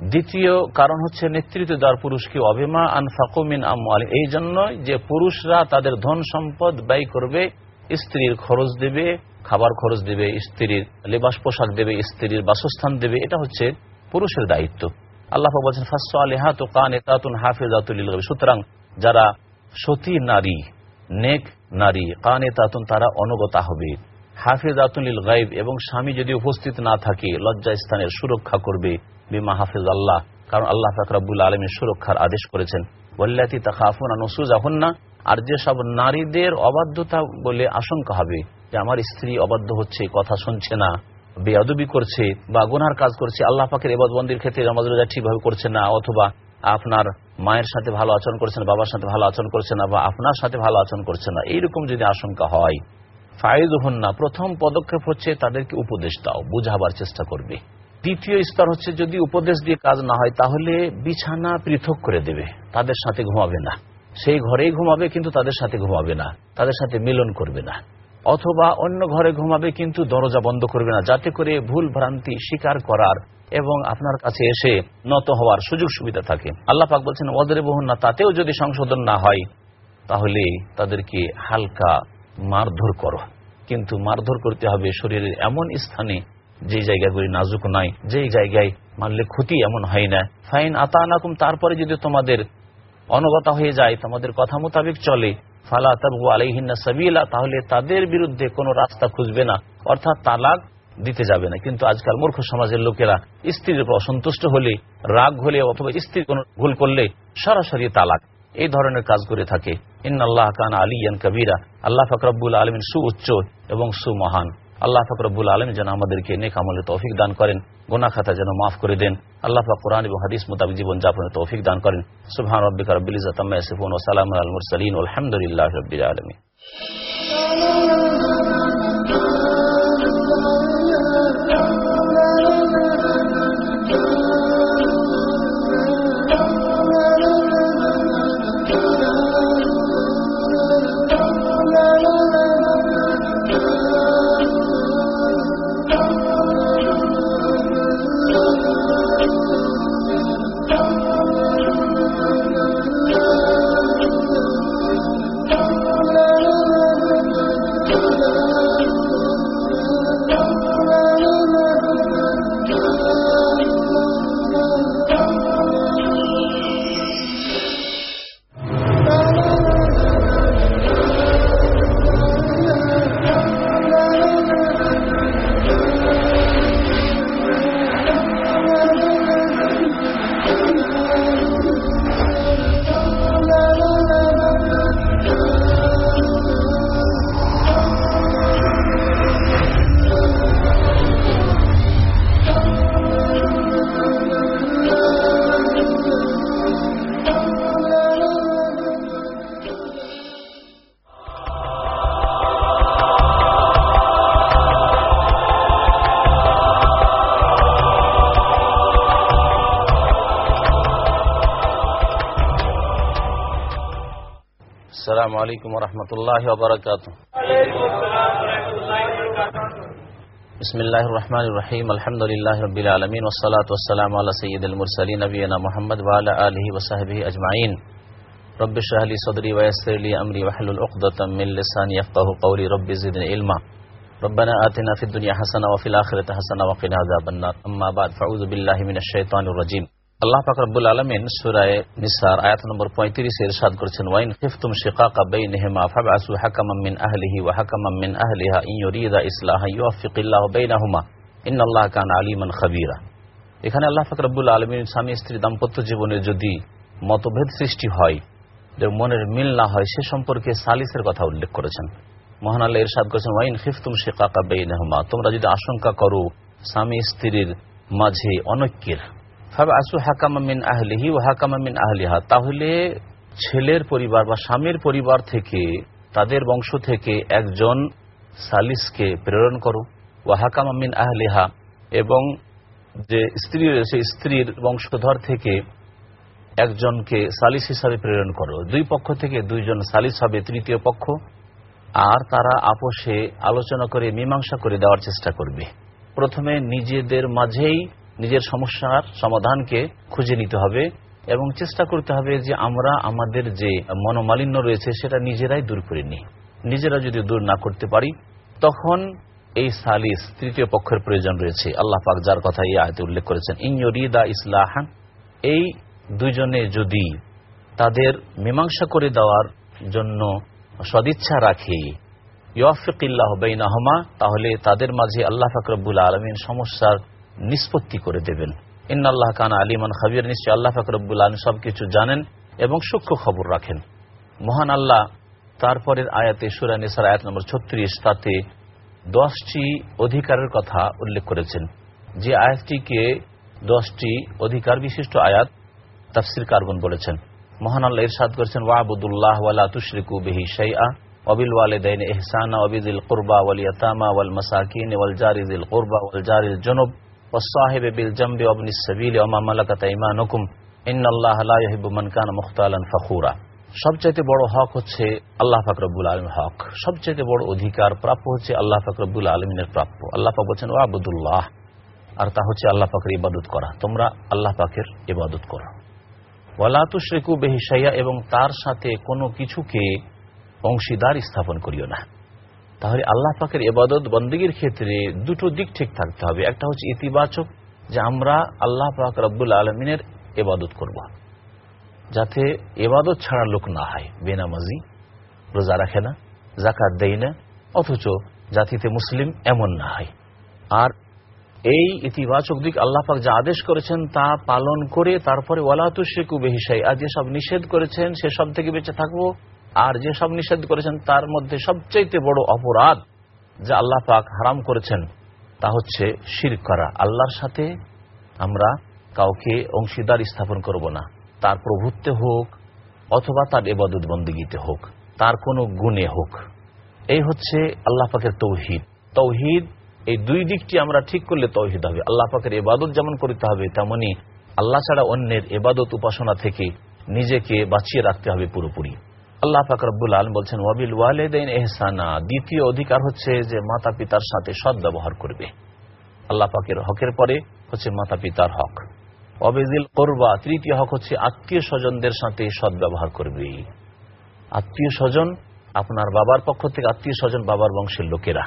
দ্বিতীয় কারণ হচ্ছে নেতৃত্ব দেওয়ার পুরুষকে অভিমা আন ফাকুমিন আল এই জন্য যে পুরুষরা তাদের ধন সম্পদ ব্যয় করবে, স্ত্রীর খরচ দেবে, খাবার খরচ দেবে, স্ত্রীর লেবাস পোশাক দেবে, স্ত্রীর বাসস্থান দেবে, এটা হচ্ছে পুরুষের দায়িত্ব। আল্লাহ বলছেন আলিহা তো কান এতাতুন হাফিজাতুল সুতরাং যারা সতী নারী, নেক নারী কান এতাতুন তারা অনুগতা হবে। হাফিজাতুল গাইব এবং স্বামী যদি উপস্থিত না থাকে লজ্জা স্থানের সুরক্ষা করবে। বিমা হাফিজ আল্লাহ কারণ আল্লাহ ফাকরাবুল আলমীর সুরক্ষার আদেশ করেছেন। ওল্লাতি তাকাফুন নসুজ এখন না আর যেসব নারীদের অবাধ্যতা বলে আশঙ্কা হবে, যে আমার স্ত্রী অবাধ্য হচ্ছে, কথা শুনছে না, বেয়াদবি করছে বা গুনার কাজ করছে, আল্লাহ পাকের এবাদ বন্দির ক্ষেত্রে নামাজ রোজা ঠিকভাবে করছে না, অথবা আপনার মায়ের সাথে ভালো আচরণ করছে না, বাবার সাথে ভালো আচরণ করছে না, বা আপনার সাথে ভালো আচরণ করছে না, এইরকম যদি আশঙ্কা হয় ফায়দ হন না প্রথম পদক্ষেপ হচ্ছে তাদেরকে উপদেশ দাও, বুঝাবার চেষ্টা করবে। দ্বিতীয় স্তর হচ্ছে যদি উপদেশ দিয়ে কাজ না হয়, তাহলে বিছানা পৃথক করে দেবে। তাদের সাথে ঘুমাবে না। সেই ঘরেই ঘুমাবে, কিন্তু তাদের সাথে ঘুমাবে না। তাদের সাথে মিলন করবে না। অথবা অন্য ঘরে ঘুমাবে, কিন্তু দরজা বন্ধ করবে না, যাতে করে ভুল ভ্রান্তি স্বীকার করার এবং আপনার কাছে এসে নত হওয়ার সুযোগ সুবিধা থাকে। আল্লাহ পাক বলছেন ওদের বহুন না, তাতেও যদি সংশোধন না হয়, তাহলে তাদেরকে হালকা মারধর করো। কিন্তু মারধর করতে হবে শরীরের এমন স্থানে যে জায়গাগুলি নাজুক নাই যে জায়গায় মানলে ক্ষতি এমন হয় না। ফাইন আতা নাকুম তারপরে যদি তোমাদের অনগতা হয়ে যায়, তোমাদের কথা মোতাবেক চলে, ফালা তাবু আলাইহিনা সাবিলা, তাহলে তাদের বিরুদ্ধে কোনো রাস্তা খুঁজবে না, অর্থাৎ তালাক দিতে যাবে না। কিন্তু আজকাল মূর্খ সমাজের লোকেরা স্ত্রীর উপর অসন্তুষ্ট হলে, রাগ হলে অথবা স্ত্রীর কোন ভুল করলে সরাসরি তালাক। এই ধরনের কাজ করে থাকে। ইন্নআল্লাহ কান আলিয়ান কবিরা। আল্লাহ ফকরাবুল আলমিন সু উচ্চ এবং সুমহান। আল্লাহ ফাকরবুল আলম যেন আমাদেরকে নেক আমলে তৌফিক দান করেন গোনা খাতা যেন মাফ করে দেন। আল্লাহ পাক কোরআন এবং হাদিস মোতাবিক জীবন যাপনে তৌফিক দান করেন। সুবহান রব্বিকা রব্বিল ইজ্জাতি আম্মা ইয়াসিফুন ওয়া সালামুন আলাল মুরসালিন عليكم ورحمة الله وبركاته. بسم الله الرحمن الرحيم. الحمد لله رب العالمين والصلاة والسلام على سيد المرسلين نبينا محمد وعلى آله وصحبه أجمعين. رب شرح لي صدري ويسر لي أمري واحلل عقدة من لساني يفقه قولي. رب زدني علما. ربنا آتنا في الدنيا حسنة وفي الآخرة حسنة وقنا عذاب النار. أما بعد فأعوذ بالله من الشيطان الرجيم. আল্লাহ পাক রব্বুল আলমিন সুরায় নিসার আয়াত নম্বর পঁয়ত্রিশে ইরশাদ করেছেন, ওয়াইন খিফতুম শিকাকা বাইনহিমা ফাবআসু হাকামান মিন আহলিহি ওয়া হাকামান মিন আহলিহা ইন ইউরিদা ইসলাহা ইউওয়াফিকিল্লাহু বাইনাহুমা। ইন্নাল্লাহা কানা আলিমান খাবীরা। এখানে আল্লাহ পাক রব্বুল আলমিন স্বামী স্ত্রী দাম্পত্য জীবনে যদি মতভেদ সৃষ্টি হয়, যে মনের মিল না হয়, সে সম্পর্কে সালিসের কথা উল্লেখ করেছেন। মহান আল্লাহ ইরশাদ করেছেন, ওয়াইন খিফতুম শিকাকা বাইনহুমা। তোমরা যদি আশঙ্কা করো, স্বামী স্ত্রীর মাঝে অনৈক্যের আসু হাকামিন আহলিহি ও হাকামিন আহলিহা। তাহলে ছেলের পরিবার বা স্বামীর পরিবার থেকে, তাদের বংশ থেকে একজন সালিসকে প্রেরণ করো। ও হাকামিন আহলিহা এবং যে স্ত্রী রয়েছে স্ত্রীর বংশধর থেকে একজনকে সালিস হিসাবে প্রেরণ করো। দুই পক্ষ থেকে দুইজন সালিস হবে তৃতীয় পক্ষ। আর তারা আপোষে আলোচনা করে, মীমাংসা করে দেওয়ার চেষ্টা করবে। প্রথমে নিজেদের মাঝেই নিজের সমস্যার সমাধানকে খুঁজে নিতে হবে এবং চেষ্টা করতে হবে যে আমরা আমাদের যে মনোমালিন্য রয়েছে সেটা নিজেরাই দূর করে নিই। নিজেরা যদি দূর না করতে পারি, তখন এই সালিস তৃতীয় পক্ষের প্রয়োজন রয়েছে। আল্লাহ পাক যার কথা এই আয়তে উল্লেখ করেছেন ইঞ্জরিদা ইসলাহান এই দুজনে যদি তাদের মীমাংসা করে দেওয়ার জন্য সদিচ্ছা রাখে ইয়ফিকিল্লাহ বেইনাহমা তাহলে তাদের মাঝে আল্লাহ ফাকরবুল আলমিন সমস্যার নিষ্পত্তি করে দেবেন। ইন্নআল্লাহ কান আলিমান খাবির, নিশ্চয় আল্লাহ ফাকরবুল আলম সবকিছু জানেন এবং সূক্ষ্ম খবর রাখেন। মহান আল্লাহ তারপরের আয়াতে সুরানিসার আয়াত নম্বর ছত্রিশ, তাতে দশটি অধিকারের কথা উল্লেখ করেছেন। যে আয়াতটিকে দশটি অধিকার বিশিষ্ট আয়াত তাফসির কার্বন বলেছেন। মহান আল্লাহ ইরশাদ করেছেন, ওয়াবুদুল্লাহ ওয়ালা তুশরিকু বিহি শাইআ ওয়াবিল ওয়ালিদাইন ইহসানা ওয়াবিদিল কুরবা ওয়াল ইয়াতামা ওয়াল মাসাকিন ওয়াল জারিজিল কুরবা ওয়াল জারিল জুনুব والصاحب بالجنب وابن السبيل وما ملكت ايمانكم ان الله لا يحب من كان مختالا فخورا সবচাইতে বড় হক হচ্ছে আল্লাহ ফাকরবুল আলম হক সবচাইতে বড় অধিকার প্রাপ্য হচ্ছে আল্লাহ ফাকরবুল আলমিনের প্রাপ্য আল্লাহ পাক বলছেন ও আবুদুল্লাহ আর তা হচ্ছে আল্লাহ পাকের ইবাদত করা তোমরা আল্লাহ পাকের ইবাদত করো ওয়ালাতুশ্রিকু বেহিসাইয়া এবং তার সাথে কোনো কিছুকে অংশীদার স্থাপন করিও না তাহলে আল্লাহ পাকের এবাদত বন্দীগীর ক্ষেত্রে দুটো দিক ঠিক থাকতে হবে। একটা হচ্ছে ইতিবাচক, যে আমরা আল্লাহ পাক রব্বুল আলমিনের এবাদত করব। যাতে এবাদত ছাড়া লোক না হয়, বেনামাজি, রোজা রাখে না জাকাত দেয় না, অথচ জাতিতে মুসলিম এমন না হয়। আর এই ইতিবাচক দিক আল্লাহ পাক যা আদেশ করেছেন তা পালন করে তারপরে ওয়ালাতু শেকু বেহিসাই আর যেসব নিষেধ করেছেন সেসব থেকে বেঁচে থাকব। আর যেসব নিষেধ করেছেন, তার মধ্যে সবচাইতে বড় অপরাধ যা আল্লাহ পাক হারাম করেছেন, তা হচ্ছে শির করা। আল্লাহর সাথে আমরা কাউকে অংশীদার স্থাপন করব না। তার প্রভুত্বে হোক অথবা তার এবাদত বন্দীগীতে হোক, তার কোনো গুণে হোক। এই হচ্ছে আল্লাহ পাকের তৌহিদ। তৌহিদ, এই দুই দিকটি আমরা ঠিক করলে তৌহিদ হবে। আল্লাহ পাকের এবাদত যেমন করতে হবে, তেমনি আল্লাহ ছাড়া অন্যের এবাদত উপাসনা থেকে নিজেকে বাঁচিয়ে রাখতে হবে পুরোপুরি। আল্লাহ পাক রব্বুল আলম বলছেন, ওয়াবিল ওয়ালেদিন এহসানা দ্বিতীয় অধিকার হচ্ছে যে মাতা পিতার সাথে সৎ ব্যবহার করবে। আল্লাহ পাকের হকের পরে হচ্ছে মাতা পিতার হক অবেজিল করবা, তৃতীয় হক হচ্ছে আত্মীয় স্বজনদের সাথে সৎ ব্যবহার করবে। আত্মীয় স্বজন আপনার বাবার পক্ষ থেকে আত্মীয় স্বজন বাবার বংশের লোকেরা।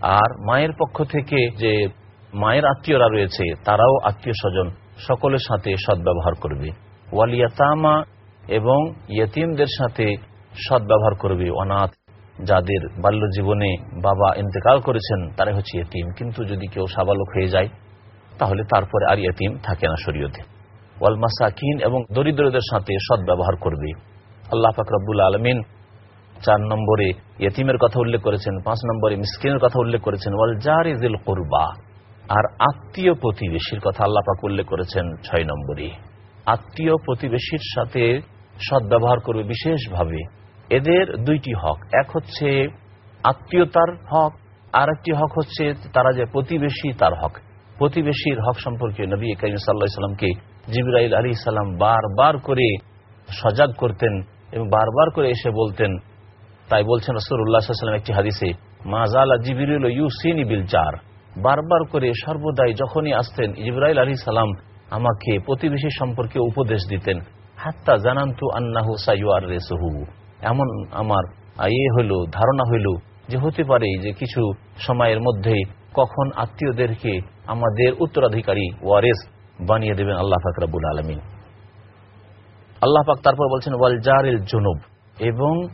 আর মায়ের পক্ষ থেকে যে মায়ের আত্মীয়রা রয়েছে, তারাও আত্মীয় স্বজন সকলের সাথে সদ্ব্যবহার করবে। ওয়ালিয়াতামা এবং ইয়তিমদের সাথে সদ্ব্যবহার করবে। অনাথ যাদের বাল্য জীবনে বাবা ইন্তেকাল করেছেন তারা হচ্ছে ইয়তিম। কিন্তু যদি কেউ সাবালক হয়ে যায়, তাহলে তারপরে আর ইয়তিম থাকে না শরীয়তে। ওয়াল মাসাকিন এবং দরিদ্রদের সাথে সদ্ব্যবহার করবে। আল্লাহ ফাকরাবুল আলমিন চার নম্বরে ইয়তিমের কথা উল্লেখ করেছেন, পাঁচ নম্বরে মিসকিনের কথা উল্লেখ করেছেন, ওয়াল জারিজিল কোরবা। আর আত্মীয় প্রতিবেশীর কথা আল্লাহ পাক উল্লেখ করেছেন ছয় নম্বরে। আত্মীয় প্রতিবেশীর সাথে সদ্ব্যবহার করবে বিশেষভাবে। এদের দুইটি হক। এক হচ্ছে আত্মীয়তার হক আর একটি হক হচ্ছে তারা যে প্রতিবেশী তার হক। প্রতিবেশীর হক সম্পর্কে নবী করিম সাল্লাহ সাল্লামকে জিবরাইল আলী সাল্লাম বারবার করে সজাগ করতেন এবং বারবার করে এসে বলতেন। তাই বলছেন রসুল্লাহাম একটি হাদিসে মাজালা জিবিরুল ইউসিন বিল চার বারবার করে সর্বদাই যখনই আসতেন ইব্রাহিল আলী সালাম আমাকে প্রতিবেশী সম্পর্কে উপদেশ দিতেন। হাত্তা জানান্তু আন্নাহু সাইয়ার রেসহু এমন আমার ইয়ে হইল, ধারণা হইল যে হতে পারে যে কিছু সময়ের মধ্যে কখন আত্মীয়দেরকে আমাদের উত্তরাধিকারী ওয়ারেস বানিয়ে দেবেন আল্লাহ ফাকরাবুল আলমিন। আল্লাহ পাক তারপর বলছেন ওয়ালজারিল জুনুব এবং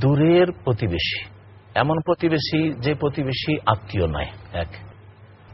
দূরের প্রতিবেশী। এমন প্রতিবেশী যে প্রতিবেশী আত্মীয় নয়, এক।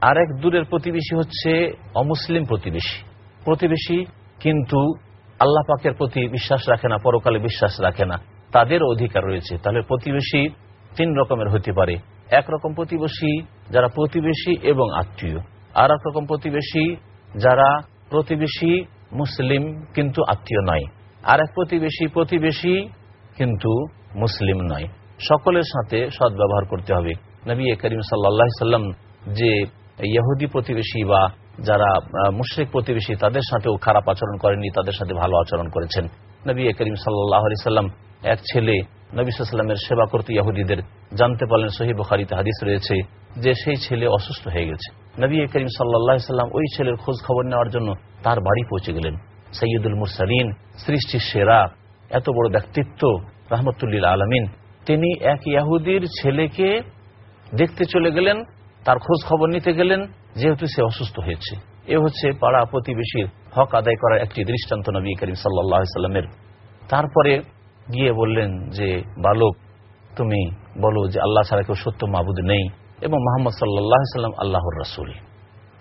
আর এক দূরের প্রতিবেশী হচ্ছে অমুসলিম প্রতিবেশী। প্রতিবেশী কিন্তু আল্লাহ পাকের প্রতি বিশ্বাস রাখে না, পরকালে বিশ্বাস রাখে না। তাদের অধিকার রয়েছে। তাহলে প্রতিবেশী তিন রকমের হতে পারে। একরকম প্রতিবেশী যারা প্রতিবেশী এবং আত্মীয়। আর এক রকম প্রতিবেশী যারা প্রতিবেশী মুসলিম কিন্তু আত্মীয় নয়। আর এক প্রতিবেশী প্রতিবেশী কিন্তু মুসলিম নয়। সকলের সাথে সদ্ব্যবহার করতে হবে। নবী করিম সাল্লা সাল্লাম যে ইহুদি প্রতিবেশী বা যারা মুশ্রিক প্রতিবেশী তাদের সাথেও খারাপ আচরণ করেননি, তাদের সাথে ভালো আচরণ করেছেন। নবী করিম সাল্লাহ সাল্লাম এক ছেলে নবী সাল্লামের সেবা করতে ইহুদিদের জানতে পারলেন সহি বখারিতে হাদিস রয়েছে যে সেই ছেলে অসুস্থ হয়ে গেছে। নবী করিম সাল্লাহ সাল্লাম ওই ছেলের খোঁজ খবর নেওয়ার জন্য তার বাড়ি পৌঁছে গেলেন। সৈয়দুল মুরসালিন সৃষ্টির সেরা, এত বড় ব্যক্তিত্ব, রহমতুল্লিল আলমিন। তিনি এক ইয়াহুদির ছেলেকে দেখতে চলে গেলেন, তার খোঁজ খবর নিতে গেলেন যেহেতু সে অসুস্থ হয়েছে, এ হচ্ছে পাড়া প্রতিবেশীর হক আদায় করার একটি দৃষ্টান্ত নবী করিম সাল্লাহ সাল্লামের। তারপরে গিয়ে বললেন যে, বালক, তুমি বলো যে আল্লাহ ছাড়া কেউ সত্য মাবুদ নেই এবং মোহাম্মদ সাল্লাহ সাল্লাম আল্লাহর রাসুল।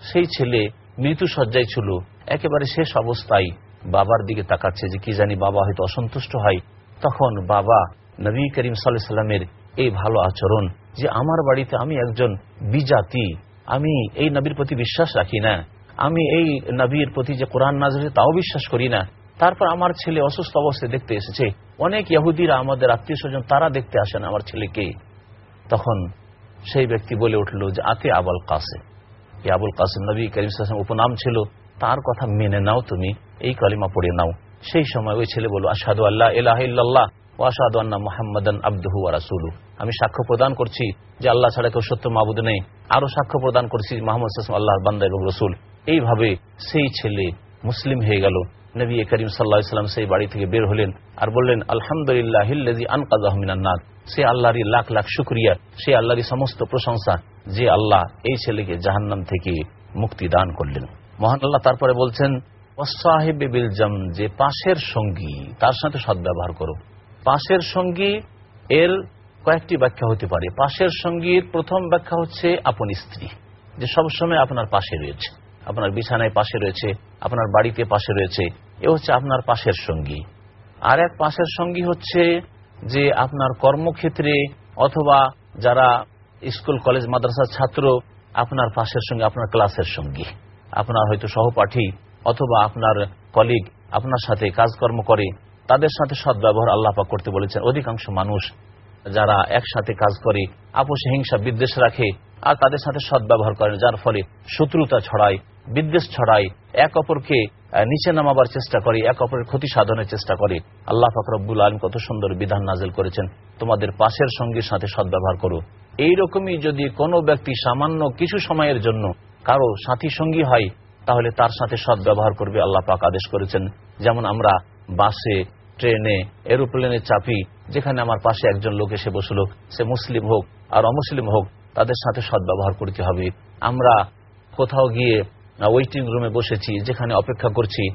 সেই ছেলে মৃত্যু সজ্জায় ছিল, একেবারে শেষ অবস্থায় বাবার দিকে তাকাচ্ছে যে কি জানি বাবা হয়তো অসন্তুষ্ট হয়। তখন বাবা নবী করিম সাল্লাহ সাল্লামের এই ভালো আচরণ যে, আমার বাড়িতে আমি একজন বিজাতি আমি এই নবীর প্রতি বিশ্বাস রাখি না। আমি এই নবীর প্রতি যে কোরআন নাজ তাও বিশ্বাস করি না। তারপর আমার ছেলে অসুস্থ অবস্থায় দেখতে এসেছে। অনেক ইহুদিরা আমাদের আত্মীয় স্বজন, তারা দেখতে আসেন আমার ছেলেকে। তখন সেই ব্যক্তি বলে উঠল যে, আতে আবুল এই আবুল কাসেম নবী করিম উপনাম ছিল, তার কথা মেনে নাও তুমি, এই কলিমা পড়ে নাও। সেই সময় ওই ছেলে বলল আসাদু আল্লাহ এলাহ ও আসাদু আন্না মোহাম্মদান আব্দুহু রাসুলু আমি সাক্ষ্য প্রদান করছি যে আল্লাহ ছাড়া কেউ সত্য মাবুদ নেই। আরও সাক্ষ্য প্রদান করছি মোহাম্মদ আল্লাহ বান্দা এবং রসুল। এইভাবে সেই ছেলে মুসলিম হয়ে গেল। নবী করিম সাল্লাহ সেই বাড়ি থেকে বের হলেন আর বললেন আলহামদুলিল্লাহ আনকাজমিনান্নাদ সে আল্লাহরই লাখ লাখ শুক্রিয়া, সে আল্লাহরই সমস্ত প্রশংসা যে আল্লাহ এই ছেলেকে জাহান্নাম থেকে মুক্তি দান করলেন। মহান আল্লাহ তারপরে বলছেন বিলজাম যে পাশের সঙ্গী, তার সাথে সদ্ব্যবহার করো। পাশের সঙ্গী এর কয়েকটি ব্যাখ্যা হতে পারে। পাশের সঙ্গীর প্রথম ব্যাখ্যা হচ্ছে আপন স্ত্রী, যে সবসময় আপনার পাশে রয়েছে। আপনার বিছানায় পাশে রয়েছে, আপনার বাড়িতে পাশে রয়েছে, এ হচ্ছে আপনার পাশের সঙ্গী। আর এক পাশের সঙ্গী হচ্ছে যে আপনার কর্মক্ষেত্রে অথবা যারা স্কুল, কলেজ, মাদ্রাসার ছাত্র, আপনার পাশের সঙ্গে, আপনার ক্লাসের সঙ্গী। আপনার হয়তো সহপাঠী অথবা আপনার কলিগ আপনার সাথে কাজকর্ম করে তাদের সাথে সদ্ব্যবহার আল্লাপা করতে বলেছেন। অধিকাংশ মানুষ যারা একসাথে কাজ করে, আপোষে হিংসা, বিদ্বেষ রাখে, আর তাদের সাথে সদ্ব্যবহার করেন, যার ফলে শত্রুতা ছড়ায়, বিদ্বেষ ছড়ায়, এক অপরকে নিচে নামাবার চেষ্টা করে, এক অপরের ক্ষতি সাধনের চেষ্টা করে। আল্লাহ ফাকরবুল আলম কত সুন্দর বিধান নাজেল করেছেন। তোমাদের পাশের সঙ্গীর সাথে সদ্ব্যবহার করো। এইরকমই যদি কোনো ব্যক্তি সামান্য কিছু সময়ের জন্য কারও সাথী সঙ্গী হয়, তাহলে তার সাথে সদ্ব্যবহার করবে আল্লাহ পাক আদেশ করেছেন। যেমন আমরা বাসে, ট্রেনে, এরোপ্লেনে চাপি, যেখানে আমার পাশে একজন লোক এসে বসল। সে মুসলিম হোক আর অমুসলিম হোক, তাদের সাথে সদ্ব্যবহার করতে হবে। আমরা কোথাও গিয়ে ওয়েটিং রুমে বসেছি, যেখানে অপেক্ষা করছি।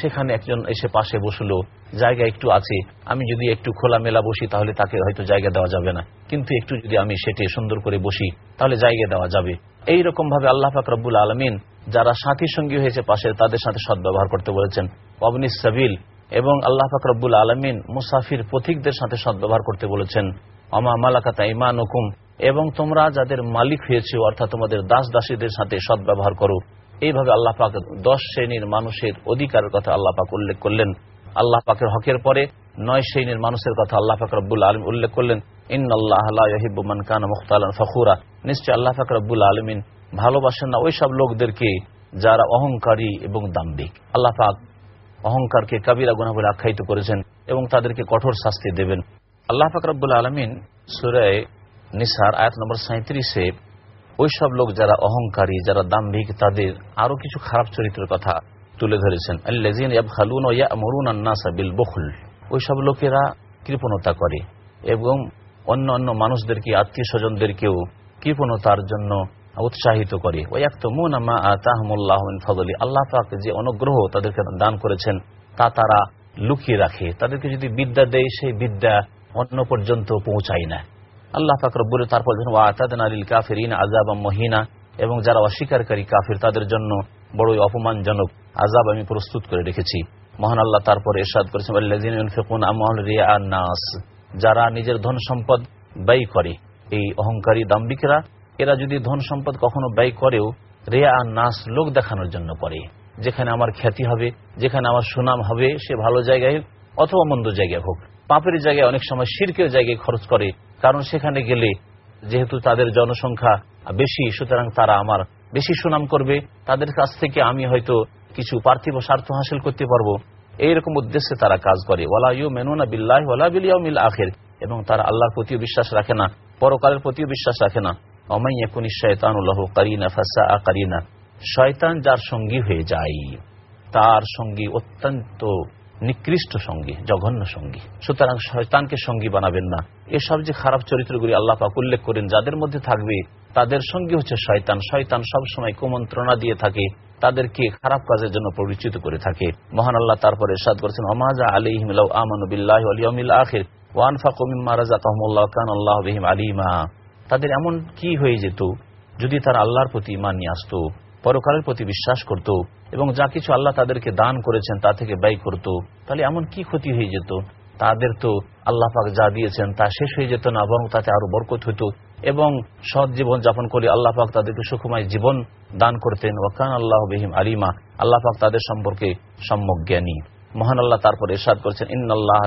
সেখানে একজন এসে পাশে বসল। জায়গা একটু আছে, আমি যদি একটু খোলামেলা বসি, তাহলে তাকে হয়তো জায়গা দেওয়া যাবে না। কিন্তু একটু যদি আমি সেটি সুন্দর করে বসি, তাহলে জায়গা দেওয়া যাবে। এই রকম ভাবে আল্লাহ ফাকরাবুল আলমিন, যারা সাথী সঙ্গী হয়েছে পাশে, তাদের সাথে সদ্ব্যবহার করতে বলেছেন। অবনিস সাবিল এবং আল্লাহ ফাকরাবুল আলমিন মুসাফির পথিকদের সাথে সদ্ব্যবহার করতে বলেছেন অমা মালাকাতা ইমান হুকুম এবং তোমরা যাদের মালিক হয়েছে, অর্থাৎ তোমাদের দাস দাসীদের সাথে সদ্ব্যবহার করো। এইভাবে আল্লাহ পাক দশ শ্রেণির মানুষের অধিকারের কথা আল্লাহ পাক উল্লেখ করলেন। আল্লাহ পাকের হকের পরে নয় শ্রেণির মানুষের কথা আল্লাহ পাক আলম উল্লেখ করলেন ইন আল্লাহ আল্লাহবুমান কান মুখতাল ফখুরা নিশ্চয় আল্লাহ পাক আলমিন ভালোবাসেন না ওই সব লোকদেরকে যারা অহংকারী এবং দাম্বিক আল্লাহ পাক অহংকারকে কাবিরা গুনা বলে আখ্যায়িত করেছেন এবং তাদেরকে কঠোর শাস্তি দেবেন। আল্লাহ পাক রব্বুল আলমিন সুরায় নিসার আয়াত নম্বর সাঁত্রিশে ওইসব লোক যারা অহংকারী, যারা দাম্ভিক, তাদের আরও কিছু খারাপ চরিত্রের কথা তুলে ধরেছেন। ওইসব লোকেরা কৃপণতা করে এবং অন্য অন্য মানুষদেরকে আত্মীয় স্বজনদেরকেও কৃপণতার জন্য উৎসাহিত করে। আল্লাহ পাক যে অনুগ্রহ তাদেরকে দান করেছেন, তা তারা লুকিয়ে রাখে। তাদেরকে যদি বিদ্যা দেয়, সেই বিদ্যা অন্য পর্যন্ত পৌঁছায় না। আল্লাহ ফাকরবুল তারপর আলিল কাফিরিন আজাব মহিনা। এবং যারা অস্বীকারী কাফির, তাদের জন্য বড়ই অপমানজনক আজাব আমি প্রস্তুত করে রেখেছি। মহান আল্লাহ তারপর এরশাদ করেছেন যারা নিজের ধন সম্পদ ব্যয় করে, এই অহংকারী দাম্বিকেরা এরা যদি ধন সম্পদ কখনো ব্যয় করেও রেয়া নাস লোক দেখানোর জন্য করে, যেখানে আমার খ্যাতি হবে, যেখানে আমার সুনাম হবে, সে ভালো জায়গায় অথবা মন্দ জায়গায় হোক। পাপের জায়গায় অনেক সময় শিরকের জায়গায় খরচ করে, কারণ সেখানে গেলে যেহেতু তাদের জনসংখ্যা বেশি, সুতরাং তারা আমার বেশি সুনাম করবে, তাদের কাছ থেকে আমি হয়তো কিছু পার্থিব স্বার্থ হাসিল করতে পারব। এইরকম উদ্দেশ্যে তারা কাজ করে। ওলা ইউ মেনুনা বিল্লাহ ওলা বিলিয়ামিল আখের। এবং তারা আল্লাহর প্রতিও বিশ্বাস রাখে না, পরকালের প্রতিও বিশ্বাস রাখে না। অমাইয়াকুনি শয়তানুল্লাহ কারিনা ফাসা কারিনা। শয়তান যার সঙ্গী হয়ে যায়, তার সঙ্গী অত্যন্ত নিকৃষ্ট সঙ্গী, জঘন্য সঙ্গী। সুতরাং শয়তানকে সঙ্গী বানাবেন না। এসব যে খারাপ চরিত্রগুলি আল্লাহ উল্লেখ করেন, যাদের মধ্যে থাকবে, তাদের সঙ্গী হচ্ছে শয়তান। শয়তান সবসময় কুমন্ত্রণা দিয়ে থাকে, তাদেরকে খারাপ কাজের জন্য পরিচিত করে থাকে। মহান আল্লাহ তারপরে সাদ করেছেন অমাজা আলিহিম আমানুবিল্লাহ আলিয়মিল আখির ওয়ান ফাকুমিম্মা রাজাকাহমুল্লাহ কান আল্লাহ বিহিম আলিমা। তাদের এমন কি হয়ে যেত যদি তারা আল্লাহর প্রতি ইমান নিয়ে আসতো, পরকালের প্রতি বিশ্বাস করত এবং যা কিছু আল্লাহ তাদেরকে দান করেছেন তা থেকে ব্যয় করত, তাহলে এমন কি ক্ষতি হয়ে যেত? তাদের তো আল্লাহ পাক যা দিয়েছেন তা শেষ হয়ে যেত না, বরং তাতে আরও বরকত হইত এবং সৎ জীবন যাপন করে আল্লাহ পাক তাদেরকে সুখময় জীবন দান করতেন। ওয়াকান আল্লাহ বেহিম আলিমা। আল্লাহ পাক তাদের সম্পর্কে সম্যক জ্ঞানী। মহান আল্লাহ তারপর এরশাদ করেছেন ইন আল্লাহ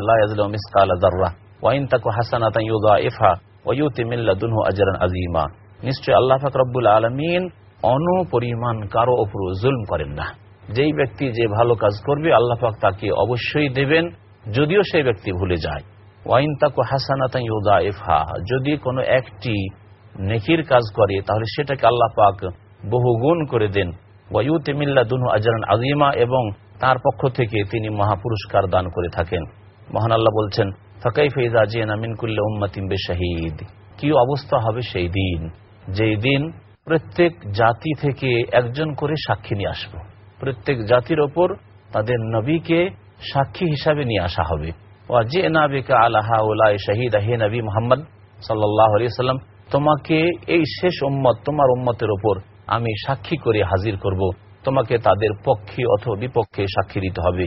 ওয়াইন তাকু হাসানাতা ইউদা ওয়ুতি মিল্লা দুনহু আজরান আজিমা নিশ্চয় আল্লাহ পাক আলমিন অনুপরিমাণ কারও ওপর জুলম করেন না। যেই ব্যক্তি যে ভালো কাজ করবে, আল্লাহ পাক তাকে অবশ্যই দেবেন, যদিও সেই ব্যক্তি ভুলে যায়। ওয়াইন তাকু হাসানাতা ইউদা ইফা যদি কোনো একটি নেকির কাজ করে, তাহলে সেটাকে আল্লাহ পাক বহুগুণ করে দেন। ওয়ুতি মিল্লা দুনহু আজরান আজিমা এবং তার পক্ষ থেকে তিনি মহাপুরস্কার দান করে থাকেন। মহান আল্লাহ বলছেন ফাকাই ফেজা জিয়ানা মিনকুল্লা উম্মাতিম বেশাহিদ কি অবস্থা হবে সেই দিন? যেই দিন প্রত্যেক জাতি থেকে একজন করে সাক্ষী নিয়ে আসব। প্রত্যেক জাতির ওপর তাদের নবীকে সাক্ষী হিসাবে নিয়ে আসা হবে। যে আলাহা ওলাই শাহিদ আহে নবী মোহাম্মদ সাল্লাহ তোমাকে এই শেষ উম্মত, তোমার উম্মতের ওপর আমি সাক্ষী করে হাজির করব। তোমাকে তাদের পক্ষে অথবা বিপক্ষে সাক্ষী দিতে হবে।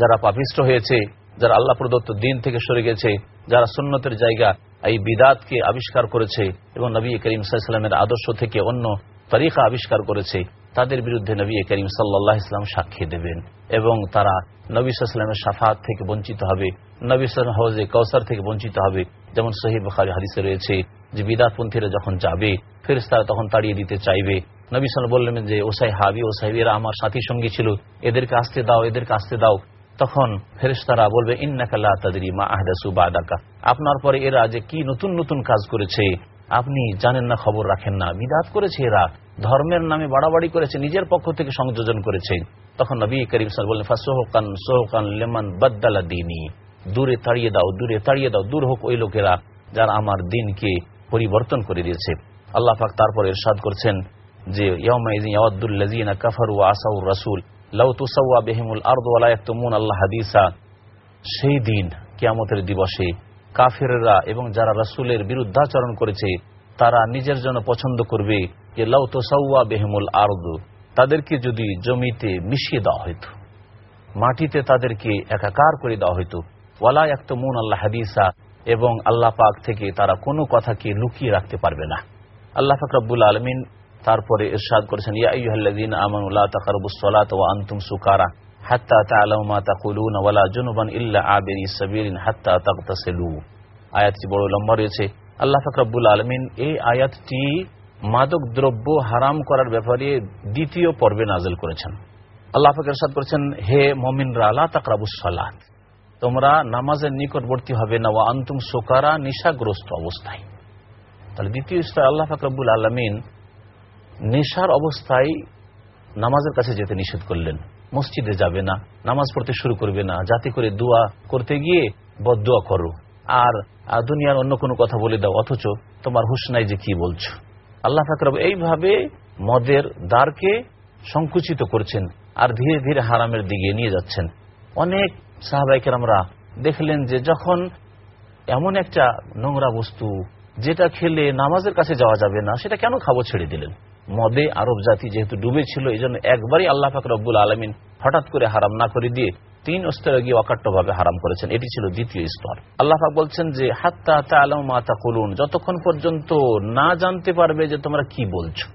যারা পাপিষ্ট হয়েছে যারা আল্লাহ প্রদত্ত দিন থেকে সরে গেছে, যারা সুন্নতের জায়গা, এই বিদাতকে আবিষ্কার করেছে এবং নবী করিম সাল্লামের আদর্শ থেকে অন্য তারিখা আবিষ্কার করেছে, তাদের বিরুদ্ধে নবী করিম সাল্লাহ ইসলাম সাক্ষী দেবেন এবং তারা নবী সাল্লামের সাফাত থেকে বঞ্চিত হবে, নবী সাল্লাম হাউজে কৌসার থেকে বঞ্চিত হবে। যেমন সহিব খারি হাদিসে রয়েছে যে বিদাতপন্থীরা যখন যাবে ফেরেস্তারা তখন তাড়িয়ে দিতে চাইবে। নবী সাল বললেন যে, ওসাই হাবি ওসাইব এরা আমার সাথী সঙ্গী ছিল। এদেরকে আসতে দাও, এদেরকে আসতে দাও। তখন ফেরেস্তারা বলবে আপনার পরে এরা যে কি নতুন নতুন কাজ করেছে, আপনি জানেন না, খবর রাখেন না। বিদাত করেছে এরা, ধর্মের নামে বাড়াবাড়ি করেছে, নিজের পক্ষ থেকে সংযোজন করেছে। তখন নবী করিম সাল বললেন, ফাসোহকান সোহকান লেমান বদ্দালা দিনী। দূরে তাড়িয়ে দাও, দূরে তাড়িয়ে দাও, দূর হোক ওই লোকেরা যারা আমার দিনকে পরিবর্তন করে দিয়েছে। আল্লাহ পাক তারপর এরশাদ করছেন যে ইয়াউদ্দুল্লাজিনা কাফারু আসাউর রাসুল। লাউ তুসাওয়া বেহিমুল আর্দ ওয়ালা ইয়াকতুমুন আল্লাহ হাদিসা। সেই দিন, কিয়ামতের দিবসে কাফেররা এবং যারা রাসূলের বিরুদ্ধাচরণ করেছে, তারা নিজের জন্য পছন্দ করবে যে লাউ তুসাওয়া বেহিমুল আর্দ। তাদেরকে যদি জমিতে মিশিয়ে দেওয়া হইত, মাটিতে তাদেরকে একাকার করে দেওয়া হইত ওয়ালা ইয়াকতুমুন আল্লাহ হাদিসা, এবং আল্লাহ পাক থেকে তারা কোনো কথাকে লুকিয়ে রাখতে পারবে না। আল্লাহ ফাকরাবুল আলমিন তারপরে ইরশাদ করেছেন, ইয়া আইয়ুহাল্লাযীনা আমানু লা তাকরাবুস সালাতা ওয়া আনতুম সুকারা হাত্তা তা'লামু তাকুলুনা ওয়ালা জুনুবান ইল্লা আবিরি সাবিলিন হাত্তা তাগতাসিলু। আয়াতটি বড় লম্বা রয়েছে। আল্লাহ পাক রব্বুল আলামিন এই আয়াতটি মাদক দ্রব্য হারাম করার ব্যাপারে দ্বিতীয় পর্বে নাজেল করেছেন। আল্লাহ পাক ইরশাদ করেছেন, হে মুমিনরা, লা তাকরাবুস সালাত তোমরা নামাজের নিকটবর্তী হবে না, ওয়া আনতুম সুকারা, নিশাগ্রস্ত অবস্থায়। তাহলে দ্বিতীয় স্তরে আল্লাহ ফাকরাবুল আলমিন নেশার অবস্থায় নামাজের কাছে যেতে নিষেধ করলেন। মসজিদে যাবে না, নামাজ পড়তে শুরু করবে না, যাতে করে দোয়া করতে গিয়ে বদোয়া করো। আর দুনিয়ার অন্য কোনো কথা বলে দাও, অথচ তোমার হুশ নাই যে কি বলছো। আল্লাহ ফাকরাব এইভাবে মদের দ্বারকে সংকুচিত করছেন আর ধীরে ধীরে হারামের দিকে নিয়ে যাচ্ছেন। অনেক সাহাবাইকের আমরা দেখলেন যে যখন এমন একটা নোংরা বস্তু, যেটা খেলে নামাজের কাছে যাওয়া যাবে না, সেটা কেন খাব ছেড়ে দিলেন? মদে আরব জাতি যেহেতু ডুবে ছিল এই জন্য একবারই আল্লাহ ফাকর রব্বুল আলমিন হঠাৎ করে হারাম না করে দিয়ে তিন স্তরে গিয়ে অকাট্য ভাবে হারাম করেছেন। এটি ছিল দ্বিতীয় স্তর। আল্লাহ বলছেন যে, হাত্তা আলম মাতা কলুন যতক্ষণ পর্যন্ত না জানতে পারবে যে তোমরা কি বলছো,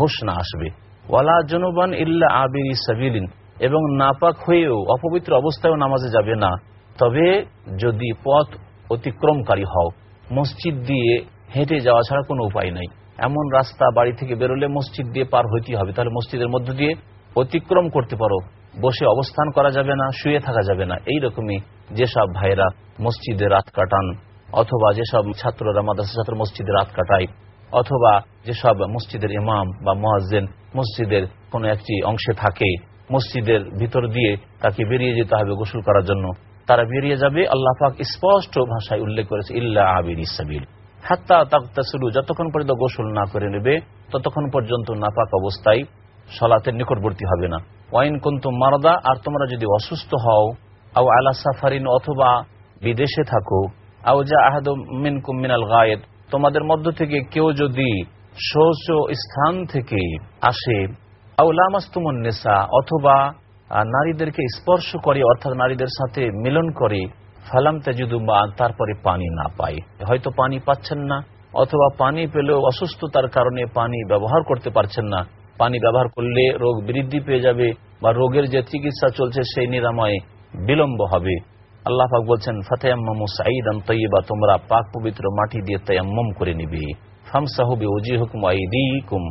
হোশ না আসবে। ওয়ালা জনুবান ইল্লা আবির সাবিলিন এবং নাপাক হয়েও অপবিত্র অবস্থায়ও নামাজে যাবে না। তবে যদি পথ অতিক্রমকারী হও, মসজিদ দিয়ে হেঁটে যাওয়া ছাড়া কোনো উপায় নাই। এমন রাস্তা বাড়ি থেকে বেরোলে মসজিদ দিয়ে পার হইতে হবে। তাহলে মসজিদের মধ্য দিয়ে অতিক্রম করতে পারো। বসে অবস্থান করা যাবে না, শুয়ে থাকা যাবে না। এই রকমই যেসব ভাইরা মসজিদে রাত কাটান, অথবা যেসব ছাত্ররা মাদ্রাসা ছাত্র মসজিদে রাত কাটায়, অথবা যেসব মসজিদের ইমাম বা মহাজেন মসজিদের কোনো একটি অংশে থাকে, মসজিদের ভিতর দিয়ে তাকে বেরিয়ে যেতে হবে গোসল করার জন্য। তারা বেরিয়ে যাবে, আল্লাহ পাক স্পষ্ট ভাষায় উল্লেখ করেছে, ইল্লা আবির ইসাবিল হাত্তা তাকতাসুলু যতক্ষণ পর্যন্ত গোসল না করে নেবে, ততক্ষণ পর্যন্ত নাপাক অবস্থায় সলাতের নিকটবর্তী হবে না। ওয়াইন কুন্তু মারদা, আর তোমরা যদি অসুস্থ হও, আও আলা সাফারিন, অথবা বিদেশে থাকো, আও যা আহাদ মিন কুমিনাল গায়েদ, তোমাদের মধ্য থেকে কেউ যদি শৌচ স্থান থেকে আসে, আও লামাস্তুমন নেশা অথবা নারীদেরকে স্পর্শ করে, অর্থাৎ নারীদের সাথে মিলন করে ফালাম তেজুদু তারপরে পানি না পাই। হয়তো পানি পাচ্ছেন না, অথবা পানি পেলেও অসুস্থতার কারণে পানি ব্যবহার করতে পারছেন না। পানি ব্যবহার করলে রোগ বৃদ্ধি পেয়ে যাবে বা রোগের যে চিকিৎসা চলছে সেই নিরাময়ে বিলম্ব হবে। আল্লাহ পাক বলছেন, ফাতেয়াম্মামু সাঈদান তৈবা তোমরা পাক পবিত্র মাটি দিয়ে তায়াম্মম করে নিবে। ফামসাহুবি হুকুম আইদিকুম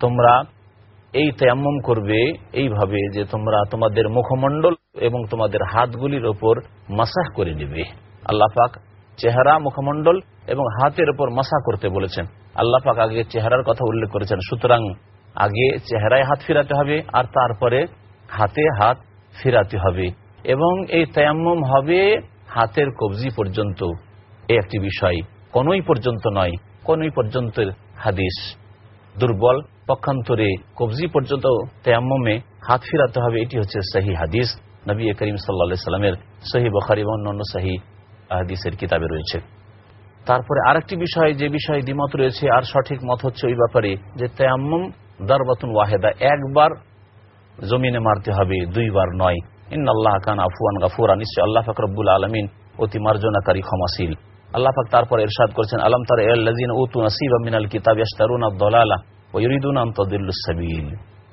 তোমরা এই তায়াম্মম করবে এইভাবে যে তোমরা তোমাদের মুখমণ্ডল এবং তোমাদের হাতগুলির ওপর মাসাহ করে নিবে। আল্লাহ পাক চেহারা, মুখমণ্ডল এবং হাতের ওপর মাসা করতে বলেছেন। আল্লাহ পাক আগে চেহারার কথা উল্লেখ করেছেন। সুতরাং আগে চেহারায় হাত ফিরাতে হবে আর তারপরে হাতে হাত ফিরাতে হবে। এবং এই তায়াম্মম হবে হাতের কবজি পর্যন্ত। এই একটি বিষয়। কোনই পর্যন্ত নয়, কোনই পর্যন্ত হাদিস। দুর্বল পক্ষান্তরে কবজি পর্যন্ত তেয়াম্মে হাত ফিরাতে হবে, এটি হচ্ছে সহি হাদিস। নবী করিম সাল্লা সাল্লামের সহি বখারি এবং অন্যান্য সহি হাদিসের কিতাবে রয়েছে। তারপরে আরেকটি বিষয়, যে বিষয়ে দ্বিমত রয়েছে, আর সঠিক মত হচ্ছে ওই ব্যাপারে যে তেয়াম্মম দারবাতুন ওয়াহেদা, একবার জমিনে মারতে হবে, দুইবার নয়। ইন আল্লাহ খান আফুয়ান গাফুরা, নিশ্চয় আল্লাহ ফাকরবুল আলমিন অতি মার্জনাকারী, ক্ষমাশীল। আল্লাহ পাক তারপর এরশাদ করেছেন, আলম তার উতু নাসিব মিনাল কিতাব ইয়াস্তারুন আব্দুল্লাহ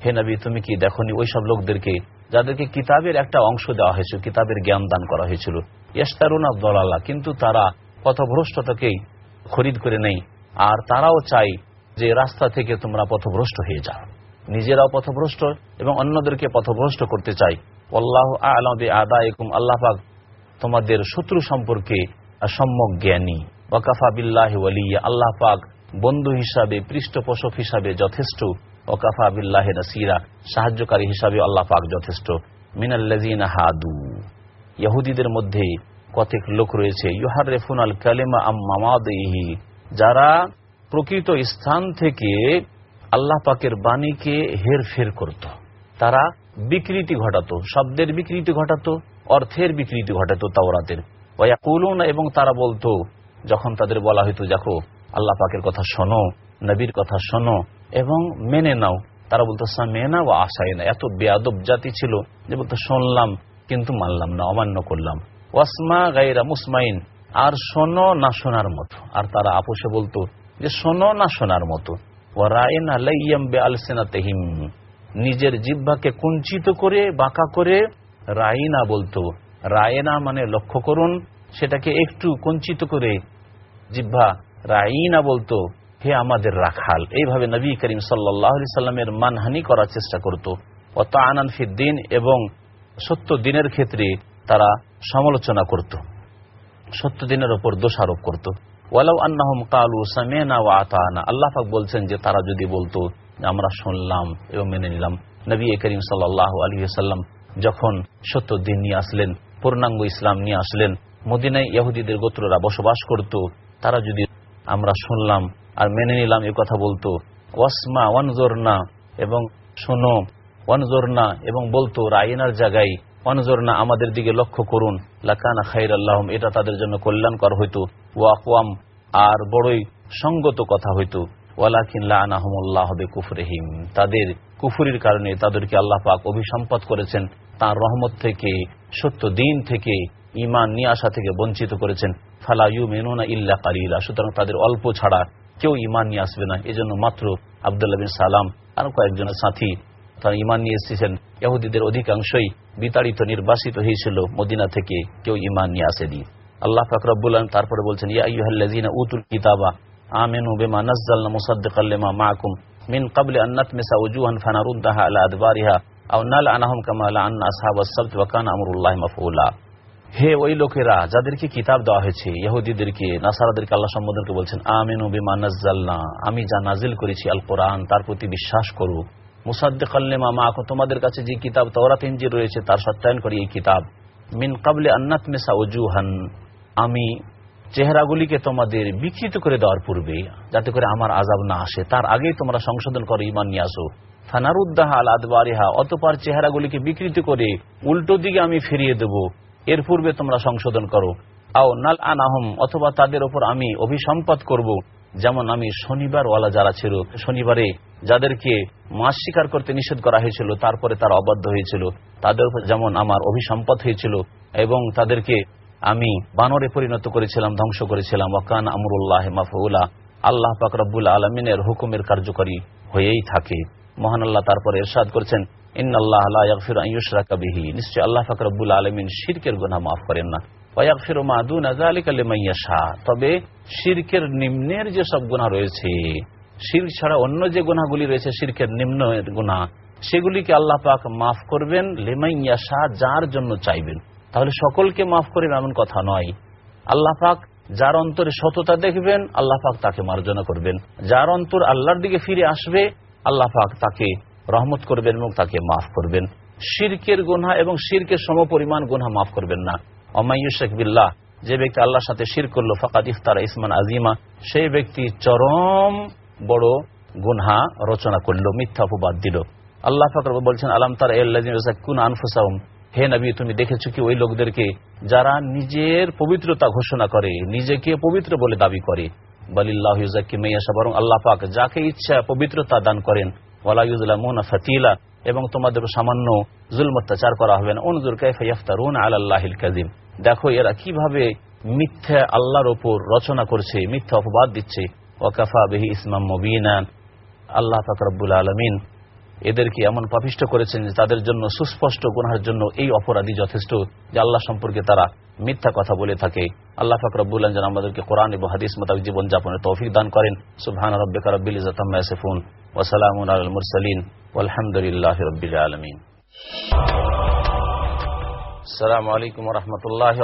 হে নবী, তুমি কি দেখনি ওই সব লোকদেরকে যাদেরকে কিতাবের একটা অংশ দেওয়া হয়েছিল, কিতাবের জ্ঞান দান করা হয়েছিল? ইয়াস্তারুন আব্দুল্লাহ কিন্তু তারা পথভ্রষ্টতাকেই খরিদ করে নেই। আর তারাও চাই যে রাস্তা থেকে তোমরা পথভ্রষ্ট হয়ে যাও। নিজেরাও পথভ্রষ্ট এবং অন্যদেরকে পথভ্রষ্ট করতে চাই আল্লাহ আলম আদা আল্লাহ পাক তোমাদের শত্রু সম্পর্কে সম্যক জ্ঞানী। ওকাফা বিল্লাহ আল্লাহ পাক বন্ধু হিসাবে, পৃষ্ঠপোষক হিসাবে যথেষ্ট। ওকাফা বিল্লাহ নাসিরা, সাহায্যকারী হিসাবে আল্লাহ পাক যথেষ্ট। মিনাল্লাজিন হাদু। ইহুদিদের মধ্যে কতক লোক রয়েছে। ইহার রেফুন আল কালেমা আম্মামাদি যারা প্রকৃত স্থান থেকে আল্লাহ পাকের বাণীকে হেরফের করত। তারা বিকৃতি ঘটাতো। শব্দের বিকৃতি ঘটাতো, অর্থের বিকৃতি ঘটাতো তাওরাতের। ওয়াকুলুন এবং তারা বলতো, যখন তাদের বলা হইতো, দেখো আল্লাহ পাকের কথা শোনো, নবীর কথা শোনো এবং মেনে নাও। তারা বলতো মেনা ও আশাই না এত বেয়াদব জাতি ছিল যে বলতো শুনলাম কিন্তু মানলাম না, অমান্য করলাম। ওয়াসমা গাইরা মুসমাইন, আর শোনো না শোনার মতো। আর তারা আপোষে বলতো যে, শোনো না শোনার মতো। রায়ন নিজের জিব্বাকে কুঞ্চিত করে, বাঁকা করে রাইনা বলতো। রায়না মানে লক্ষ্য করুন, সেটাকে একটু কুঞ্চিত করে জিব্বা রাইনা বলতো, হে আমাদের রাখাল। এইভাবে নবী করিম সাল্লাহ সাল্লামের মানহানি করার চেষ্টা করত। ও আনান ফিদ্দিন এবং সত্য দিনের ক্ষেত্রে তারা সমালোচনা করত। সত্য দিনের ওপর দোষারোপ করত। ওয়ালাউ আন্নাহম কালু সামেনা ও আতানা। আল্লাহ পাক বলছেন যে, তারা যদি বলতো, আমরা শুনলাম এবং মেনে নিলাম। নবী করিম সাল্লাহ আলী সাল্লাম যখন সত্য দিন নিয়ে আসলেন, পূর্ণাঙ্গ ইসলাম নিয়ে আসলেন, মদিনায় ইহুদিদের গোত্ররা বসবাস করত, তারা যদি আমরা শুনলাম আর মেনে নিলাম এ কথা বলতো। ওয়াসমা, ওয়ানজোরনা এবং শোনো, ওয়ানজোরনা এবং বলতো, রায়নার জায়গায় ওয়ানজোরনা আমাদের দিকে লক্ষ্য করুন। লাকানা খাইর আল্লাহম এটা তাদের জন্য কল্যাণকর হইতো। ওয়াকওয়াম আর বড়ই সঙ্গত কথা হইতো। কুফরেহিম তাদের কুফুরির কারণে তাদেরকে আল্লাহ পাক অভিসম্পদ করেছেন। তার রহমত থেকে, সত্য দিন থেকে ইমান নিয়ে আসা থেকে বঞ্চিত করেছেন। ফালা ইউ মেনুনা ইল্লা কালিলা। সুতরাং তাদের অল্প ছাড়া কেউ ইমান নিয়ে আসবে না। এজন্য মাত্র আবদুল্লাহ বিন সালাম আর কয়েকজনের সাথী তারা ইমান নিয়ে এসেছেন। ইহুদিদের অধিকাংশই বিতাড়িত, নির্বাসিত হয়েছিল মদিনা থেকে। কেউ ইমান নিয়ে আসেনি। আল্লাহ ফাকরাবুল তারপরে বলছেন, ইয়া ইউহাল্লাজিনা উতুল কিতাবা, আমেনু বেমা নাজ্জালনা মুসাদ্দিকাল লিমা মাআকুম, মিন ক্বাবলি আন নাতমিসা উজুহান ফানারুদ্দাহা আলা আদবারিহা, আও নালআনাহুম কামা লাআন্না আসহাবাস সাবত, ওয়া কানা আমরুল্লাহি মাফউলা। হে ওই লোকেরা, যাদেরকে কিতাব দেওয়া হয়েছে, ইহুদিদেরকে, নাসারাদেরকে আল্লাহ সম্বোধনকে বলছেন, আমিন বিমানাজ্জাল্লা আমি যা নাজিল করেছি আল কোরআন তার প্রতি বিশ্বাস করু। মুসাদ্দিক আল্লেমা মা তোমাদের কাছে যে কিতাব তওরাত ইঞ্জি রয়েছে, তার সত্যায়ন করি এই কিতাব। মিন কাবলে আন্নাত মেসা ওজুহান আমি চেহারাগুলিকে তোমাদের বিকৃত করে দেওয়ার পূর্বে, যাতে করে আমার আজাব না আসে, তার আগেই তোমরা সংশোধন করো ইমান নিয়ে আসো। ফানারুদ্দাহ আল আদবারিহা অতপার চেহারাগুলিকে বিকৃত করে উল্টো দিকে আমি ফিরিয়ে দেব। এর পূর্বে তোমরা সংশোধন করো। আও নাল আনাহম, অথবা তাদের ওপর আমি অভিসম্পাদ করব, যেমন আমি শনিবার ওয়ালা যারা ছিল, শনিবারে যাদেরকে মাছ শিকার করতে নিষেধ করা হয়েছিল, তারপরে তারা অবাধ্য হয়েছিল। তাদের উপর যেমন আমার অভিসম্পদ হয়েছিল, এবং তাদেরকে আমি বানরে পরিণত করেছিলাম, ধ্বংস করেছিলাম। ওকান আমরুল্লাহ মাফউলা, আল্লাহ পাকরাবুল আলমিনের হুকুমের কার্যকরী হয়েই থাকে। মহান আল্লাহ তারপরে এরশাদ করছেন আল্লাহ শিরক ছাড়া অন্য যে রয়েছে সেগুলিকে আল্লাহ পাক মাফ করবেন, লিমান ইয়াশা, যার জন্য চাইবেন। তাহলে সকলকে মাফ করেন এমন কথা নয়। আল্লাহ পাক যার অন্তরে সততা দেখবেন, আল্লাহ পাক তাকে মার্জনা করবেন। যার অন্তর আল্লাহর দিকে ফিরে আসবে আল্লাহ পাক তাকে রহমত করবেন এবং তাকে মাফ করবেন। শিরকের গুনহা এবং শিরকের সম পরিমাণ গুনহা মাফ করবেন না। অমাইশেক বিল্লাহ, যে ব্যক্তি আল্লাহর সাথে শির করল, ফাকাদ ইফতার ইসমান আজিমা সেই ব্যক্তি চরম বড় গুনহা রচনা করল, মিথ্যা অপবাদ দিল। আল্লাহ ফাকর বলছেন, আলাম তার কুন আনফুসাউম হে নবী, তুমি দেখেছ কি ওই লোকদেরকে যারা নিজের পবিত্রতা ঘোষণা করে, নিজেকে পবিত্র বলে দাবি করে? বলিল্লাহ আল্লাহ যাকে ইচ্ছা পবিত্রতা দান করেন ওয়ালাউজুল্লাহ ফাতিলা, এবং তোমাদের সামান্য জুল অত্যাচার করা হবে না। অনুজুর কাইফাইফতারুন আল্লাহিল কাজিম দেখো, এরা কীভাবে মিথ্যা আল্লাহর ওপর রচনা করছে, মিথ্যা অপবাদ দিচ্ছে। ওয়াকাফা বেহি ইসমাম মবিনা। আল্লাহ ফাকরাবুল আলমিন এদেরকে এমন পাপিষ্ট করেছেন যে তাদের জন্য সুস্পষ্ট গুনহার জন্য এই অপরাধী যথেষ্ট, যে আল্লাহ সম্পর্কে তারা মিথ্যা কথা বলে থাকে। আল্লাহ ফাকরাবুল যেন আমাদেরকে কোরআন এবং হাদিস মোতাবিক জীবন যাপনের তৌফিক দান করেন। সুবহান রব্বিকা রব্বিল ইজাতাম্মা ইয়াসিফুন, ওয়া সালামুন মুরসালিন, ওয়ালহামদুলিল্লাহি রাব্বিল আলামিন। আসসালামু আলাইকুম ওয়া রাহমাতুল্লাহি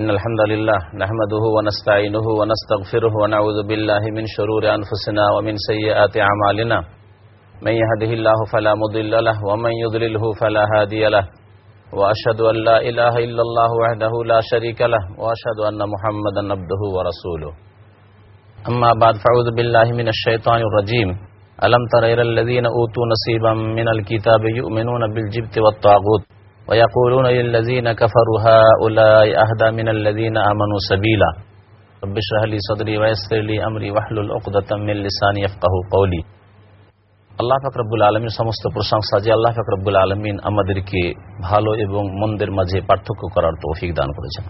إن الحمد لله نحمده ونستعينه ونستغفره ونعوذ بالله من شرور أنفسنا ومن سيئات أعمالنا. من يهده الله فلا مضل له ومن يضلله فلا هادي له. وأشهد أن لا إله إلا الله وحده لا شريك له وأشهد أن محمدا عبده ورسوله. أما بعد، فأعوذ بالله من الشيطان الرجيم. ألم تر إلى الذين أوتوا نصيبا من الكتاب يؤمنون بالجبت والطاغوت؟ ويقولون للذين كفروا هؤلاء أهدى من الذين آمنوا سبيلا رب اشرح لي صدري ويسر لي أمري واحلل عقدة من لساني يفقهوا قولي আল্লাহ ফাকরাবুল আলমীর সমস্ত প্রশংসা যে আল্লাহ ফাকরাবুল আলমিন আমাদেরকে ভালো এবং মন্দের মাঝে পার্থক্য করার তৌফিক দান করেছেন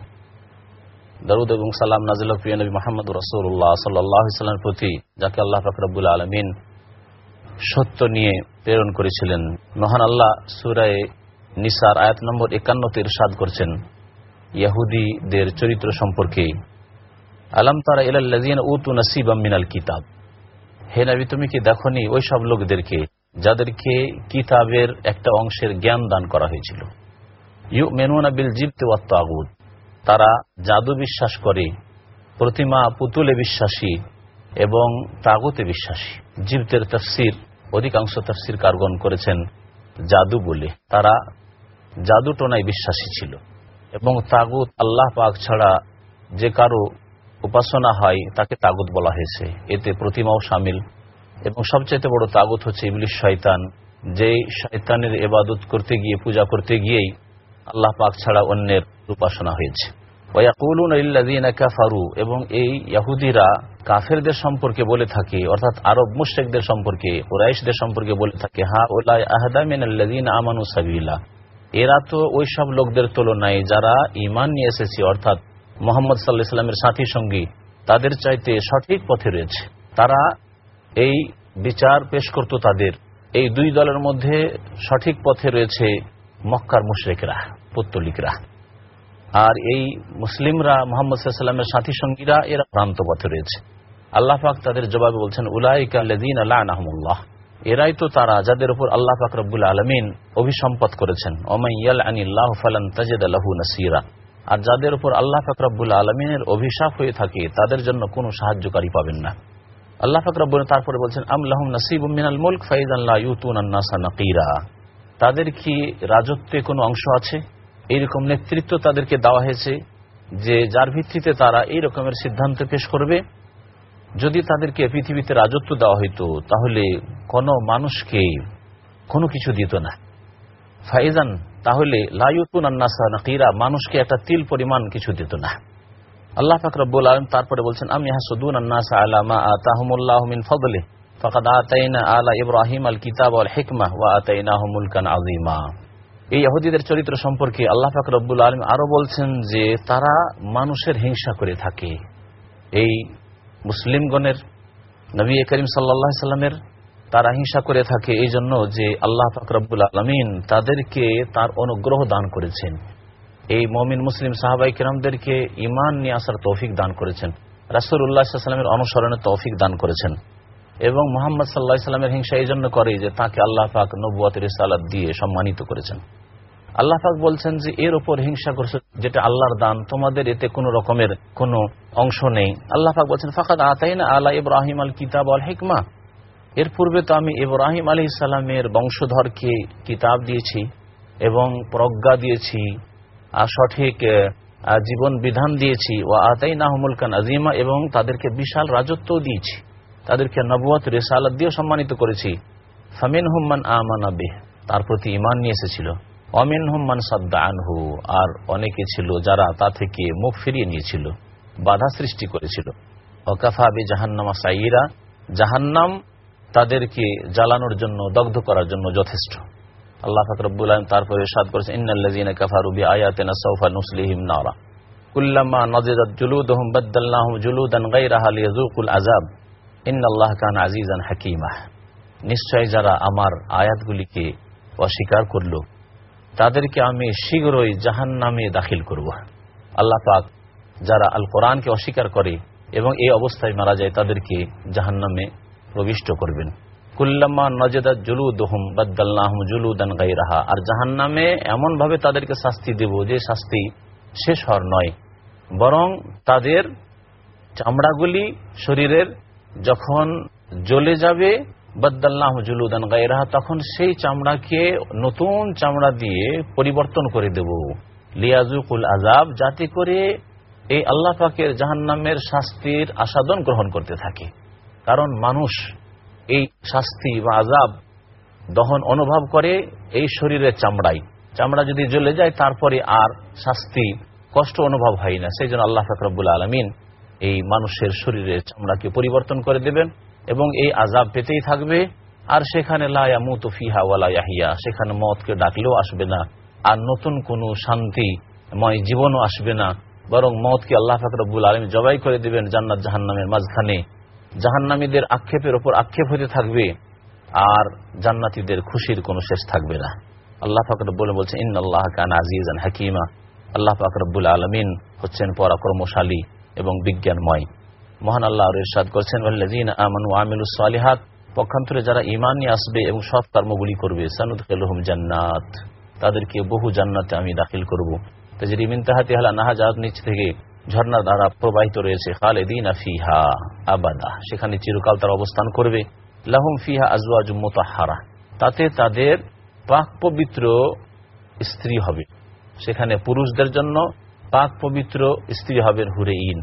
দরুদ এবং সালাম নাজিল প্রিয় নবী মোহাম্মদ রসুল্লাহ সাল্লাহ ইসলামের প্রতি যাকে আল্লাহ ফাকরাবুল আলমিন সত্য নিয়ে প্রেরণ করেছিলেন মহান আল্লাহ সুরায় নিসার আয়াত নম্বর একান্নতে ইরশাদ করছেন, ইয়াহুদিদের চরিত্র সম্পর্কে আলাম তারা ইলাল্লাজিন উতু নসিব মিনাল কিতাব। হে নবী, তুমি কি দেখনি ওই সব লোকদেরকে যাদেরকে কিতাবের একটা অংশের জ্ঞান দান করা হয়েছিল? ইউ মেনুনা বিল জিপ্তে ওয়াত্তাগুদ তারা জাদু বিশ্বাস করে, প্রতিমা পুতুলে বিশ্বাসী এবং তাগুতে বিশ্বাসী। জিপ্তের তফসির অধিকাংশ তফসির কারগণ করেছেন জাদু বলে। তারা জাদু টোনায় বিশ্বাসী ছিল। এবং তাগুত আল্লাহ পাক ছাড়া যে কারও উপাসনা হয়, তাকে তাগুত বলা হয়েছে। এতে প্রতিমাও সামিল। এবং সবচেয়ে বড় তাগুত হচ্ছে ইবলিশ শয়তান। যে শয়তানের এবাদত করতে গিয়ে, পূজা করতে গিয়েই আল্লাহ পাক ছাড়া অন্যের উপাসনা হয়েছে। কাফারু। এবং এই ইয়াহুদিরা কাফেরদের সম্পর্কে বলে থাকে, অর্থাৎ আরব মুশেকদের সম্পর্কে ওরাইশদের সম্পর্কে বলে থাকে হা ওলাই আহদামিন সাবিলা। এরা তো ওই সব লোকদের তুলনায় যারা ইমান নিয়ে এসেছে, অর্থাৎ মোহাম্মদ সাল্লাহ ইসলামের সাথী সঙ্গী, তাদের চাইতে সঠিক পথে রয়েছে। তারা এই বিচার পেশ করত তাদের। এই দুই দলের মধ্যে সঠিক পথে রয়েছে মক্কার মুশরেকরা, পত্তলিকরা। আর এই মুসলিমরা, মোহাম্মদ সাল্লামের সাথী সঙ্গীরা, এরা ভ্রান্ত পথে রয়েছে। আল্লাহ তাদের জবাবে বলছেন উলাইকাল্লাদিন আল্লাহ এরাই তো তারা যাদের উপর আল্লাহ ফাকরবুল আলমিন অভিসম্পদ করেছেন। ওমাইয়াল আনিল্লাহ ফালান তাজেদ আলাহু নাসিরা। আর যাদের উপর আল্লাহ ফাকরাবুল আলমিনের অভিশাপ হয়ে থাকে, তাদের জন্য কোনো সাহায্যকারী পাবেন না। আল্লাহ ফাকরাবুল তারপরে বলছেন আমলাহম নাসিব মিনাল মুলক ফাইজ আল্লাহ ইউতুন নাকিরা। তাদের কি রাজত্বে কোনো অংশ আছে? এইরকম নেতৃত্ব তাদেরকে দেওয়া হয়েছে যে যার ভিত্তিতে তারা এই রকমের সিদ্ধান্ত পেশ করবে। যদি তাদেরকে পৃথিবীতে রাজত্ব দেওয়া হইতো, তাহলে কোনো মানুষকে কোনো কিছু দিত না। ফাইজান, তাহলে লাইতুন আন্নাসা নাকিরা, মানুষকে একটা তিল পরিমাণ কিছু দিত না। আল্লাহ ফাকরাবুল আলম তারপরে বলছেন, আমি হাসুদুন আন্নাসা আলামা আতাহমুল্লাহ মিন ফদলে আতাইনা আলা আল কিতাব ওয়া আতাইনা এই চরিত্র সম্পর্কে আল্লাহ ফাকরাবুল আলম আরও বলছেন যে, তারা মানুষের হিংসা করে থাকে। এই মুসলিমগণের নবী করিম সাল্লা সাল্লামের তারা হিংসা করে থাকে এই জন্য যে আল্লাহ ফাকরাবুল আলমিন তাদেরকে তার অনুগ্রহ দান করেছেন। এই মমিন মুসলিম সাহাবাই কিরামদেরকে ইমান নিয়ে আসার তৌফিক দান করেছেন। রাসুল উল্লাহামের অনুসরণের তৌফিক দান করেছেন। এবং মোহাম্মদ সাল্লাহ সাল্লামের হিংসা এই জন্য করে যে তাকে আল্লাহ পাক নবুয়াতের সালাদ দিয়ে সম্মানিত করেছেন। আল্লাহ পাক বলছেন যে এর উপর হিংসা করছে, যেটা আল্লাহর দান। তোমাদের এতে কোনো রকমের কোনো অংশ নেই। আল্লাহ পাক বলছেন, ফাঁকাদ আতাইনা আল্লাহ ইব্রাহিম আল কিতাব আল হিকমা। এর পূর্বে তো আমি ইব্রাহিম আলী ইসলামের বংশধরকে কিতাব দিয়েছি এবং প্রজ্ঞা দিয়েছি, আর সঠিক জীবন বিধান দিয়েছি। ও আতাই নাহমুলকান আজিমা এবং তাদেরকে বিশাল রাজত্ব দিয়েছি। তাদেরকে নবুয়াত রেসালাত দিয়েও সম্মানিত করেছি। ফামিন হুম্মান আমানা বেহ, তার প্রতি ইমান নিয়ে এসেছিল। অমিন হুম্মান সাদ্দা আনহু, আর অনেকে ছিল যারা তা থেকে মুখ ফিরিয়ে নিয়েছিল, বাধা সৃষ্টি করেছিল। ওকাফা বি জাহান্নামা সাইরা জাহান্নাম তাদেরকে জ্বালানোর জন্য, দগ্ধ করার জন্য যথেষ্ট। আল্লাহ ফাকরবুল আলম তারপরে সাদ করেছেন ইন্নাল্লাযীনা কাফারু বিআয়াতিনা সাওফা নুসলিহিম নারা। কুল্লামা নাজিদাত জুলুদুহুম বাদদালনাহুম জুলুদান গায়রাহা লিয়াযুকুল আযাব। ইন্নাল্লাহ কানা আজিজান হাকীমা নিশ্চয় যারা আমার আয়াতগুলিকে অস্বীকার করল তাদেরকে আমি শীঘ্রই জাহান্নামে দাখিল করব। আল্লাহ পাক যারা আল কোরআনকে অস্বীকার করে এবং এই অবস্থায় মারা যায়, তাদেরকে জাহান্নামে প্রবিষ্ট করবেন। কুল্লাম্মা নজেদা জুলুদহম বাদ্দাল্লাহম জুলুদান গাইরাহা আর জাহান নামে এমনভাবে তাদেরকে শাস্তি দেব যে শাস্তি শেষ হওয়ার নয়, বরং তাদের চামড়াগুলি শরীরের যখন জ্বলে যাবে বাদ্দাল্লাহ জুলুদান গাইরাহা তখন সেই চামড়াকে নতুন চামড়া দিয়ে পরিবর্তন করে দেব। লিয়াজুকুল আজাব যাতে করে এই আল্লাহ পাকের জাহান্নামের শাস্তির আসাদন গ্রহণ করতে থাকে। কারণ মানুষ এই শাস্তি বা আজাব দহন অনুভব করে এই শরীরের চামড়াই। চামড়া যদি জ্বলে যায়, তারপরে আর শাস্তি, কষ্ট অনুভব হয় না। সেই জন্য আল্লাহ ফাকরাবুল আলমিন এই মানুষের শরীরের চামড়াকে পরিবর্তন করে দেবেন। এবং এই আজাব পেতেই থাকবে। আর সেখানে লায়ামুত ফিহা ওয়ালা ইয়াহিয়া। সেখানে মতকে ডাকলেও আসবে না। আর নতুন কোনো শান্তিময় জীবনও আসবে না। বরং মতকে আল্লাহ ফাকরাবুল আলম জবাই করে দেবেন জান্নাত জাহান্নামের মাঝখানে। জাহান্নামীদের আক্ষেপের ওপর আক্ষেপ হতে থাকবে। আর জান্নাতীদের খুশির কোনো শেষ থাকবে না। আল্লাহ ফাকরবুল বলছে ইন আল্লাহ কান আজিজান হাকিমা। আল্লাহ ফাকরবুল আলমিন হচ্ছেন পরাক্রমশালী এবং বিজ্ঞানময়। মহান আল্লাহ ইরশাদ করছেন আমানু আমিলুস সালিহাত পক্ষান্তরে যারা ইমান নিয়ে আসবে এবং সৎ কর্মগুলি করবে সানুদ খেলহুম জান্নাত তাদেরকে বহু জান্নাতে আমি দাখিল করব। তাজরিমিন তাহাতি হালা নাহাজাত, নিচ থেকে ঝর্ণার দ্বারা প্রবাহিত রয়েছে, খালেদিন ফিহা আবাদা সেখানে চিরকাল তার অবস্থান করবে, লাহুম ফিহা আজওয়াজ মোতাহারা তাতে তাদের পাক পবিত্র স্ত্রী হবে। সেখানে পুরুষদের জন্য পাক পবিত্র স্ত্রী হবেন হুরে ইন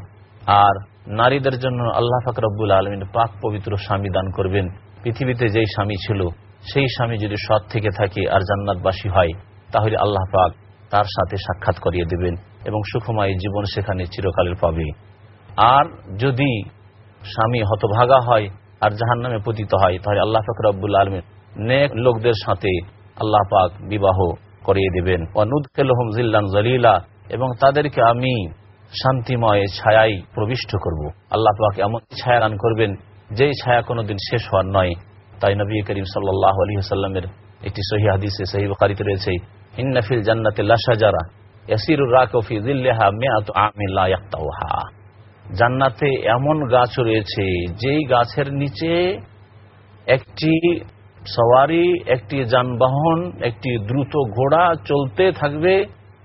আর নারীদের জন্য আল্লাহ ফাকরাবুল আলমিন পাক পবিত্র স্বামী দান করবেন। পৃথিবীতে যেই স্বামী ছিল, সেই স্বামী যদি সৎ থেকে থাকে আর জান্নাতবাসী হয়, তাহলে আল্লাহ পাক তার সাথে সাক্ষাৎ করিয়ে দেবেন এবং সুখময় জীবন সেখানে চিরকালের পাবে। আর যদি স্বামী হতভাগা হয় আর জাহান নামে পতিত হয়, তাহলে আল্লাহ ফকরাবুল আলমিন নেক লোকদের সাথে আল্লাহ পাক বিবাহ করিয়ে দেবেন। অনুদ খেলহম জিল্লান জলিলা এবং তাদেরকে আমি শান্তিময় ছায়াই প্রবিষ্ট করব। আল্লাহ পাক এমন ছায়া দান করবেন, যেই ছায়া কোনোদিন শেষ হওয়ার নয় তাই নবী করিম সাল্লাহ আলী সাল্লামের একটি সহি হাদিসে, সহি বকারিতে রয়েছে ইন্নাফিল জান্নাতে মেয়াত আমিল্লা ইয়াক্তাউহা জান্নাতে এমন গাছ রয়েছে, যেই গাছের নিচে একটি সওয়ারি, একটি যানবাহন, একটি দ্রুত ঘোড়া চলতে থাকবে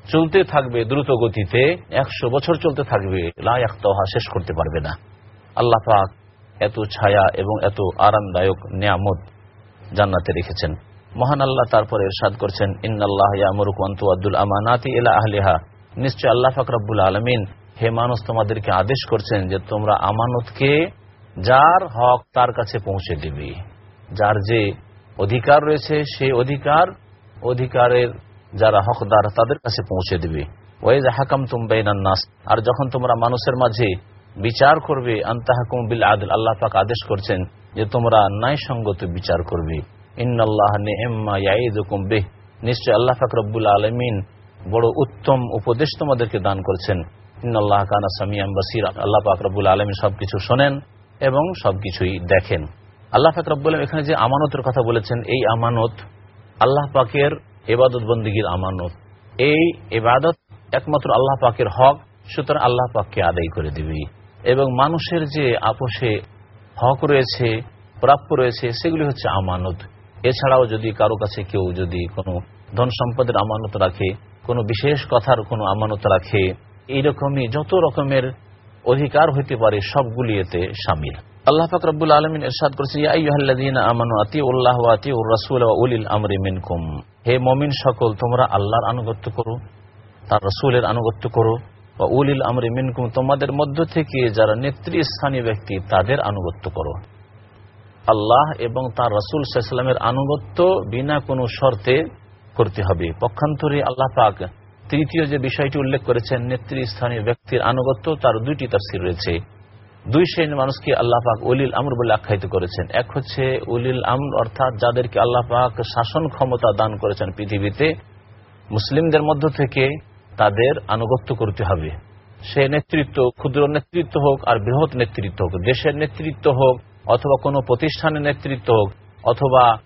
চলতে থাকবে দ্রুত গতিতে, একশো বছর চলতে থাকবে লাহা শেষ করতে পারবে না। আল্লাহ পাক এত ছায়া এবং এত আরামদায়ক নিয়ামত জান্নাতে রেখেছেন। মহান আল্লাহ তারপরে এরশাদ করছেন ইন্নআল্লাহ নিশ্চয় আল্লাহ ফাকরাবুল আলমিন হে মানুষ তোমাদেরকে আদেশ করছেন যে তোমরা আমানতকে যার হক তার কাছে পৌঁছে দেবে। যার যে অধিকার রয়েছে সেই অধিকার, অধিকারের যারা হকদার তাদের কাছে পৌঁছে দেবে। ওয়াইজ হাকাম তুমবাইনান্নাস আর যখন তোমরা মানুষের মাঝে বিচার করবে, আন্তাহাকুম বিল আদল, আল্লাহ পাক আদেশ করছেন যে তোমরা ন্যায়সঙ্গত বিচার করবে। ইন্নআল্লাহ বেহ, নিশ্চয় আল্লাহ পাক রব্বুল আলমিন বড় উত্তম উপদেশ তোমাদেরকে দান করছেন। ইন্নআল্লাহ কানা সামিয়াম বাসির, আল্লাহ পাক রব্বুল আলমিন সবকিছু শোনেন এবং সবকিছুই দেখেন। আল্লাহ পাক রব্বুল এখানে যে আমানতের কথা বলেছেন, এই আমানত আল্লাহ পাকের এবাদত বন্দীগীর আমানত। এই এবাদত একমাত্র আল্লাহ পাকের হক, সুতরাং আল্লাহ পাককে আদায় করে দিবি। এবং মানুষের যে আপোষে হক রয়েছে, প্রাপ্য রয়েছে, সেগুলি হচ্ছে আমানত। এছাড়াও যদি কারও কাছে কেউ যদি কোনো ধন সম্পদের আমানত রাখে, কোনো বিশেষ কথার কোনো আমানত রাখে এইরকমই যত রকমের অধিকার হইতে পারে, সবগুলি এতে সামিল। আল্লাহ পাক রব্বুল আলমিন এরশাদ করেছেন আমানু আতি উল্লাহ আতি উর রাসুল উলিল আমরি মিনকুম। হে মমিন সকল, তোমরা আল্লাহর আনুগত্য করো, তার রসুলের আনুগত্য করো। বা উলিল আমরি মিনকুম, তোমাদের মধ্য থেকে যারা নেতৃস্থানীয় ব্যক্তি, তাদের আনুগত্য করো। আল্লাহ এবং তার রসুল সাল্লামের আনুগত্য বিনা কোনো শর্তে করতে হবে। পক্ষান্তরে আল্লাহ পাক তৃতীয় যে বিষয়টি উল্লেখ করেছেন নেতৃস্থানীয় ব্যক্তির আনুগত্য, তার দুইটি তাফসির রয়েছে। দুই শ্রেণির মানুষকে আল্লাহ পাক উলিল আমর বলে আখ্যায়িত করেছেন। এক হচ্ছে উলিল আমর অর্থাৎ যাদেরকে আল্লাহ পাক শাসন ক্ষমতা দান করেছেন পৃথিবীতে, মুসলিমদের মধ্য থেকে তাদের আনুগত্য করতে হবে। সে নেতৃত্ব, ক্ষুদ্র নেতৃত্ব হোক আর বৃহৎ নেতৃত্ব হোক, দেশের নেতৃত্ব হোক অথবা কোনো প্রতিষ্ঠানের নেতৃত্ব হোক অথবা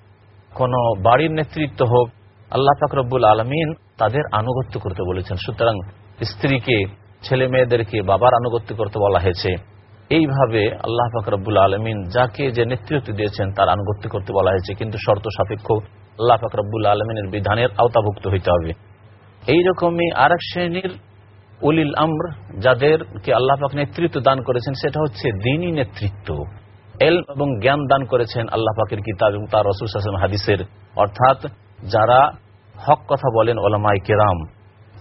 কোনো বাড়ির নেতৃত্ব হোক, আল্লাহ ফাকরবুল আলমিন তাদের আনুগত্য করতে বলেছেন। সুতরাং স্ত্রীকে, ছেলে মেয়েদেরকে বাবার আনুগত্য করতে বলা হয়েছে। এইভাবে আল্লাহ ফাকরবুল আলমিন যাকে যে নেতৃত্ব দিয়েছেন তার আনুগত্য করতে বলা হয়েছে, কিন্তু শর্ত সাপেক্ষ আল্লাহ ফাকরবুল আলমিনের বিধানের আওতাভুক্ত হইতে হবে। এইরকমই আরেক শ্রেণির উলিল আমর, যাদেরকে আল্লাহ পাক নেতৃত্ব দান করেছেন, সেটা হচ্ছে দিনই নেতৃত্ব। এল এবং জ্ঞান দান করেছেন আল্লাহ পাকের কিতাব এবং তার রসুল হাদিসের। অর্থাৎ যারা হক কথা বলেন ওলামাই কেরাম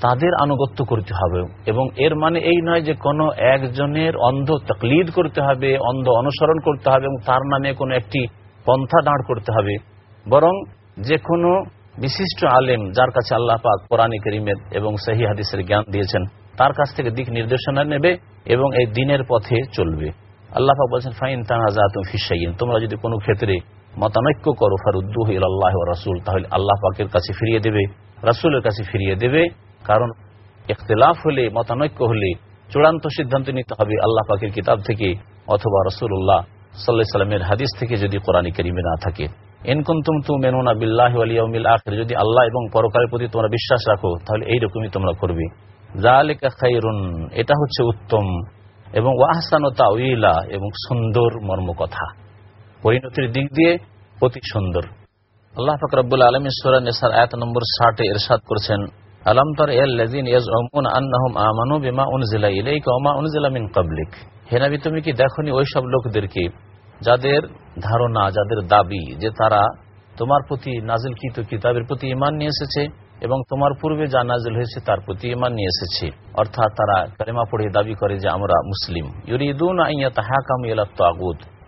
তাদের আনুগত্য করতে হবে। এবং এর মানে এই নয় যে কোনো একজনের অন্ধ তকলিদ করতে হবে, অন্ধ অনুসরণ করতে হবে এবং তার নামে কোনো একটি পন্থা দাঁড় করতে হবে। বরং যে কোনো বিশিষ্ট আলেম যার কাছে আল্লাহ পাক কোরআন করিমের এবং সহি হাদিসের জ্ঞান দিয়েছেন, তার কাছ থেকে দিক নির্দেশনা নেবে এবং এই দিনের পথে চলবে। আল্লাহ পাক বলছেন, ফাইন তাহাজাতুম ফিসাইন তোমরা যদি কোনো ক্ষেত্রে মতানৈক্য করো, ফারুদ্দুহ আল্লাহ রাসুল, তাহলে আল্লাহ পাকের কাছে ফিরিয়ে দেবে, রাসুলের কাছে ফিরিয়ে দেবে। কারণ ইখতলাফ হলে, মতানৈক্য হলে চূড়ান্ত সিদ্ধান্ত নিতে হবে আল্লাহ পাকের কিতাব থেকে অথবা রসুল্লাহ সাল্লাহ সাল্লামের হাদিস থেকে যদি কোরআন করিমে না থাকে। এনকুন্তুম তু মেনুনা বিল্লাহ আলিয়াউমিল আখের, যদি আল্লাহ এবং পরকালের প্রতি তোমরা বিশ্বাস রাখো, তাহলে এইরকমই তোমরা করবে। এটা হচ্ছে উত্তম এবং ওয়াহসান তাউইলা এবং সুন্দর মর্মকথা। পরিণতির দিক দিয়ে অতি সুন্দর। আল্লাহ ফাকরাবুল আলম ইসরা নেসার নম্বর ষাটে এরশাদ করছেন আলম তর আমানু বিমা হে নবী, তুমি কি দেখনি ওই সব লোকদেরকে যাদের ধারণা, যাদের দাবি যে তারা তোমার প্রতি নাজিলকৃত কিতাবের প্রতি ইমান নিয়ে এসেছে এবং তোমার পূর্বে যা নাজিল হয়েছে তার প্রতি ইমান নিয়ে এসেছে। অর্থাৎ তারা কালেমা পড়ে দাবি করে যে আমরা মুসলিম। ইউরিদুন আইয়া তাহাকাম ইলা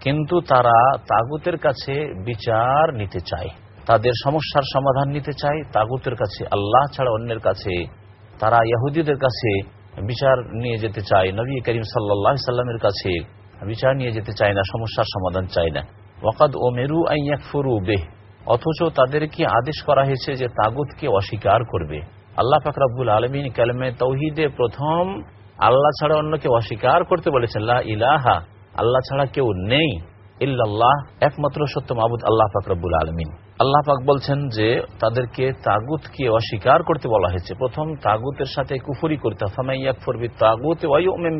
কিন্তু তারা তাগুতের কাছে বিচার নিতে চায়। তাদের সমস্যার সমাধান নিতে চায়। তাগুতের কাছে, আল্লাহ ছাড়া অন্যের কাছে, তারা ইয়াহুদীদের কাছে বিচার নিয়ে যেতে চায়। নবী করিম সাল্লাহ সাল্লামের কাছে বিচার নিয়ে যেতে চায় না, সমস্যার সমাধান চায় না। ওয়াকাদ ও মেরু আইয়াকফরু বেহ, অথচ তাদেরকে আদেশ করা হয়েছে যে তাগুতকে অস্বীকার করবে। আল্লাহ ফাকরাবুল আলমিন কালমে তৌহিদে প্রথম আল্লাহ ছাড়া অন্যকে অস্বীকার করতে বলেছেন ইলাহা, আল্লাহ ছাড়া কেউ নেই, ইল্লাল্লাহ, একমাত্র সত্য মাহবুদ আল্লাহ ফাকরাবুল আলমিন। আল্লাহ পাক বলছেন যে তাদেরকে তাগুতকে অস্বীকার করতে বলা হয়েছে। প্রথম তাগুতের সাথে কুফুরি করতে ফরবি তাগুত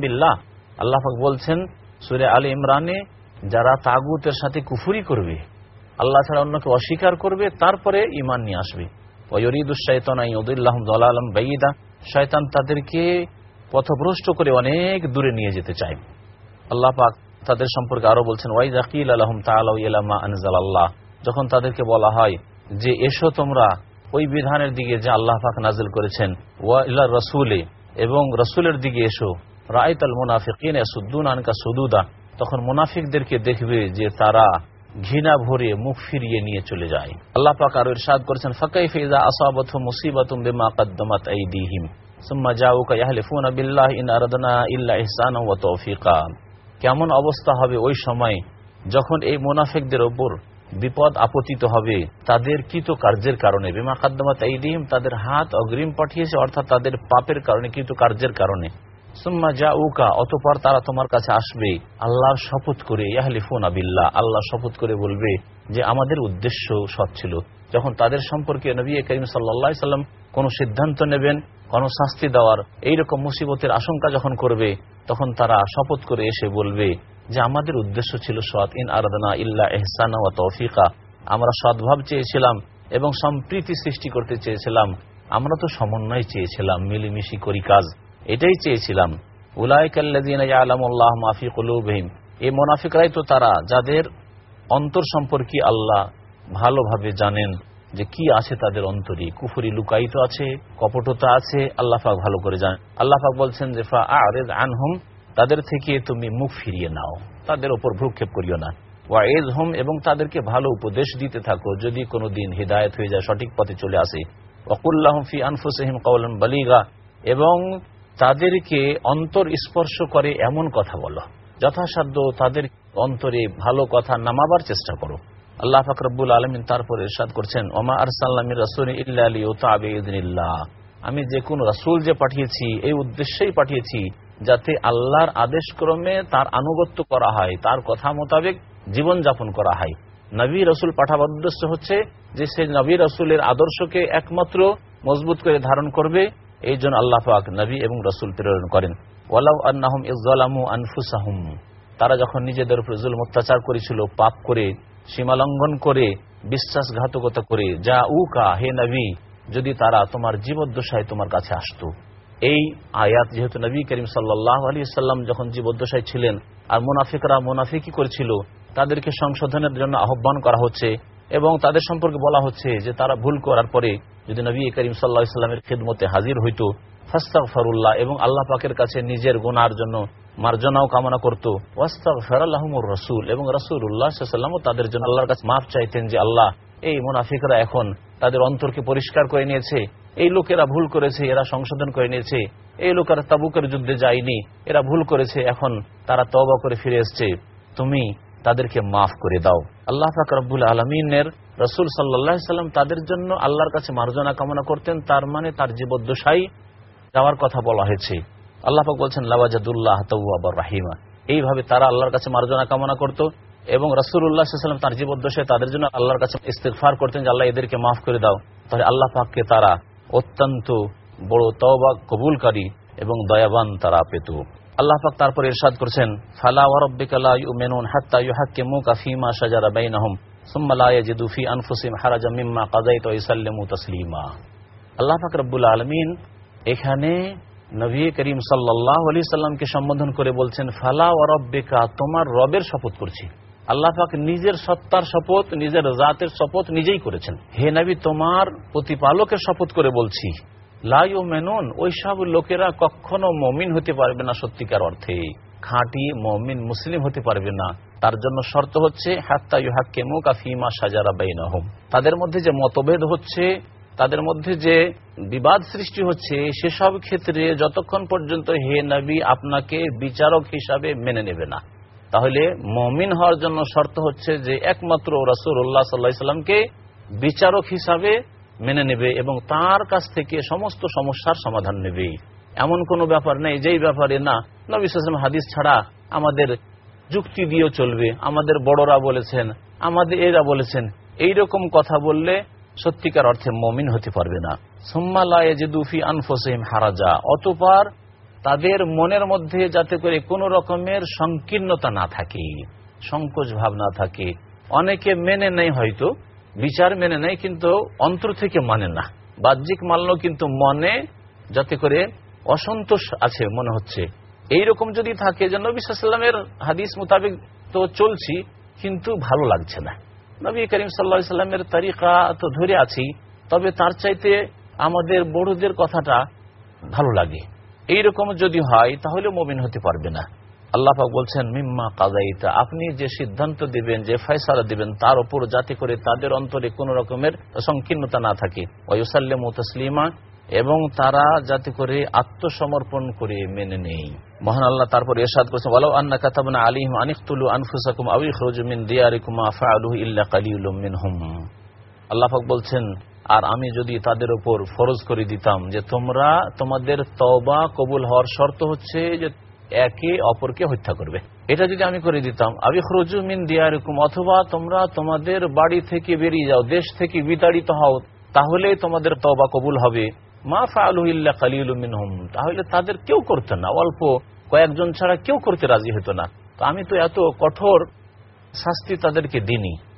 বিল্লাহ। আল্লাহ পাক বলছেন, সুরে আল ইমরানে, যারা তাগুতের সাথে কুফুরি করবে, আল্লাহ ছাড়া অন্যকে অস্বীকার করবে, তারপরে ইমান নিয়ে আসবে। শয়তান তাদেরকে পথভ্রষ্ট করে অনেক দূরে নিয়ে যেতে চায়। আল্লাহ পাক তাদের সম্পর্কে আরও বলছেন ওয়াই জাকিল আলহম তালামা আনজাল আল্লাহ যখন তাদেরকে বলা হয় যে এসো তোমরা ওই বিধানের দিকে যে আল্লাহ পাক নাজিল করেছেন, ওয়া ইল্লা রসুলে, এবং রসুলের দিকে এসো রায়ত আল মুনাফিকিন সুদ্দুন আনকা সুদুদা, তখন মুনাফিকদেরকে দেখবে যে তারা ঘৃণা ভরে মুখ ফিরিয়ে নিয়ে চলে যায়। আল্লাহ পাক আরও ইরশাদ করেছেন ফাকাই ফিজা আসাবাত মুসিবাতুম বিমা কদ্দমাত আইদিহিম, সুম্মা জাউকা ইয়াহলিফুনা বিল্লাহ ইন আরাদনা ইল্লা ইহসানা ওয়া তৌফিকা কেমন অবস্থা হবে ওই সময় যখন এই মুনাফিকদের ওপর বিপদ আপতিত হবে, তাদের কৃত কার্যের কারণে, বিমা কাদ্দমাত আইদিহিম, তাদের হাত অগ্রিম পাঠিয়েছে, অর্থাৎ তাদের পাপের কারণে, কৃত কার্যের কারণে। সুম্মা যা উকা অতপর তারা তোমার কাছে আসবে। আল্লাহর শপথ করে, ইয়াহলিফুন আবিল্লাহ আল্লাহ শপথ করে বলবে যে, আমাদের উদ্দেশ্য সৎ ছিল। যখন তাদের সম্পর্কে নবী করিম সাল্লা সাল্লাম কোন সিদ্ধান্ত নেবেন, কোন শাস্তি দেওয়ার, এইরকম মুসিবতের আশঙ্কা যখন করবে, তখন তারা শপথ করে এসে বলবে যে আমাদের উদ্দেশ্য ছিল সৎ। ইন আরাদনা ইল্লা এহসানা ও তৌফিকা। আমরা সদ্ভাব চেয়েছিলাম এবং সম্প্রীতি সৃষ্টি করতে চেয়েছিলাম। আমরা তো সমন্বয় চেয়েছিলাম, মিলিমিশি করি কাজ। এটাই চেয়েছিলাম। উলাইকাল্লাহ মাফি কলুবহিম। এই মোনাফিকরাই তো তারা, যাদের অন্তর সম্পর্কে আল্লাহ ভালোভাবে জানেন যে কি আছে তাদের অন্তরে। কুফুরি লুকায়িত আছে, কপটতা আছে, আল্লাহ পাক ভালো করে জানেন। আল্লাহ পাক বলছেন যে, ফা আনহুম তাদের থেকে তুমি মুখ ফিরিয়ে নাও। তাদের ওপর ভ্রুক্ষেপ করিও না। ওয়াইজ হোম এবং তাদেরকে ভালো উপদেশ দিতে থাকো। যদি কোনো দিন হৃদায়ত হয়ে যায়, সঠিক পথে চলে আসে। ফি আনফুসহিম কৌলম বালিগা, এবং তাদেরকে অন্তর স্পর্শ করে এমন কথা বলো। যথাসাধ্য তাদের অন্তরে ভালো কথা নামাবার চেষ্টা করো। আল্লাহ ফাকরবুল আলমিন তারপর ইরশাদ করছেন, ওমা আরসাল্লামির রসুল ইল্লাহ আমি যে কোন রাসুল যে পাঠিয়েছি, এই উদ্দেশ্যেই পাঠিয়েছি যাতে আল্লাহর আদেশ ক্রমে তার আনুগত্য করা হয়, তার কথা মোতাবেক জীবন যাপন করা হয়। নবী রসুল পাঠাবার উদ্দেশ্য হচ্ছে যে সে নবী রসুলের আদর্শকে একমাত্র মজবুত করে ধারণ করবে, এই জন্য আল্লাহ পাক নবী এবং রসুল প্রেরণ করেন। তারা যখন নিজেদের জুল অত্যাচার করেছিল, পাপ করে, সীমালঙ্ঘন করে, বিশ্বাসঘাতকতা করে, যা উকা, হে নবী, যদি তারা তোমার জীবদ্দশায় তোমার কাছে আসতো। এই আয়াত যেহেতু নবী করিম সাল্লাহ আলী সাল্লাম যখন জীবদ্দশায় ছিলেন আর মুনাফিকরা মুনাফিকি করেছিল, তাদেরকে সংশোধনের জন্য আহ্বান করা হচ্ছে এবং তাদের সম্পর্কে বলা হচ্ছে যে তারা ভুল করার পরে যদি নবী করিম সাল্লাহ ইসলামের খেদমতে হাজির হইত ফাস্তাক ফারুল্লাহ এবং আল্লাহ পাকের কাছে নিজের গোনার জন্য মার্জনাও কামনা করত। ওয়াস্তাক ফেরাল্লাহমুর রসুল এবং রসুল উল্লাহামও তাদের জন্য আল্লাহর কাছে মাফ চাইতেন যে আল্লাহ, এই মুনাফিকরা এখন তাদের অন্তরকে পরিষ্কার করে নিয়েছে। এই লোকেরা ভুল করেছে, এরা সংশোধন করে নিয়েছে। এই লোকেরা তাবুকের যুদ্ধে যায়নি, এরা ভুল করেছে, এখন তারা তবা করে ফিরে এসছে। তুমি তাদেরকে মাফ করে দাও। আল্লাহ ফাকরবুল আলমিনের রসুল সাল্লাহ সাল্লাম তাদের জন্য আল্লাহর কাছে মার্জনা কামনা করতেন, তার মানে তার জীবদ্দশাই যাওয়ার কথা বলা হয়েছে। আল্লাহ পাক বলছেন, লাওয়াজাদুল্লাহ তৌয়াবর রাহিমা। এইভাবে তারা আল্লাহর কাছে মার্জনা কামনা করত এবং রসুল্লাহাম তার জীবদ্দশায় তাদের জন্য আল্লাহর কাছে ইস্তেফার করতেন যে, আল্লাহ এদেরকে মাফ করে দাও। তাহলে আল্লাহ পাককে তারা অত্যন্ত বড় তওবা কবুলকারী এবং দয়াবান তারা পেত। আল্লাহ পাক তারপর ইরশাদ করছেন, ফালা ওয়ারাব্বিকা লা ইউমিনুন হাত্তা ইউহাক্কিমুকা ফীমা শাজারা বাইনাহুম, সুম্মা লা ইয়াজিদু ফি আনফুসিহিম হারাজাম মিম্মা কাযাইতা ওয়া ইসাল্লিমু তাসলিমা। আল্লাহ পাক রব্বুল আলামিন এখানে নবী করিম সাল্লাহ আলী সাল্লামকে সম্বোধন করে বলছেন, ফালা ওয়ারাব্বিকা তোমার রবের শপথ করছি। আল্লাহ পাক নিজের সত্তার শপথ, নিজের জাতের শপথ নিজেই করেছেন। হে নবী, তোমার প্রতিপালকের শপথ করে বলছি লাইও মেনন ওই সব লোকেরা কখনো মমিন হতে পারবে না সত্যিকার অর্থে। খাঁটি মমিন মুসলিম হতে পারবে না। তার জন্য শর্ত হচ্ছে, হাত্তা ইউহাক্কেমু কাফিমা সাজারা বাইনাহুম। তাদের মধ্যে যে মতভেদ হচ্ছে, তাদের মধ্যে যে বিবাদ সৃষ্টি হচ্ছে, সেসব ক্ষেত্রে যতক্ষণ পর্যন্ত হে নবী আপনাকে বিচারক হিসাবে মেনে নেবে না। তাহলে মমিন হওয়ার জন্য শর্ত হচ্ছে যে একমাত্র রাসুল উল্লাহ সাল্লাহ সাল্লামকে বিচারক হিসাবে মেনে নেবে এবং তার কাছ থেকে সমস্ত সমস্যার সমাধান নেবে। এমন কোনো ব্যাপার নেই, যেই ব্যাপারে না, নবী সাল্লাম হাদিস ছাড়া আমাদের যুক্তি দিয়েও চলবে, আমাদের বড়রা বলেছেন, আমাদের এরা বলেছেন এই রকম কথা বললে সত্যিকার অর্থে মমিন হতে পারবে না। সুম্মালাফি আনফোসিম হারাজা, অতপার তাদের মনের মধ্যে যাতে করে কোনো রকমের সংকীর্ণতা না থাকে, সংকোচ ভাব না থাকে। অনেকে মেনে নেয় হয়তো, বিচার মেনে নেয়, কিন্তু অন্তর থেকে মানে না। বাহ্যিক মানল কিন্তু মনে যাতে করে অসন্তোষ আছে মনে হচ্ছে। এই রকম যদি থাকে যে নবী সাল্লামের হাদিস মোতাবেক তো চলছি, কিন্তু ভালো লাগছে না। নবী করিম সাল্লা সাল্লামের তারিকা তো ধরে আছি, তবে তার চাইতে আমাদের বড়দের কথাটা ভালো লাগে। এইরকম যদি হয়, তাহলে মমিন হতে পারবে না। আল্লাহ বলছেন, মিম্মা কাজাইতা আপনি যে সিদ্ধান্ত দিবেন, যে ফয়সালা দিবেন, তার উপর যাতে করে তাদের অন্তরে কোন রকমের সংকীর্ণতা না থাকে। ওয়ুসাল্লেম তসলিমা, এবং তারা যাতে করে আত্মসমর্পণ করে মেনে নেই। মহান আল্লাহ তারপর এরশাদ করেছেন বলো আন্না কাতাবনা আলিম আনিকতুলু আনফুসাকুম আউই খরজমিন দিয়ারিকুম আফাআলুহু ইল্লা কালিউলুম মিনহুম। আল্লাহ পাক বলছেন আর আমি যদি তাদের উপর ফরজ করে দিতাম যে তোমরা তোমাদের তওবা কবুল হওয়ার শর্ত হচ্ছে যে একে অপরকে হত্যা করবে। এটা যদি আমি করে দিতাম আবি খরজুমিন দিয়ারিকুম অথবা তোমরা তোমাদের বাড়ি থেকে বেরিয়ে যাও, দেশ থেকে বিতাড়িত হও তাহলে তোমাদের তওবা কবুল হবে। মা ফালুহিল্লা কালিউল মিনহুম। তাহলে তাদের কেউ করতে না। অল্প কয়েকজন ছাড়া কেউ করতে রাজি হতো না। তো আমি তো এত কঠোর শাস্তি তাদেরকে দিনি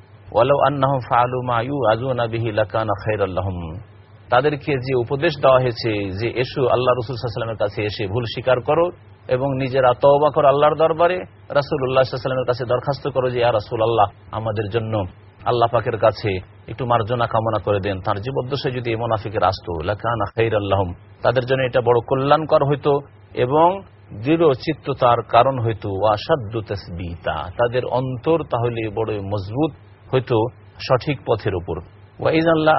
তাদেরকে যে উপদেশ দেওয়া হয়েছে যে এসো, আল্লাহ রসুল কাছে এসে ভুল স্বীকার করো এবং নিজেরা তওবা করো আল্লাহর দরবারে। রাসূলুল্লাহ সাল্লামের কাছে দরখাস্ত করো যে, ইয়া রাসূলুল্লাহ, আমাদের জন্য আল্লাহ পাকের কাছে একটু মার্জনা কামনা করে দেন। তার জীবদ্দশায় যদি এই মোনাফিকের আসতো, লাকানা খাইরাল্লাহম তাদের জন্য এটা বড় কল্যাণকর হইতো এবং দৃঢ় চিত্ততার কারণ হইতো। আসাদ্য তসবিতা। তাদের অন্তর তাহলে বড় মজবুত। হইতো সঠিক পথের উপর। ওয়াইজ আল্লাহ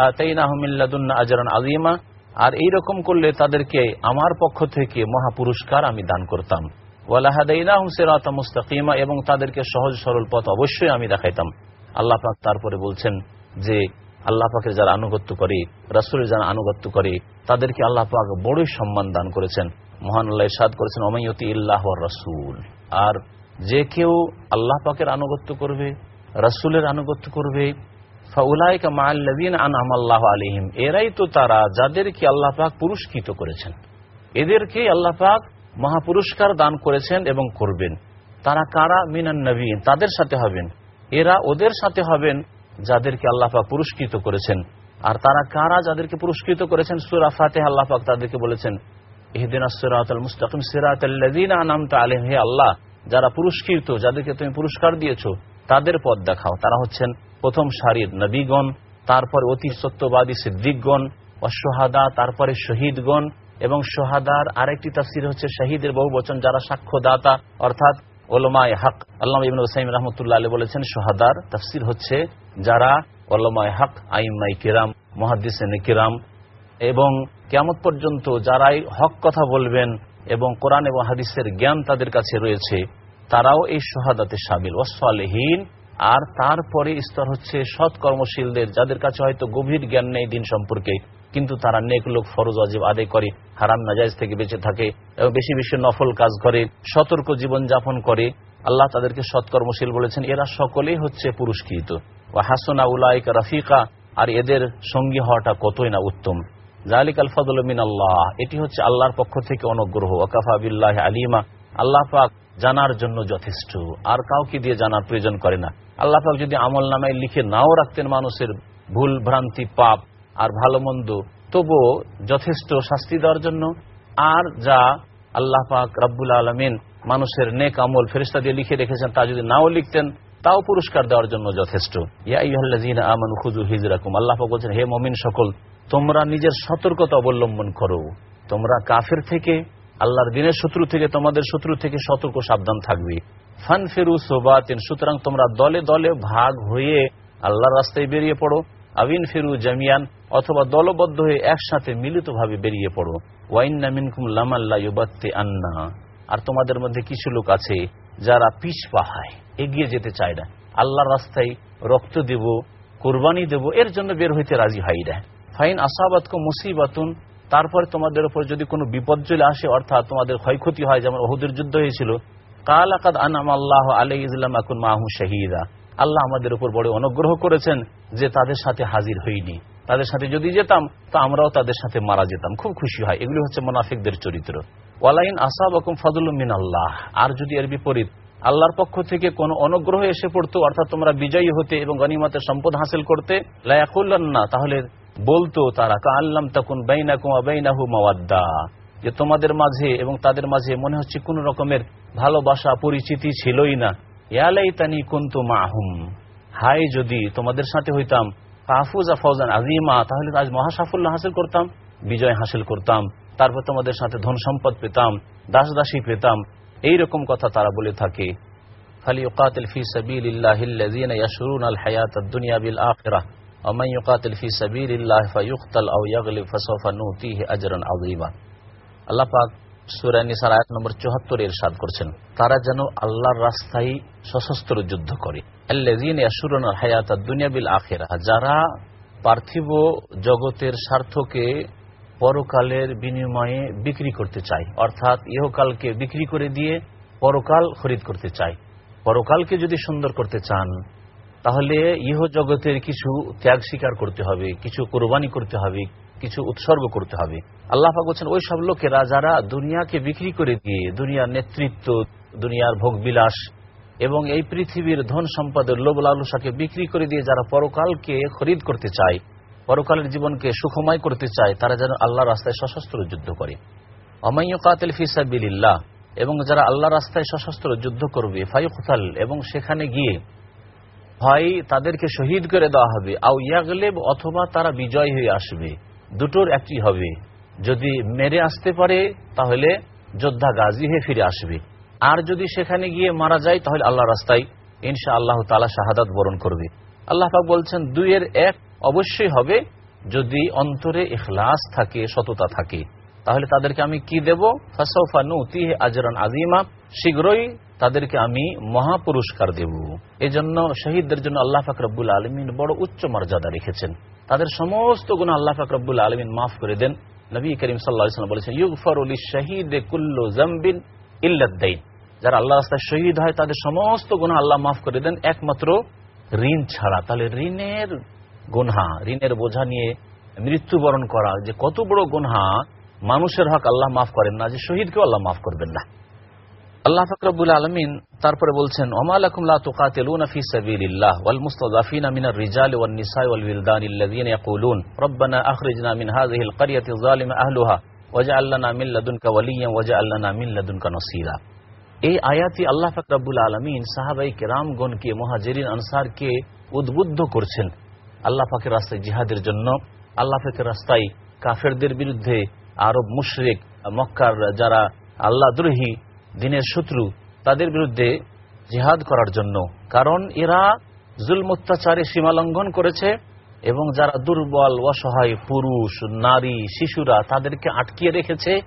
আজরান আজিমা আর এই রকম করলে তাদেরকে আমার পক্ষ থেকে মহাপুরস্কার আমি দান করতাম। এবং তাদেরকে সহজ সরল পথ অবশ্যই আমি দেখাইতাম। আল্লাহ পাক তারপরে বলছেন যে, আল্লাহ পাকের যারা আনুগত্য করে, রাসুলের যারা আনুগত্য করে, তাদেরকে আল্লাহ পাক বড়ই সম্মান দান করেছেন। মহান আল্লাহ সাদ করেছেন অমাইয়তি ইল্লাহ রাসুল। আর যে কেউ আল্লাহ পাকের আনুগত্য করবে রাসুলের আনুগত্য করবে। আলিহিম এরাই তো তারা যাদেরকে আল্লাহ পাক পুরস্কৃত করেছেন। এদেরকে আল্লাহ পাক মহাপুরস্কার দান করেছেন এবং করবেন। তারা কারা? মিনান নবীন। তাদের সাথে হবেন। এরা ওদের সাথে হবেন যাদেরকে আল্লাহাক পুরস্কৃত করেছেন। আর তারা কারা যাদেরকে পুরস্কৃত করেছেন? সুরা ফাতে আল্লাহাক তাদেরকে বলেছেন মুস্তাকিম। আলম হে আল্লাহ, যারা পুরস্কৃত, যাদেরকে তুমি পুরস্কার দিয়েছ তাদের পথ দেখাও। তারা হচ্ছেন প্রথম সারির নবীগণ, তারপর অতি সত্যবাদী সিদ্দিকগণ, অসহাদা, তারপরে শহীদগণ, এবং সোহাদার আরেকটি তাফসির হচ্ছে শহীদের বহু বচন যারা সাক্ষ্যদাতা, অর্থাৎ ওলমায় হক। আল্লাহ ইবিন ওসাইম রহমতুল্লাহ আলী বলেছেন, সোহাদার তফসির হচ্ছে যারা ওলমায় হক আইমাই কিরাম মহাদিসেন কিরাম, এবং কেমত পর্যন্ত যারাই হক কথা বলবেন এবং কোরআন এবং হাদিসের জ্ঞান তাদের কাছে রয়েছে তারাও এই সোহাদাতে সামিল। ওয়াসহীন আর তারপরে স্তর হচ্ছে সৎ কর্মশীলদের যাদের কাছে হয়তো গভীর জ্ঞান নেই দিন সম্পর্কে, কিন্তু তারা নেক লোক ফরজ অজীব আদায় করে, হারাম নাজাইজ থেকে বেঁচে থাকে এবং বেশি বেশি নফল কাজ করে, সতর্ক জীবন যাপন করে। আল্লাহ তাদেরকে সৎকর্মশীল বলেছেন, এরা সকলেই হচ্ছে পুরস্কৃত। ও হাসনা উলাইকা রাফিকা। আর এদের সঙ্গী হওয়াটা কতই না উত্তম। জালিক আল মিন আল্লাহ এটি হচ্ছে আল্লাহর পক্ষ থেকে অনুগ্রহ। ওকাফা বিল্লাহ আলিমা। আল্লাহ পাক জানার জন্য যথেষ্ট। আর কাউকে দিয়ে জানার প্রয়োজন করে না। আল্লাহ পাক যদি আমল নামায় লিখে নাও রাখতেন মানুষের ভুল, ভ্রান্তি, পাপ আর ভালো মন্দ, তবুও যথেষ্ট শাস্তি দেওয়ার জন্য। আর যা আল্লাহ পাক রব্বুল আলমিন মানুষের নেক আমল ফেরিস্তা দিয়ে লিখে রেখেছেন, তা যদি নাও লিখতেন, তাও পুরস্কার দেওয়ার জন্য যথেষ্ট। আল্লাহ বলছেন, হে মমিন সকল, তোমরা নিজের সতর্কতা অবলম্বন করো। তোমরা কাফের থেকে আল্লাহর দিনের শত্রু থেকে তোমাদের শত্রু থেকে সতর্ক, সাবধান থাকবে। ফান ফেরু সোবাতেন, সুতরাং তোমরা দলে দলে ভাগ হয়ে আল্লাহর রাস্তায় বেরিয়ে পড়ো। আবিন ফেরু জামিয়ান, অথবা দলবদ্ধ হয়ে একসাথে মিলিতভাবে বেরিয়ে পড়ো। ওয়াইন্না মিনকুম লামাল্লা ইউবাত্তে আন্না। আর তোমাদের মধ্যে কিছু লোক আছে যারা পিছ পাহায়, এগিয়ে যেতে চায় না। আল্লাহর রাস্তায় রক্ত দেব, কোরবানি দেব, এর জন্য বের হইতে রাজি হয় না। ফাইন আসাবাতক মুসিবাতুন তারপর তোমাদের উপর যদি কোনো বিপদ চলে আসে, অর্থাৎ তোমাদের ক্ষয়ক্ষতি হয়, যেমন ওহুদের যুদ্ধ হয়েছিল, কাল আকাদ আনাম আল্লাহ আলাই ইসলাম আকুন মাহু শাহিদা। আল্লাহ আমাদের উপর বড় অনুগ্রহ করেছেন যে তাদের সাথে হাজির হইনি। তাদের সাথে যদি যেতাম, তো আমরাও তাদের সাথে মারা যেতাম। খুব খুশি হয়। এগুলি হচ্ছে মোনাফিকদের চরিত্র। ওয়ালাইন আসাবকুম ফদুল মিন আল্লাহ আর যদি এর বিপরীত, আল্লাহর পক্ষ থেকে কোন অনুগ্রহ এসে পড়তো, অর্থাৎ তোমরা বিজয়ী হতে এবং গনিমতের সম্পদ হাসিল করতে লায়াকুল্লান না তাহলে বলতো তারা কা আল্লাম তখন বাইনা কুমা বাইনাহু মাওয়াদ্দা। যে তোমাদের মাঝে এবং তাদের মাঝে মনে হচ্ছে কোন রকমের ভালোবাসা, পরিচিতি ছিলই না। ইয়ালাই তানি কুন্তু মাহুম। হাই যদি তোমাদের সাথে হইতাম কাফুজা ফৌজান আজিমা তাহলে আজ মহাসাফল্য হাসিল করতাম, বিজয় হাসিল করতাম, তারপর তোমাদের সাথে ধন সম্পদ পেতাম দাস দাসী পেতাম, এইরকম কথা তারা বলে থাকে। খালি ইউকাতিল ফি সাবিলিল্লাহিল্লাযীনা ইয়াশরুনাল হায়াতাদ দুনিয়া বিল আখিরাহ। ওয়া মান ইউকাতিল ফি সাবিলিল্লাহি ফায়ুকতাল আও ইয়াগলিব ফাসাওফা নুতিহি আজরান আযীমা আল্লাহ পাক সূরা নিসার আয়াত নম্বর 74 এর ইরশাদ করছেন, তারা যেন আল্লাহর রাস্তায় সশস্ত্র যুদ্ধ করে। আল্লাযীনা ইয়াশরুনাল হায়াতাদ দুনিয়া বিল আখিরাহ, যারা পার্থিব জগতের স্বার্থকে পরকালের বিনিময়ে বিক্রি করতে চায়, অর্থাৎ ইহকালকে বিক্রি করে দিয়ে পরকাল খরিদ করতে চায়। পরকালকে যদি সুন্দর করতে চান তাহলে ইহ জগতের কিছু ত্যাগ স্বীকার করতে হবে, কিছু কোরবানি করতে হবে, কিছু উৎসর্গ করতে হবে। আল্লাহ বলছেন, ওই সব লোকেরা যারা দুনিয়াকে বিক্রি করে দিয়ে, দুনিয়ার নেতৃত্ব, দুনিয়ার ভোগবিলাস এবং এই পৃথিবীর ধন সম্পদের লোভ লালসাকে বিক্রি করে দিয়ে যারা পরকালকে খরিদ করতে চায়, পরকালের জীবনকে সুখময় করতে চায়, তারা যেন আল্লাহ রাস্তায় সশস্ত্র যুদ্ধ করে। অমাইয় কাতেল ফিসাবিল্লাহ এবং যারা আল্লাহ রাস্তায় সশস্ত্র যুদ্ধ করবে ফাইকুতাল এবং সেখানে গিয়ে হয় তাদেরকে শহীদ করে দেওয়া হবে। আউ ইয়াগলেব অথবা তারা বিজয় হয়ে আসবে। দুটোর একটি হবে। যদি মেরে আসতে পারে, তাহলে যোদ্ধা গাজী হয়ে ফিরে আসবে। আর যদি সেখানে গিয়ে মারা যায়, তাহলে আল্লাহ রাস্তায় ইনশা আল্লাহ তালা শাহাদাত বরণ করবে। আল্লাহ বলছেন, দুইয়ের এক অবশ্যই হবে। যদি অন্তরে ইখলাস থাকে, সততা থাকে। তাহলে তাদেরকে আমি কি দেব? ফাসৌফা নুতিহ আজরান আজিমা শীঘ্রই তাদেরকে আমি মহা পুরস্কার দেব। এই জন্য শহীদদের জন্য আল্লাহ ফাকরাবুল আলমিন বড় উচ্চ মর্যাদা রেখেছেন। তাদের সমস্ত গুণ আল্লাহ ফাকরাবুল আলমিন মাফ করে দেন। নবী করিম সাল্লাহ বলেছেন ইউফর উলি শহীদ কুল্লু জম্বিন ইল্লাদ্দাইন যারা আল্লাহ রাস্তায় শহীদ হয়, তাদের সমস্ত গুণ আল্লাহ মাফ করে দেন, একমাত্র ঋণ ছাড়া। তাহলে ঋণের গুনহা, ঋণের বোঝা নিয়ে মৃত্যুবরণ করা যে কত বড় গুনহা মানুষের হক আল্লাহ মাফ করেন না, যে শহীদকেও আল্লাহ মাফ করবেন না। আল্লাহ ফকরবুল আলমিন তারপরে বলছেন এই আয়াতি আল্লাহ ফাকরাবুল আলমিন সাহাবাই কেরামগণকে, মহাজেরিন, আনসারকে উদ্বুদ্ধ করছেন। আল্লাহ পাকের রাস্তায় জিহাদের জন্য, আল্লাহ পাকের রাস্তায় কাফেরদের বিরুদ্ধে আরব মুশরিক, মক্কার যারা আল্লাহ দ্রোহী দিনের শত্রু, তাদের বিরুদ্ধে জিহাদ করার জন্য। কারণ এরা জুলম অত্যাচারে সীমালঙ্ঘন করেছে এবং যারা দুর্বল, অসহায় পুরুষ, নারী, শিশুরা তাদেরকে আটকিয়ে রেখেছে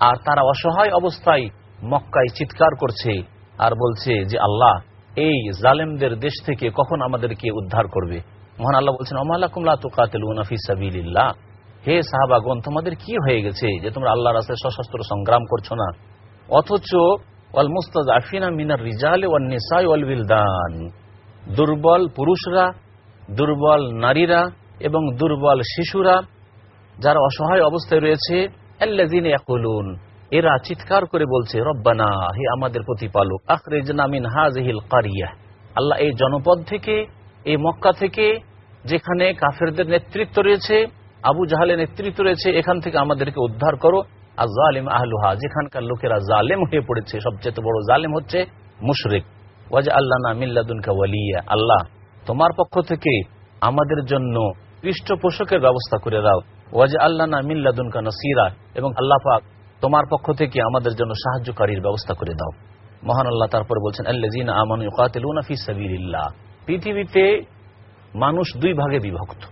আর তারা অসহায় অবস্থায় মক্কায় চিৎকার করছে আর বলছে যে, আল্লাহ, এই জালেমদের দেশ থেকে কখন আমাদেরকে উদ্ধার করবে? মহান আল্লাহ বলছেন অমালাকুমলা তুকাতিল্লাহ হে সাহাবাগন তোমাদের কি হয়ে গেছে যে তোমরা আল্লাহ রাস্তায় সশস্ত্র সংগ্রাম করছ না? অথচ, ওয়াল মুস্তাজ আফিনা মিনার রিজাল ওয়াল নিসাই ওয়াল বিলদান। দুর্বল পুরুষরা, দুর্বল নারীরা এবং দুর্বল শিশুরা, যারা অসহায় অবস্থায় রয়েছে এরা চিৎকার করে বলছে, রব্বানা, হে আমাদের প্রতিপালক, আখরেজনা মিন হাযিহিল কারিয়া আল্লাহ এই জনপদ থেকে, এই মক্কা থেকে, যেখানে কাফেরদের নেতৃত্ব রয়েছে আবু জাহালের নেতৃত্ব রয়েছে, এখান থেকে আমাদেরকে উদ্ধার করো। আর জালিম আহলুহা, যেখানকার লোকেরা জালেম হয়ে পড়েছে, সবচেয়ে বড় জালেম হচ্ছে মুশরিক। ওয়াজা আল্লাহ না মিল্লাদুনকা ওয়ালিয়া, আল্লাহ, তোমার পক্ষ থেকে আমাদের জন্য পৃষ্ঠপোষকের ব্যবস্থা করে দাও। ওয়াজা আল্লাহ না মিল্লাদুনকা নসিরা, এবং আল্লাহ পাক তোমার পক্ষ থেকে আমাদের জন্য সাহায্যকারীর ব্যবস্থা করে দাও। মহান আল্লাহ তারপরে বলছেন আল্লাজিন আমানু ইউকাতিলুনা ফি সাবিলিল্লাহ, পৃথিবীতে মানুষ দুই ভাগে বিভক্ত।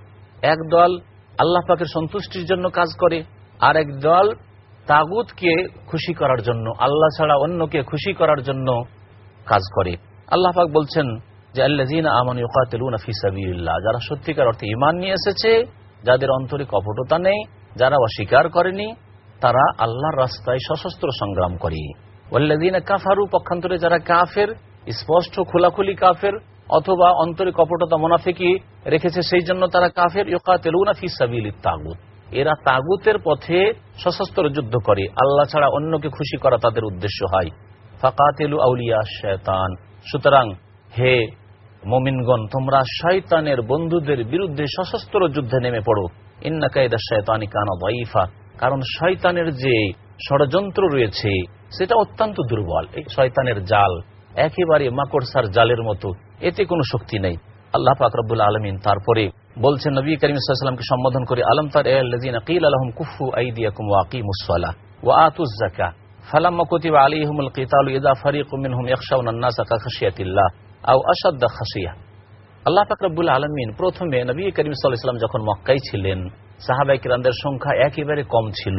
এক দল আল্লাহ পাকের সন্তুষ্টির জন্য কাজ করে। আর এক দল তাগুতকে খুশি করার জন্য, আল্লাহ ছাড়া অন্যকে খুশি করার জন্য কাজ করে। আল্লাহ পাক বলছেন যে আল্লাজিনা আমানু ইউকাতিলুনা ফি সাবিলিল্লাহ। যারা সত্যিকার অর্থে ইমান নিয়ে এসেছে, যাদের অন্তরে কপটতা নেই, যারা অস্বীকার করেনি, তারা আল্লাহর রাস্তায় সশস্ত্র সংগ্রাম করে। ওয়াল্লাদিনা কাফারু, পক্ষান্তরে যারা কাফের, স্পষ্ট খোলাখুলি কাফের অথবা অন্তরে কপটতা মোনাফিকি রেখেছে, সেই জন্য তারা কাফের, ইউকাতিলুনা ফি সাবিলিত তাগুত। এরা তাগুতের পথে সশস্ত্র যুদ্ধ করে। আল্লাহ ছাড়া অন্যকে খুশি করা তাদের উদ্দেশ্য হয়। ফাকাতিলু আউলিয়া শয়তান। সুতরাং, হে মমিনগণ, তোমরা শয়তানের বন্ধুদের বিরুদ্ধে সশস্ত্র যুদ্ধে নেমে পড়ো। ইন্না কায়দা শয়তানি কানা দাইফা কারণ শয়তানের যে ষড়যন্ত্র রয়েছে, সেটা অত্যন্ত দুর্বল। এই শয়তানের জাল, একেবারে মাকড়সার জালের মতো। এতে কোনো শক্তি নেই। আল্লাহ পাক রব্বুল আলমিন তারপরে বলছেন, নবী করিম সাল্লামকে সম্বোধন করে, আলম তার কিল আলহম কুফু আইদিয়াকুম ওয়াকিমুসসালাহ ওয়া আতুজ জাকা ফালাম্মা কুতিবা আলাইহিমুল কিতালু ফারিকুম মিনহুম ইয়াখশাউনা আন-নাসা কাখাশিয়াতিল্লাহ আও আশাদ্দা খাসিয়া আল্লাহ আলমিন প্রথমে নবী করিম যখন ছিলেন সংখ্যা একেবারে কম ছিল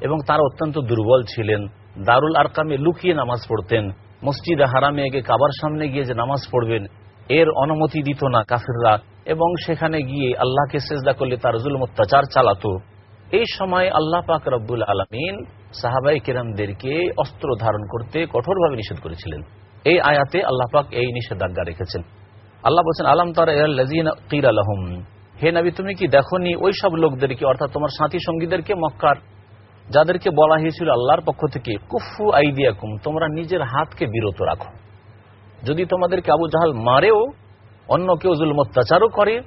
এবং তারা অত্যন্ত দুর্বল ছিলেন। দারুল আরকামে লুকিয়ে নামাজ পড়তেন। মসজিদে হারামে গিয়ে কাবার সামনে গিয়ে যে নামাজ পড়বেন, এর অনুমতি দিত না কাফিররা এবং সেখানে গিয়ে আল্লাহকে সেজদা করলে তার জুলম অত্যাচার চালাতো। এই সময় আল্লাহ পাক রব্বুল আলমিন সাহাবাই কিরামদেরকে অস্ত্র ধারণ করতে কঠোরভাবে নিষেধ করেছিলেন। এই আয়াতে আল্লাহ পাক এই নিষেধাজ্ঞা রেখেছেন। আল্লাহ বলছেন, আলম তার হে নবী, তুমি কি দেখনি ওই সব লোকদেরকে, অর্থাৎ তোমার সাথী সঙ্গীদেরকে মক্কার যাদেরকে বলা হয়েছিল আল্লাহর পক্ষ থেকে, কুফু আইদিয়াকুম, তোমরা নিজের হাতকে বিরত রাখো। যদি তোমাদেরকে আবু জাহাল মারেও, অন্য কেউ জুলম অত্যাচারও করে,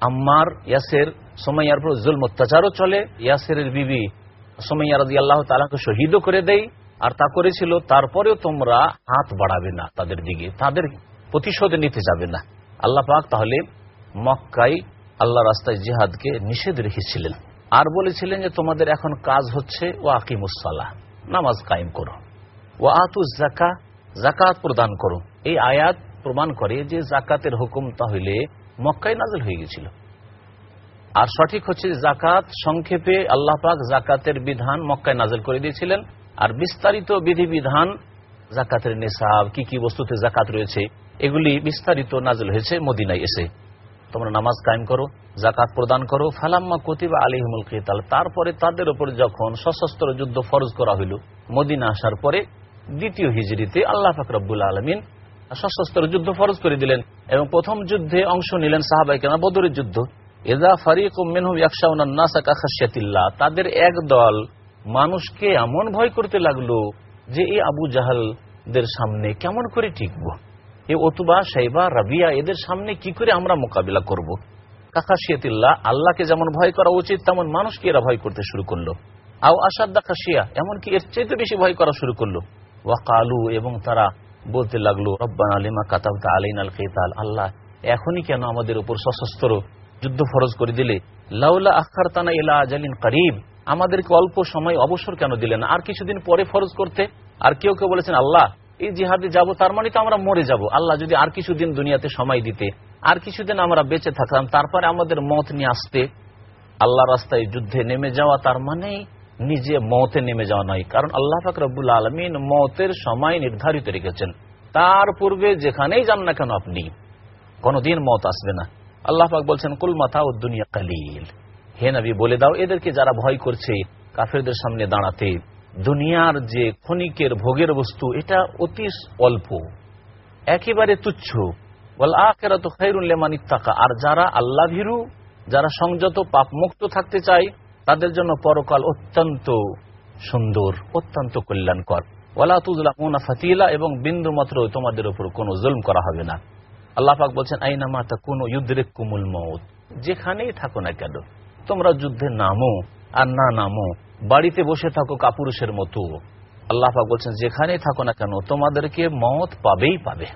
আম্মার, ইয়াসের, সোমাইয়ার পর জুলম অত্যাচারও চলে ইয়াসের বিবি সোমাইয়া রাজি আল্লাহ তালাকে শহীদও করে দেয়, আর তা করেছিল, তারপরেও তোমরা হাত বাড়াবে না তাদের দিকে, তাদের প্রতিশোধ নিতে যাবে না। আল্লাহ পাক তাহলে মক্কাই আল্লাহ রাস্তায় জিহাদকে নিষেধ রেখেছিলেন। আর বলেছিলেন যে তোমাদের এখন কাজ হচ্ছে ও আকিমুসাল্লাহ নামাজ কায়েম করো। ও আতু জাকা জাকাত প্রদান করো। এই আয়াত প্রমাণ করে যে জাকাতের হুকুম তাহলে মক্কায় নাজল হয়ে গেছিল। আর সঠিক হচ্ছে জাকাত সংক্ষেপে আল্লাহ পাক জাকাতের বিধান মক্কায় নাজল করে দিয়েছিলেন। আর বিস্তারিত বিধিবিধান জাকাতের নেশাব কি কি বস্তুতে জাকাত রয়েছে, এগুলি বিস্তারিত নাজল হয়েছে মদিনায় এসে। তোমরা নামাজ কায়েম করো জাকাত প্রদান করো, ফালাম্মা কতিবা আলিহিমুল কেতাল। তারপরে তাদের উপর যখন সশস্ত্র যুদ্ধ ফরজ করা হইল, মদিনা আসার পরে দ্বিতীয় হিজড়িতে আল্লাহ ফাকরাবুল আলমিন সশস্ত্র যুদ্ধ ফরজ করে দিলেন এবং প্রথম যুদ্ধে অংশ নিলেন সাহাবাই কেনা বদরের যুদ্ধ। এদা ফারিক খাসিয়াতিল্লাহ তাদের এক দল মানুষকে এমন ভয় করতে লাগল যে এই আবু জাহালদের সামনে কেমন করে টিকবো? এ অতুবা সাইবা রাবিয়া, এদের সামনে কি করে আমরা মোকাবিলা করব। কাকাশিয়াতিল্লাহ আল্লাহকে যেমন ভয় করা উচিত, তেমন মানুষকে এরা ভয় করতে শুরু করল। আও আসাদ্দা খাসিয়া এমনকি এর চাইতে বেশি ভয় করা শুরু করল। ওয়াকালু এবং তারা বলতে লাগল, রব্বান আলিমা কাতাবতা আলাইন আল কেতাল আল্লাহ, এখনই কেন আমাদের উপর সশস্ত্র যুদ্ধ ফরজ করে দিলে? লাউলা আখার তানা ইলা আজালিন করিব, আমাদেরকে অল্প সময় অবসর কেন দিলেন? আর কিছুদিন পরে ফরজ করতে? আর কেউ কেউ বলেছেন, আল্লাহ এই জিহাদে যাব, তার মানে তো আমরা মরে যাব। আল্লাহ যদি আর কিছুদিন দুনিয়াতে সময় দিতে, আর কিছুদিন আমরা বেঁচে থাকতাম, তারপরে আমাদের মত নিয়ে আসতে আল্লাহ রাস্তায় যুদ্ধে নেমে যাওয়া তার মানেই নিজে মতে নেমে যাওয়া নয়। কারণ আল্লাহ ফাকরবুল আলমিন মতের সময় নির্ধারিত রেখেছেন। তার পূর্বে যেখানেই যান না কেন আপনি, কোনদিন মত আসবে না। আল্লাহ পাক বলছেন, কুল মাথা ও দুনিয়া কালিল। হে নবী, বলে দাও, এদেরকে যারা ভয় করছে, কাফেরদের সামনে দাঁড়াতে দুনিয়ার যে ক্ষণিকের ভোগের বস্তু, এটা অতি অল্প। একেবারে তুচ্ছ। বল আখেরা তো খাইরুল্লেমান ইত্তাকা। আর যারা আল্লাহ ভীরু, যারা সংযত পাপ মুক্ত থাকতে চায়, তাদের জন্য পরকাল অত্যন্ত সুন্দর, অত্যন্ত কল্যাণকর। ওয়ালা তুজলা মোনা ফাতিলা এবং বিন্দু মাত্র তোমাদের উপর কোনো জুলম করা হবে না। আল্লাহ পাক বলছেন, আইনা মাতা কোন ইউদ্রেক কুমুল মত যেখানেই থাকো না কেন, তোমরা যুদ্ধে নামো, আর না নামো। বাড়িতে বসে থাকো কাপুরুষের মতো। আল্লাহ বলছেন, যেখানেই থাকো না কেন, তোমাদেরকে মত পাবেই পাবে।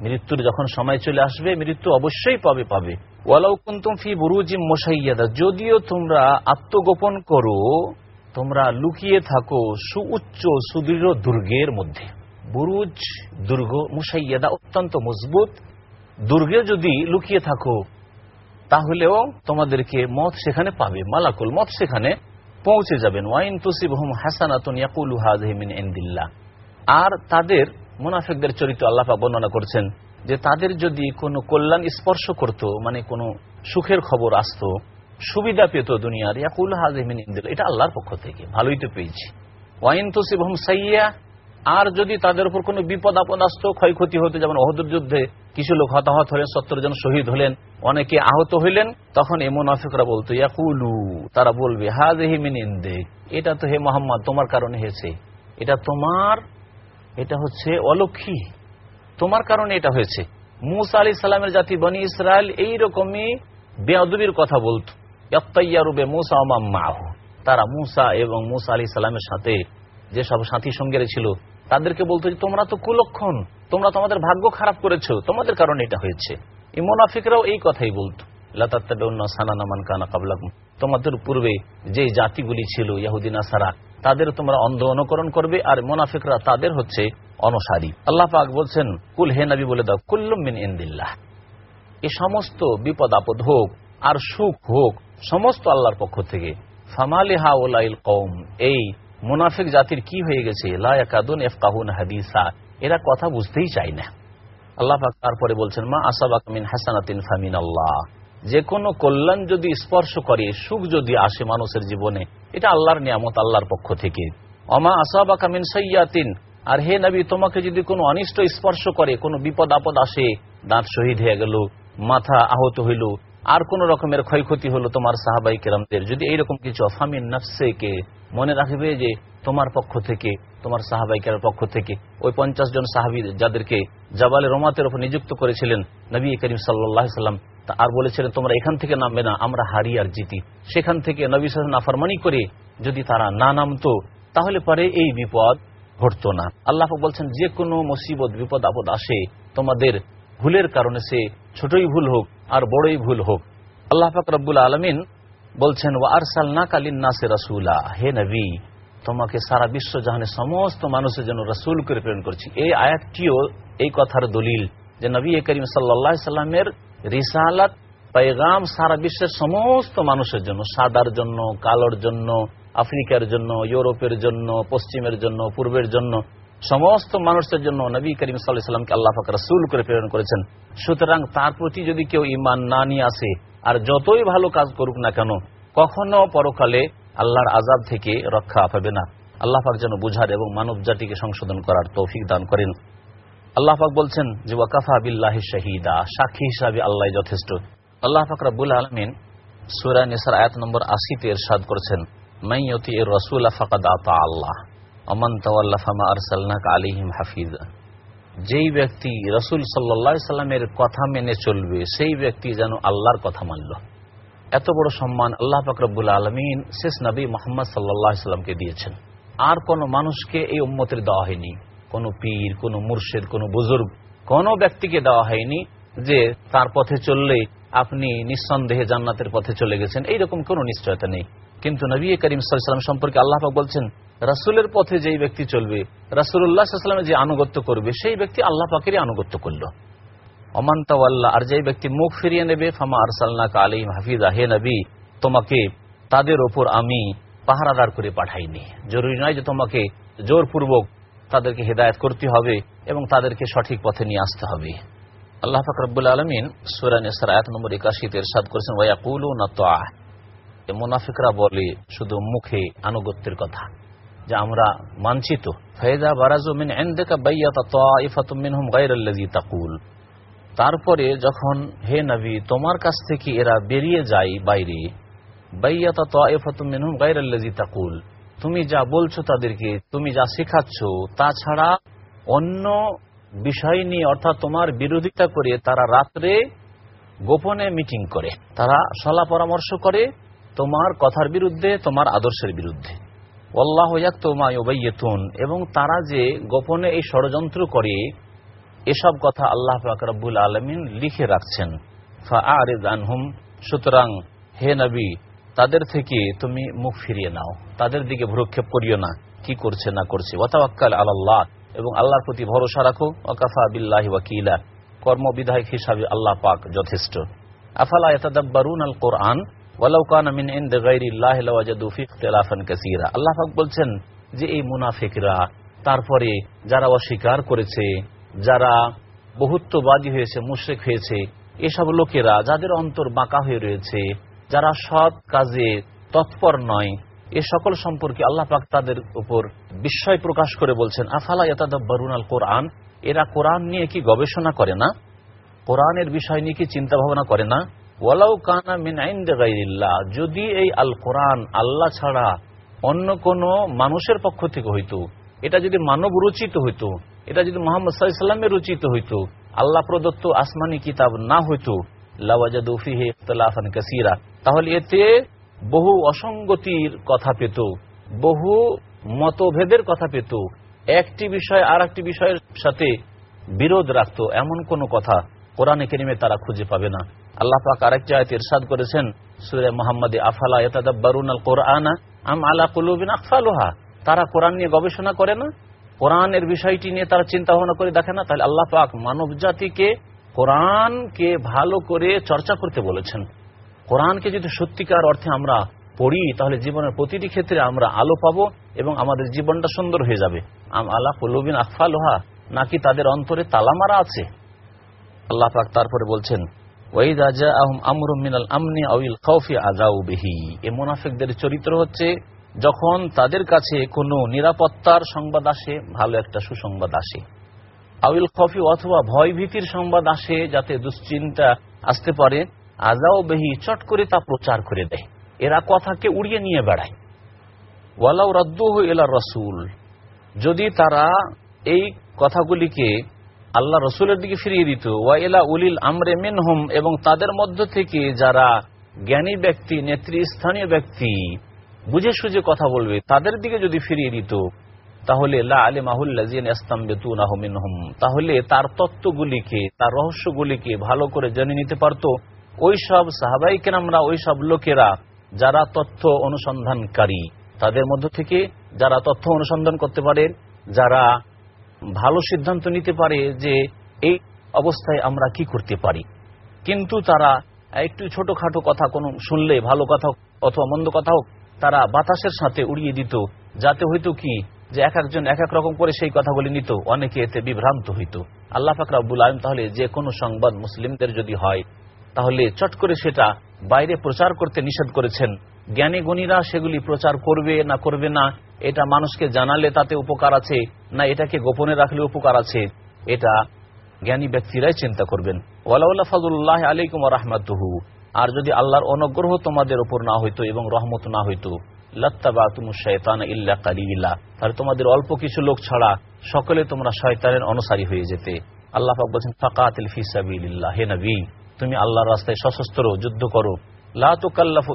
মৃত্যুর যখন সময় চলে আসবে, মৃত্যু অবশ্যই পাবে পাবে। ওয়ালাউ কুন্তুম ফি বুরুজিম মোসাইয়াদা যদিও তোমরা আত্মগোপন করো, তোমরা লুকিয়ে থাকো সুউচ্চ, সুদৃঢ় দুর্গের মধ্যে। বুরুজ, দুর্গ মুসাইয়াদা অত্যন্ত মজবুত। দুর্গে যদি লুকিয়ে থাকো, তাহলেও তোমাদেরকে মত সেখানে পাবে, মালাকুল মত সেখানে। পৌঁছে যাবেন। ওয়াইন তুসিবহুম হাসানাতুন ইয়াকুলু হাযিহি মিন আর তাদের মুনাফিকদের চরিত্র আল্লাপা বর্ণনা করছেন যে তাদের যদি কোনো কল্যাণ স্পর্শ করত মানে কোনো সুখের খবর আসত, সুবিধা পেত দুনিয়ার, ইয়াকুল হাজহিমিন ইন্দিল্লা এটা আল্লাহর পক্ষ থেকে, ভালোই তো পেয়েছি। ওয়াইন তুসিব হুম সাইয়্যা আর যদি তাদের উপর কোনো বিপদ, আপদ আসতো, ক্ষয়ক্ষতি হতো, যেমন অহদুর যুদ্ধে কিছু লোক হতাহত হলেন, সত্তর জন শহীদ হলেন, অনেকে আহত হইলেন, তখন এমন আফিকরা বলতো, ইয়াকুলু তারা বলবে হাজ মিন এটা তো হে মোহাম্মদ, তোমার কারণে হয়েছে এটা তোমার, এটা হচ্ছে অলক্ষী তোমার কারণে এটা হয়েছে মুসা আলি সাল্লামের জাতি বনি ইসরায়েল এইরকমই বেয়াদুবির কথা বলত ইয়ারুবে মুসা মাহ তারা মুসা এবং মুসা আলি সালামের সাথে যেসব সাথী সঙ্গেরা ছিল তাদেরকে বলতো যে, তোমরা তো কুলক্ষণ, তোমরা তোমাদের ভাগ্য খারাপ করেছ, তোমাদের কারণে এটা হয়েছে। এই মোনাফিকরাও এই কথাই বলতো। তোমাদের পূর্বে যে জাতিগুলি ছিল ইয়াহুদিন সারা তাদের তোমরা অন্ধ অনুকরণ করবে, আর মোনাফিকরা তাদের হচ্ছে অনসারী। আল্লাহ পাক বলছেন, কুল হে নবী বলে দাও কুল্লুমিন ইন্দিল্লাহ। এ সমস্ত বিপদ আপদ হোক, আর সুখ হোক, সমস্ত আল্লাহর পক্ষ থেকে। ফামালি হা ওলাইল কৌম এই মুনাফিক জাতির কি হয়ে গেছে? হাদিসা। এরা কথা বুঝতেই চায় না। আল্লাহ তারপরে বলছেন, মা আসাবাক মিন হাসানাতিন ফামিন আল্লাহ যে কোনো কল্যাণ যদি স্পর্শ করে, সুখ যদি আসে মানুষের জীবনে, এটা আল্লাহর নিয়ামত, আল্লাহর পক্ষ থেকে। অমা আসাবা কামিন সৈয়াতিন আর হে নবী, তোমাকে যদি কোনো অনিষ্ট স্পর্শ করে, কোনো বিপদ আপদ আসে, দাঁত শহীদ হয়ে গেল, মাথা আহত হইল আর কোন রকমের ক্ষয়ক্ষতি হলো তোমার সাহাবাই কেরামদের? যদি এইরকম কিছু, অফামিন নফসেকে মনে রাখবে যে তোমার পক্ষ থেকে, তোমার সাহাবাই কেরার পক্ষ থেকে, ওই পঞ্চাশ জন সাহাবি যাদেরকে জাবালে রোমাতের উপর নিযুক্ত করেছিলেন নবী করিম সাল্লাহ সাল্লাম আর বলেছিলেন, তোমরা এখান থেকে নামবে না, আমরা হারি আর জিতি। সেখান থেকে নবী সাল নাফারমানি করে যদি তারা না নামতো, তাহলে পরে এই বিপদ ঘটতো না। আল্লাহ বলছেন, যে কোনো মুসিবত, বিপদ, আপদ আসে, তোমাদের ভুলের কারণে সে ছোটই ভুল হোক আর বড়ই ভুল হোক। আল্লাহ পাক রব্বুল আলমিন বলছেন ও আরসাল না কালিন নাসে রাসুলা। হে নবী, তোমাকে সারা বিশ্ব জাহানের সমস্ত মানুষের জন্য রাসুল করে প্রেরণ করছি। এই আয়াতটিও এই কথার দলিল যে নবী করিম সাল্লা সাল্লামের রিসালাত পেগাম সারা বিশ্বের সমস্ত মানুষের জন্য, সাদার জন্য, কালোর জন্য, আফ্রিকার জন্য, ইউরোপের জন্য, পশ্চিমের জন্য, পূর্বের জন্য সমস্ত মানুষের জন্য নবী করিম সাল্লামকে আল্লাহ ফাকর রাসুল করে প্রেরণ করেছেন। সুতরাং তার প্রতি যদি কেউ ইমান না নিয়ে আসে, আর যতই ভালো কাজ করুক না কেন, কখনো পরকালে আল্লাহর আজাব থেকে রক্ষা পাবে না। আল্লাহ পাক যেন বুঝার এবং মানব জাতিকে সংশোধন করার তৌফিক দান করেন। আল্লাহ পাক বলছেন যে, ওয়াকাফা বিল্লাহ শাহিদা সাক্ষী হিসাবে আল্লাহ যথেষ্ট। আল্লাহ পাক রাবুল আলমিন সুরা নিসার আয়াত নম্বর আশিতে এরশাদ করেছেন মাইয়তি এর রসুল ফাকাদ আতা আল্লাহ অমান তাল্লাফামা আরসাল্লাক আলিহিম হাফিজা যেই ব্যক্তি রসুল সাল্লা সাল্লামের কথা মেনে চলবে, সেই ব্যক্তি যেন আল্লাহর কথা মানল। এত বড় সম্মান আল্লাহ ফাকরবুল আলমিন শেষ নবী মোহাম্মদ সাল্লাহ সাল্লামকে দিয়েছেন। আর কোন মানুষকে এই উম্মতের দেওয়া হয়নি। কোনো পীর, কোনো মুর্শেদ, কোনো বুজুর্গ, কোনো ব্যক্তিকে দেওয়া হয়নি যে তার পথে চললে আপনি নিঃসন্দেহে জান্নাতের পথে চলে গেছেন। এইরকম কোনো নিশ্চয়তা নেই। কিন্তু নবী করিম সাল্লাম সম্পর্কে আল্লাহ বলছেন, রাসুলের পথে যেই ব্যক্তি চলবে রাসুল্লাহামের যে আনুগত্য করবে, সেই ব্যক্তি আল্লাহ পাকেরই আনুগত্য করল। অমান্তাওয়াল্লাহ আর যেই ব্যক্তি মুখ ফিরিয়ে নেবে, ফামা আরসাল্লাহ আলিম হাফিজ আহে নবী, তোমাকে তাদের ওপর আমি পাহারাদার করে পাঠাইনি। জরুরি নয় যে তোমাকে জোরপূর্বক তাদেরকে হেদায়ত করতে হবে এবং তাদেরকে সঠিক পথে নিয়ে আসতে হবে। আল্লাহ ফাকরুল আলমিন সুরান আয়াত নম্বর একাশিতে সাদ করেছেন ওয়াকুল না তো মুনাফিকরা বলে, শুধু মুখে আনুগত্যের কথা, যে আমরা মানছি তো ফেদা বারাজুমিন তাকুল। তারপরে যখন হে নবী, তোমার কাছ থেকে এরা বেরিয়ে যায় বাইরে গায়রাল্লাযী তাকুল। তুমি যা বলছো তাদেরকে, তুমি যা শেখাচ্ছ, তাছাড়া অন্য বিষয় নিয়ে, অর্থাৎ তোমার বিরোধিতা করে, তারা রাত্রে গোপনে মিটিং করে, তারা সলা পরামর্শ করে তোমার কথার বিরুদ্ধে, তোমার আদর্শের বিরুদ্ধে। অল্লাহ আল্লাহ তোমায়তুন এবং তারা যে গোপনে এই ষড়যন্ত্র করে, এসব কথা আল্লাহ ফাকরাবুল আলমিন লিখে রাখছেন। আনহুম, সুতরাং হে নবী, তাদের থেকে তুমি মুখ ফিরিয়ে নাও। তাদের দিকে ভ্রক্ষেপ করিও না, কি করছে না করছে। ওয়াতাওয়াক্কাল আল্লাহ এবং আল্লাহর প্রতি ভরসা রাখো। ওকাফা বিল্লাহি ওয়াকিলা, কর্মবিধায়ক হিসাবে আল্লাহ পাক যথেষ্ট। আফালা এতাদাব্বারুন আল কোরআন আল্লাহ বলছেন যে এই মুনাফিকরা, তারপরে যারা অস্বীকার করেছে, যারা বহুত্ববাদী হয়েছে, মুশ্রেক হয়েছে, এসব লোকেরা যাদের অন্তর বাঁকা হয়ে রয়েছে, যারা সৎ কাজে তৎপর নয়, এ সকল সম্পর্কে আল্লাহ পাক তাদের উপর বিস্ময় প্রকাশ করে বলছেন, আফালা ইয়াতাদাব্বারুন আল কোরআন এরা কোরআন নিয়ে কি গবেষণা করে না? কোরআনের বিষয় নিয়ে কি চিন্তা ভাবনা করে না? ওয়ালাউ কানা মিন গাইরিল্লাহ যদি এই আল কোরআন আল্লাহ ছাড়া অন্য কোন মানুষের পক্ষ থেকে হইতো, এটা যদি মানব রচিত হইতো, এটা যদি মোহাম্মদ সাল্লামের রচিত হইতো, আল্লাহ প্রদত্ত আসমানি কিতাব না হইতো কাসিরা, তাহলে এতে বহু অসঙ্গতির কথা পেত, বহু মতভেদের কথা পেত, একটি বিষয় আর একটি বিষয়ের সাথে বিরোধ রাখত, এমন কোন কথা কোরআনে কেরিমে তারা খুঁজে পাবে না। আল্লাহ পাক আরেকটি আয়ত ইরশাদ করেছেন, সুরে মোহাম্মদ, আফালা ইয়াতাদাব্বারুন আল কোরআন আম আলা কুলুবিন আফালুহা তারা কোরআন নিয়ে গবেষণা করে না? কোরআনের বিষয়টি নিয়ে তারা চিন্তা ভাবনা করে দেখে না? তাহলে আল্লাহ পাক মানব জাতিকে কোরআনকে ভালো করে চর্চা করতে বলেছেন। কোরআনকে যদি সত্যিকার অর্থে আমরা পড়ি, তাহলে জীবনের প্রতিটি ক্ষেত্রে আমরা আলো পাবো এবং আমাদের জীবনটা সুন্দর হয়ে যাবে। আম আলা কুলুবিন আফালুহা নাকি তাদের অন্তরে তালামারা আছে? আল্লাহ পাক তারপরে বলছেন মুনাফিকদের চরিত্র হচ্ছে, যখন তাদের কাছে কোনো নিরাপত্তার সংবাদ আসে, ভালো একটা সুসংবাদ আসে। আউল খফি অথবা ভয় ভীতির সংবাদ আসে, যাতে দুশ্চিন্তা আসতে পারে আজাও বেহি চট করে তা প্রচার করে দেয়। এরা কথাকে উড়িয়ে নিয়ে বেড়ায়। ওয়ালাউ রদ্দু এলা রসুল। যদি তারা এই কথাগুলিকে আল্লাহ রসুলের দিকে ফিরিয়ে দিত। ওয়াইলা উলিল আমরে মিনহুম, এবং তাদের মধ্য থেকে যারা জ্ঞানী ব্যক্তি, নেতৃস্থানীয় ব্যক্তি, বুঝে সুঝে কথা বলবে, তাদের দিকে যদি ফিরিয়ে দিত, তাহলে তাহলে তার তত্ত্বগুলিকে, তার রহস্যগুলিকে ভালো করে জেনে নিতে পারত। ওই সব সাহাবাই কেনামরা ওই সব লোকেরা যারা তথ্য অনুসন্ধানকারী, তাদের মধ্য থেকে যারা তথ্য অনুসন্ধান করতে পারে, যারা ভালো সিদ্ধান্ত নিতে পারে যে এই অবস্থায় আমরা কি করতে পারি। কিন্তু তারা একটু ছোটখাটো কথা কোনো শুনলে, ভালো কথা অথবা মন্দ কথা হোক, তারা বাতাসের সাথে উড়িয়ে দিত, যাতে হইতো কি যে এক একজন এক এক রকম করে সেই কথাগুলি নিত, অনেকে এতে বিভ্রান্ত হইত। আল্লাহ ফাকরাবুল আলম তাহলে যে কোনো সংবাদ মুসলিমদের যদি হয়, তাহলে চট করে সেটা বাইরে প্রচার করতে নিষেধ করেছেন। জ্ঞানী গুণীরা সেগুলি প্রচার করবে না করবে না, এটা মানুষকে জানালে তাতে উপকার আছে, না এটাকে গোপনে রাখলে উপকার আছে, এটা জ্ঞানী ব্যক্তিরাই চিন্তা করবেন। ওয়ালাউল্লাহ ফাজুল্লাহ আলাইকুম রহমাতুহু। আর যদি আল্লাহর অনুগ্রহ তোমাদের উপর না হইতো এবং রহমত না হইতো তাহলে তোমাদের অল্প কিছু লোক ছাড়া সকলে তোমরা শয়তানের অনুসারী হয়ে যেতে। আল্লাহ বলছেন হে নবী, তুমি আল্লাহর রাস্তায় সশস্ত্র যুদ্ধ করো।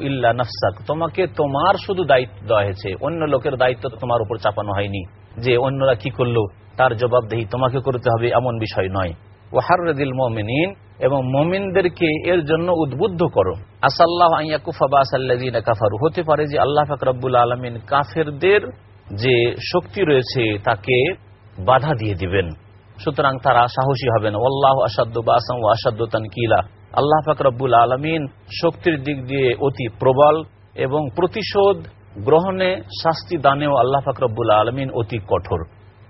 ইল্লা নফসাক, তোমাকে তোমার শুধু দায়িত্ব দেওয়া হয়েছে, অন্য লোকের দায়িত্ব তোমার উপর চাপানো হয়নি, যে অন্যরা কি করল, তার জবাবদেহি তোমাকে করতে হবে এমন বিষয় নয়। ওয়াহারদিল মমিনিন, এবং মমিনদেরকে এর জন্য উদ্বুদ্ধ করো। আসাল্লাহ কাফারু, হতে পারে যে আল্লাহ ফাকরাবুল আলমিন কাফেরদের যে শক্তি রয়েছে, তাকে বাধা দিয়ে দিবেন। সুতরাং তারা সাহসী হবেন আল্লাহ আসাদ্দ বা আসাম ও আসাদ্দ তানকিলা। আল্লাহ ফাকরাবুল আলমিন শক্তির দিক দিয়ে অতি প্রবল এবং প্রতিশোধ গ্রহণে শাস্তি দানেও আল্লাহ ফাকরাবুল আলমিন অতি কঠোর।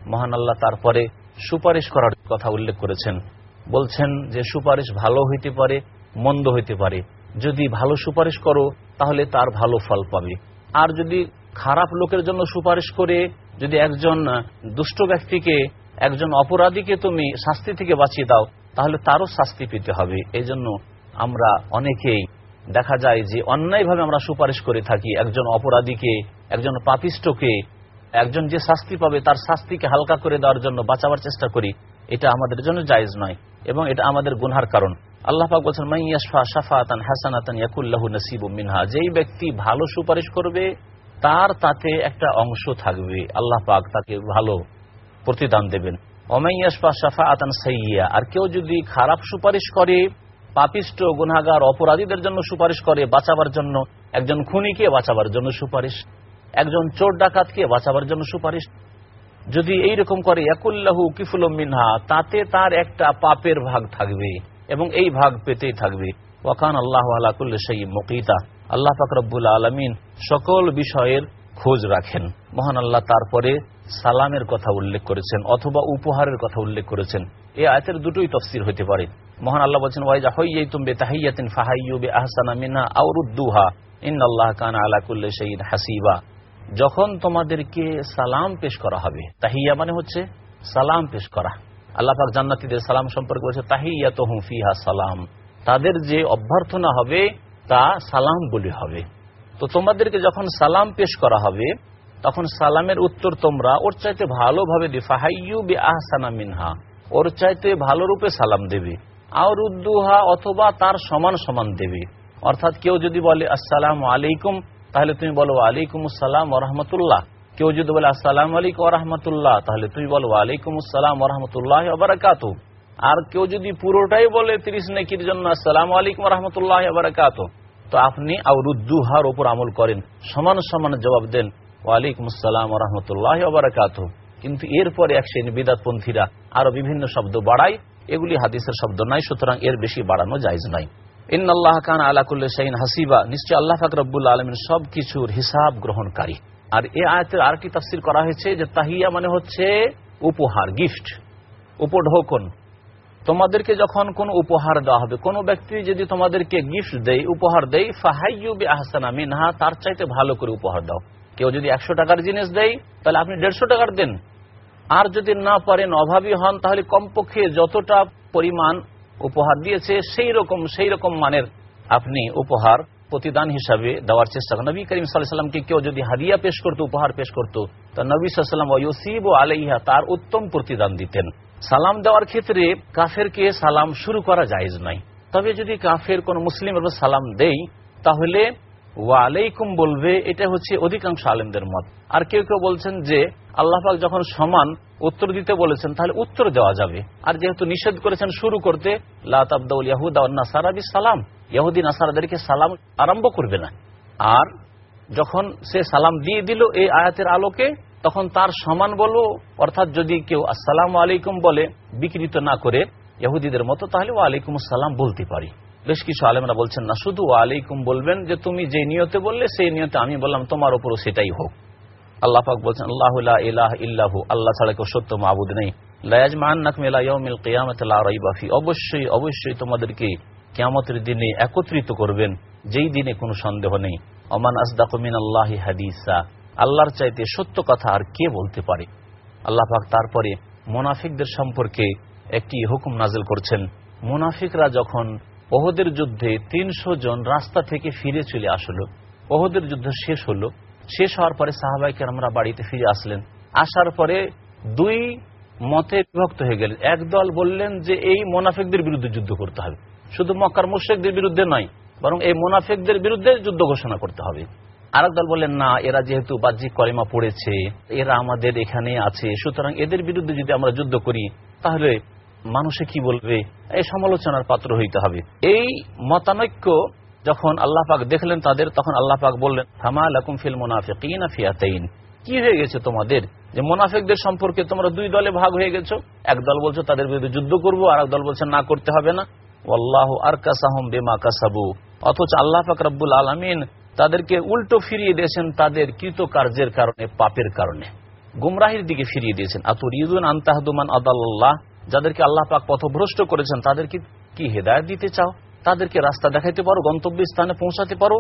মহান আল্লাহ তারপরে সুপারিশ করার কথা উল্লেখ করেছেন। বলছেন যে সুপারিশ ভালো হইতে পারে, মন্দ হইতে পারে। যদি ভালো সুপারিশ করো, তাহলে তার ভালো ফল পাবে। আর যদি খারাপ লোকের জন্য সুপারিশ করে, যদি একজন দুষ্ট ব্যক্তিকে, একজন অপরাধীকে তুমি শাস্তি থেকে বাঁচিয়ে দাও তাহলে তারও শাস্তি পেতে হবে। এই জন্য আমরা অনেকেই দেখা যায় যে অন্যায়ভাবে আমরা সুপারিশ করে থাকি। একজন অপরাধীকে, একজন পাপিষ্টকে, একজন যে শাস্তি পাবে তার শাস্তিকে হালকা করে দেওয়ার জন্য বাঁচাবার চেষ্টা করি। এটা আমাদের জন্য জায়জ নয় এবং এটা আমাদের গুনহার কারণ। আল্লাহ পাক বলছেন মাইয়াশফা শাফাতান হাসানাতান ইয়াকুল্লাহু নসিবু মিনহা। যেই ব্যক্তি ভালো সুপারিশ করবে, তার তাতে একটা অংশ থাকবে। আল্লাহ পাক তাকে ভালো প্রতিদান দেবেন। আর কেউ যদি খারাপ সুপারিশ করে, পাপিষ্ট গুনাগার অপরাধীদের জন্য সুপারিশ করে, বাঁচাবার জন্য, একজন খুনিকে বাঁচাবার জন্য সুপারিশ, একজন চোর ডাকাতকে বাঁচাবার জন্য সুপারিশ, যদি এই রকম করে একুল্লাহু কিফুল মিনহা, তাতে তার একটা পাপের ভাগ থাকবে এবং এই ভাগ পেতেই থাকবে। ওয়াকান আল্লাহ আলাকুল্ল সেই মকিতা। আল্লাহ ফাকরবুল আলমিন সকল বিষয়ের খোঁজ রাখেন। মহান আল্লাহ তারপরে সালামের কথা উল্লেখ করেছেন অথবা উপহারের কথা উল্লেখ করেছেন। এই আয়তের দুটোই তফসির হইতে পারে। মহান আল্লাহ বলছেন, ওয়াইজা হইয়াই তুমি তাহাইয়াতিন ফাহাইয়ুবে আহসানা মিনা আউরুদ্দুহা ইন আল্লাহ কান আলাকুল্ল সঈদ হাসিবা। যখন তোমাদেরকে সালাম পেশ করা হবে, তাহিয়া মানে হচ্ছে সালাম পেশ করা। আল্লাহাক জান্নাতিদের সালাম সম্পর্কে বলছে তাহিয়া তো হুফিহা সালাম। তাদের যে অভ্যর্থনা হবে, তা সালাম বলে হবে। তো তোমাদেরকে যখন সালাম পেশ করা হবে তখন সালামের উত্তর তোমরা, ওর চাইতে ভালোভাবে দি, ফাহাইয়ু বি আহসানা মিনহা। ওর চাইতে ভালো রূপে সালাম দেবে। আর উদ্দুহা অথবা তার সমান সমান দেবে। অর্থাৎ কেউ যদি বলে, আসসালাম আলাইকুম তাহলে তুমি বলো আলাইকুম আসসালাম রহমতুল্লাহ কেউ যদি বলে, আসসালাম আলাইকুম রহমতুল্লাহ তাহলে তুমি বলো আলাইকুম আসসালাম রহমতুল্লাহ বারাকাত আর কেউ যদি পুরোটাই বলে, তিরিশ নেকির জন্য আসসালাম আলাইকুম রহমতুল্লাহ বারাকাত তো আপনি আউরুদ্দুহার ওপর আমল করেন, সমান সমান জবাব দেন। ওয়ালাইকুম আসসালাম রহমতুল্লাহ বারাকাত কিন্তু এরপরে এক শ্রেণি বিদাতপন্থীরা আরও বিভিন্ন শব্দ বাড়ায়, এগুলি হাদিসের শব্দ নাই সুতরাং এর বেশি বাড়ানো জায়জ নাই ইন্নআল্লাহ খান আলাকুল্ল শাহিন হাসিবা নিশ্চয় আল্লাহ ফাকরবুল আলমিন সব কিছুর হিসাব গ্রহণকারী। আর এ আয়তের আর কি তাফসির করা হয়েছে যে তাহিয়া মানে হচ্ছে উপহার, গিফট, উপঢৌকন। তোমাদেরকে যখন কোন উপহার দেওয়া হবে, কোন ব্যক্তি যদি তোমাদেরকে গিফট দেয়, উপহার দেয় ফাহাইবি আহসানা মিনহা, তার চাইতে ভালো করে উপহার দাও। কেউ যদি একশো টাকার জিনিস দেয়, তাহলে আপনি দেড়শো টাকার দেন। আর যদি না পারেন, অভাবী হন, তাহলে কমপক্ষে যতটা পরিমাণ উপহার দিয়েছে, সেই রকম সেই রকম মানের আপনি উপহার প্রতিদান হিসাবে দেওয়ার চেষ্টা করেন। নবী করিম সাল্লামকে কেউ যদি হাদিয়া পেশ করতো, উপহার পেশ করতো, তা নবী সাল্লাম ওয়সিব ও আলাইহা, তার উত্তম প্রতিদান দিতেন। সালাম দেওয়ার ক্ষেত্রে কাফেরকে সালাম শুরু করা জায়েজ নাই তবে যদি কাফের কোন মুসলিম সালাম দেই তাহলে ওয়ালাইকুম বলবে, এটা হচ্ছে অধিকাংশ আলেমদের মত। আর কেউ কেউ বলছেন যে আল্লাহাক যখন সমান উত্তর দিতে বলেছেন, তাহলে উত্তর দেওয়া যাবে। আর যেহেতু নিষেধ করেছেন শুরু করতে সালাম ইয়াহুদ্দিন নাসারাদেরকে সালাম আরম্ভ করবে না। আর যখন সে সালাম দিয়ে দিল এই আয়াতের আলোকে, তখন তার সমান বলব অর্থাৎ যদি কেউ আসসালাম আলাইকুম বলে, বিকৃত না করে ইহুদিদের মতো, তাহলে ওয়ালাইকুম আসসালাম বলতে পারি। বেশ কিছু আলেমরা বলছেন, না, শুধু আলাইকুম বলবেন যে তুমি যে নিয়তে বললে, সেই নিয়তে আমি বললাম, তোমার উপরও সেটাই হোক। আল্লাহ পাক বলছেন, আল্লাহ ইলাহ ইল্লাহু, আল্লাহ ছাড়া কেউ সত্য মাহবুদ নেই। অবশ্যই অবশ্যই তোমাদেরকে কিয়ামতের দিনে একত্রিত করবেন, যেই দিনে কোনো সন্দেহ নেই। অমান আসদাকুমিন আল্লাহ হাদিসা, আল্লাহর চাইতে সত্য কথা আর কে বলতে পারে? আল্লাহ পাক তারপরে মোনাফিকদের সম্পর্কে একটি হুকুম নাজেল করছেন। মুনাফিকরা যখন ওহদের যুদ্ধে তিনশো জন রাস্তা থেকে ফিরে চলে আসলো। ওহদের যুদ্ধ শেষ হলো। শেষ হওয়ার পরে সাহাবাইকে আমরা বাড়িতে ফিরে আসলেন। আসার পরে দুই মতে বিভক্ত হয়ে গেলেন। একদল বললেন যে, এই মোনাফেকদের বিরুদ্ধে যুদ্ধ করতে হবে। শুধু মক্কার মুশ্রেকদের বিরুদ্ধে নয়, বরং এই মোনাফেকদের বিরুদ্ধে যুদ্ধ ঘোষণা করতে হবে। আরেক দল বললেন, না, এরা যেহেতু বাহ্যিক কলেমা পড়েছে, এরা আমাদের এখানে আছে। সুতরাং এদের বিরুদ্ধে যদি আমরা যুদ্ধ করি, তাহলে মানুষে কি বলবে? এই সমালোচনার পাত্র হইতে হবে। এই মতানৈক্য যখন আল্লাহ পাক দেখলেন তাদের, তখন আল্লাহ পাক বললেন হামা ফিল মুনাফিকিন ফিয়াতাইন। কি হয়ে গেছে তোমাদের? যে মোনাফিকদের সম্পর্কে তোমরা দুই দলে ভাগ হয়ে গেছো। এক দল বলছো, তাদের বিরুদ্ধে যুদ্ধ করব। আর এক দল বলছে, না করতে হবে না। আল্লাহ আর কাসাহম বেমা কাসাবু। অথচ আল্লাহ পাক রব্বুল আলমিন তাদেরকে উল্টো ফিরিয়ে দিয়েছেন তাদের কৃত কার্যের কারণে, পাপের কারণে। গুমরাহির দিকে ফিরিয়ে দিয়েছেন। আতুর ইদুন আন্তাহদুমান আদাল্লাহ? যাদেরকে আল্লাহ পাক পথভ্রষ্ট করেছেন, তাদেরকে কি হেদায়ত দিতে চাও? তাদেরকে রাস্তা দেখাইতে পারো, গন্তব্য স্থানে পৌঁছাতে পারো।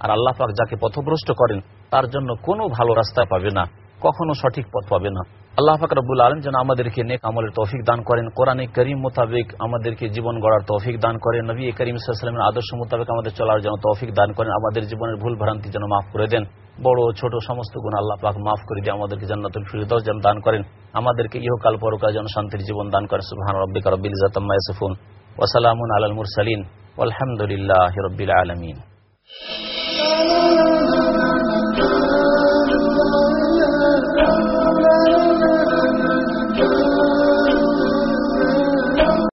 আর আল্লাহ পাক যাকে পথভ্রষ্ট করেন, তার জন্য কোনো ভালো রাস্তা পাবে না, কখনো সঠিক পথ পাবে না। আল্লাহ ফাকর রব্বুল আলম যেন আমাদেরকে নেক আমলের তৌফিক দান করেন। কোরআনে করিম মোতাবেক আমাদেরকে জীবন গড়ার তৌফিক দান করেন। নবী করিম সাল্লামের আদর্শ মোতাবেক আমাদের চলার যেন তৌফিক দান করেন। আমাদের জীবনের ভুল ভ্রান্তি যেন মাফ করে দেন। বড় ছোট সমস্ত গুণ আল্লাহ পাক মাফ করে দিয়ে আমাদেরকে জান্নাতুল ফিরদৌস যেন দান করেন। আমাদেরকে ইহকাল পরকাল যেন শান্তির জীবন দান করেন। সুবহান রব্বিকা রব্বিল ইজ্জাতাম্মা ইয়াসিফুন। ওয়া সালামুন আলাল মুরসালিন। ওয়ালহামদুলিল্লাহি রব্বিল আলামিন।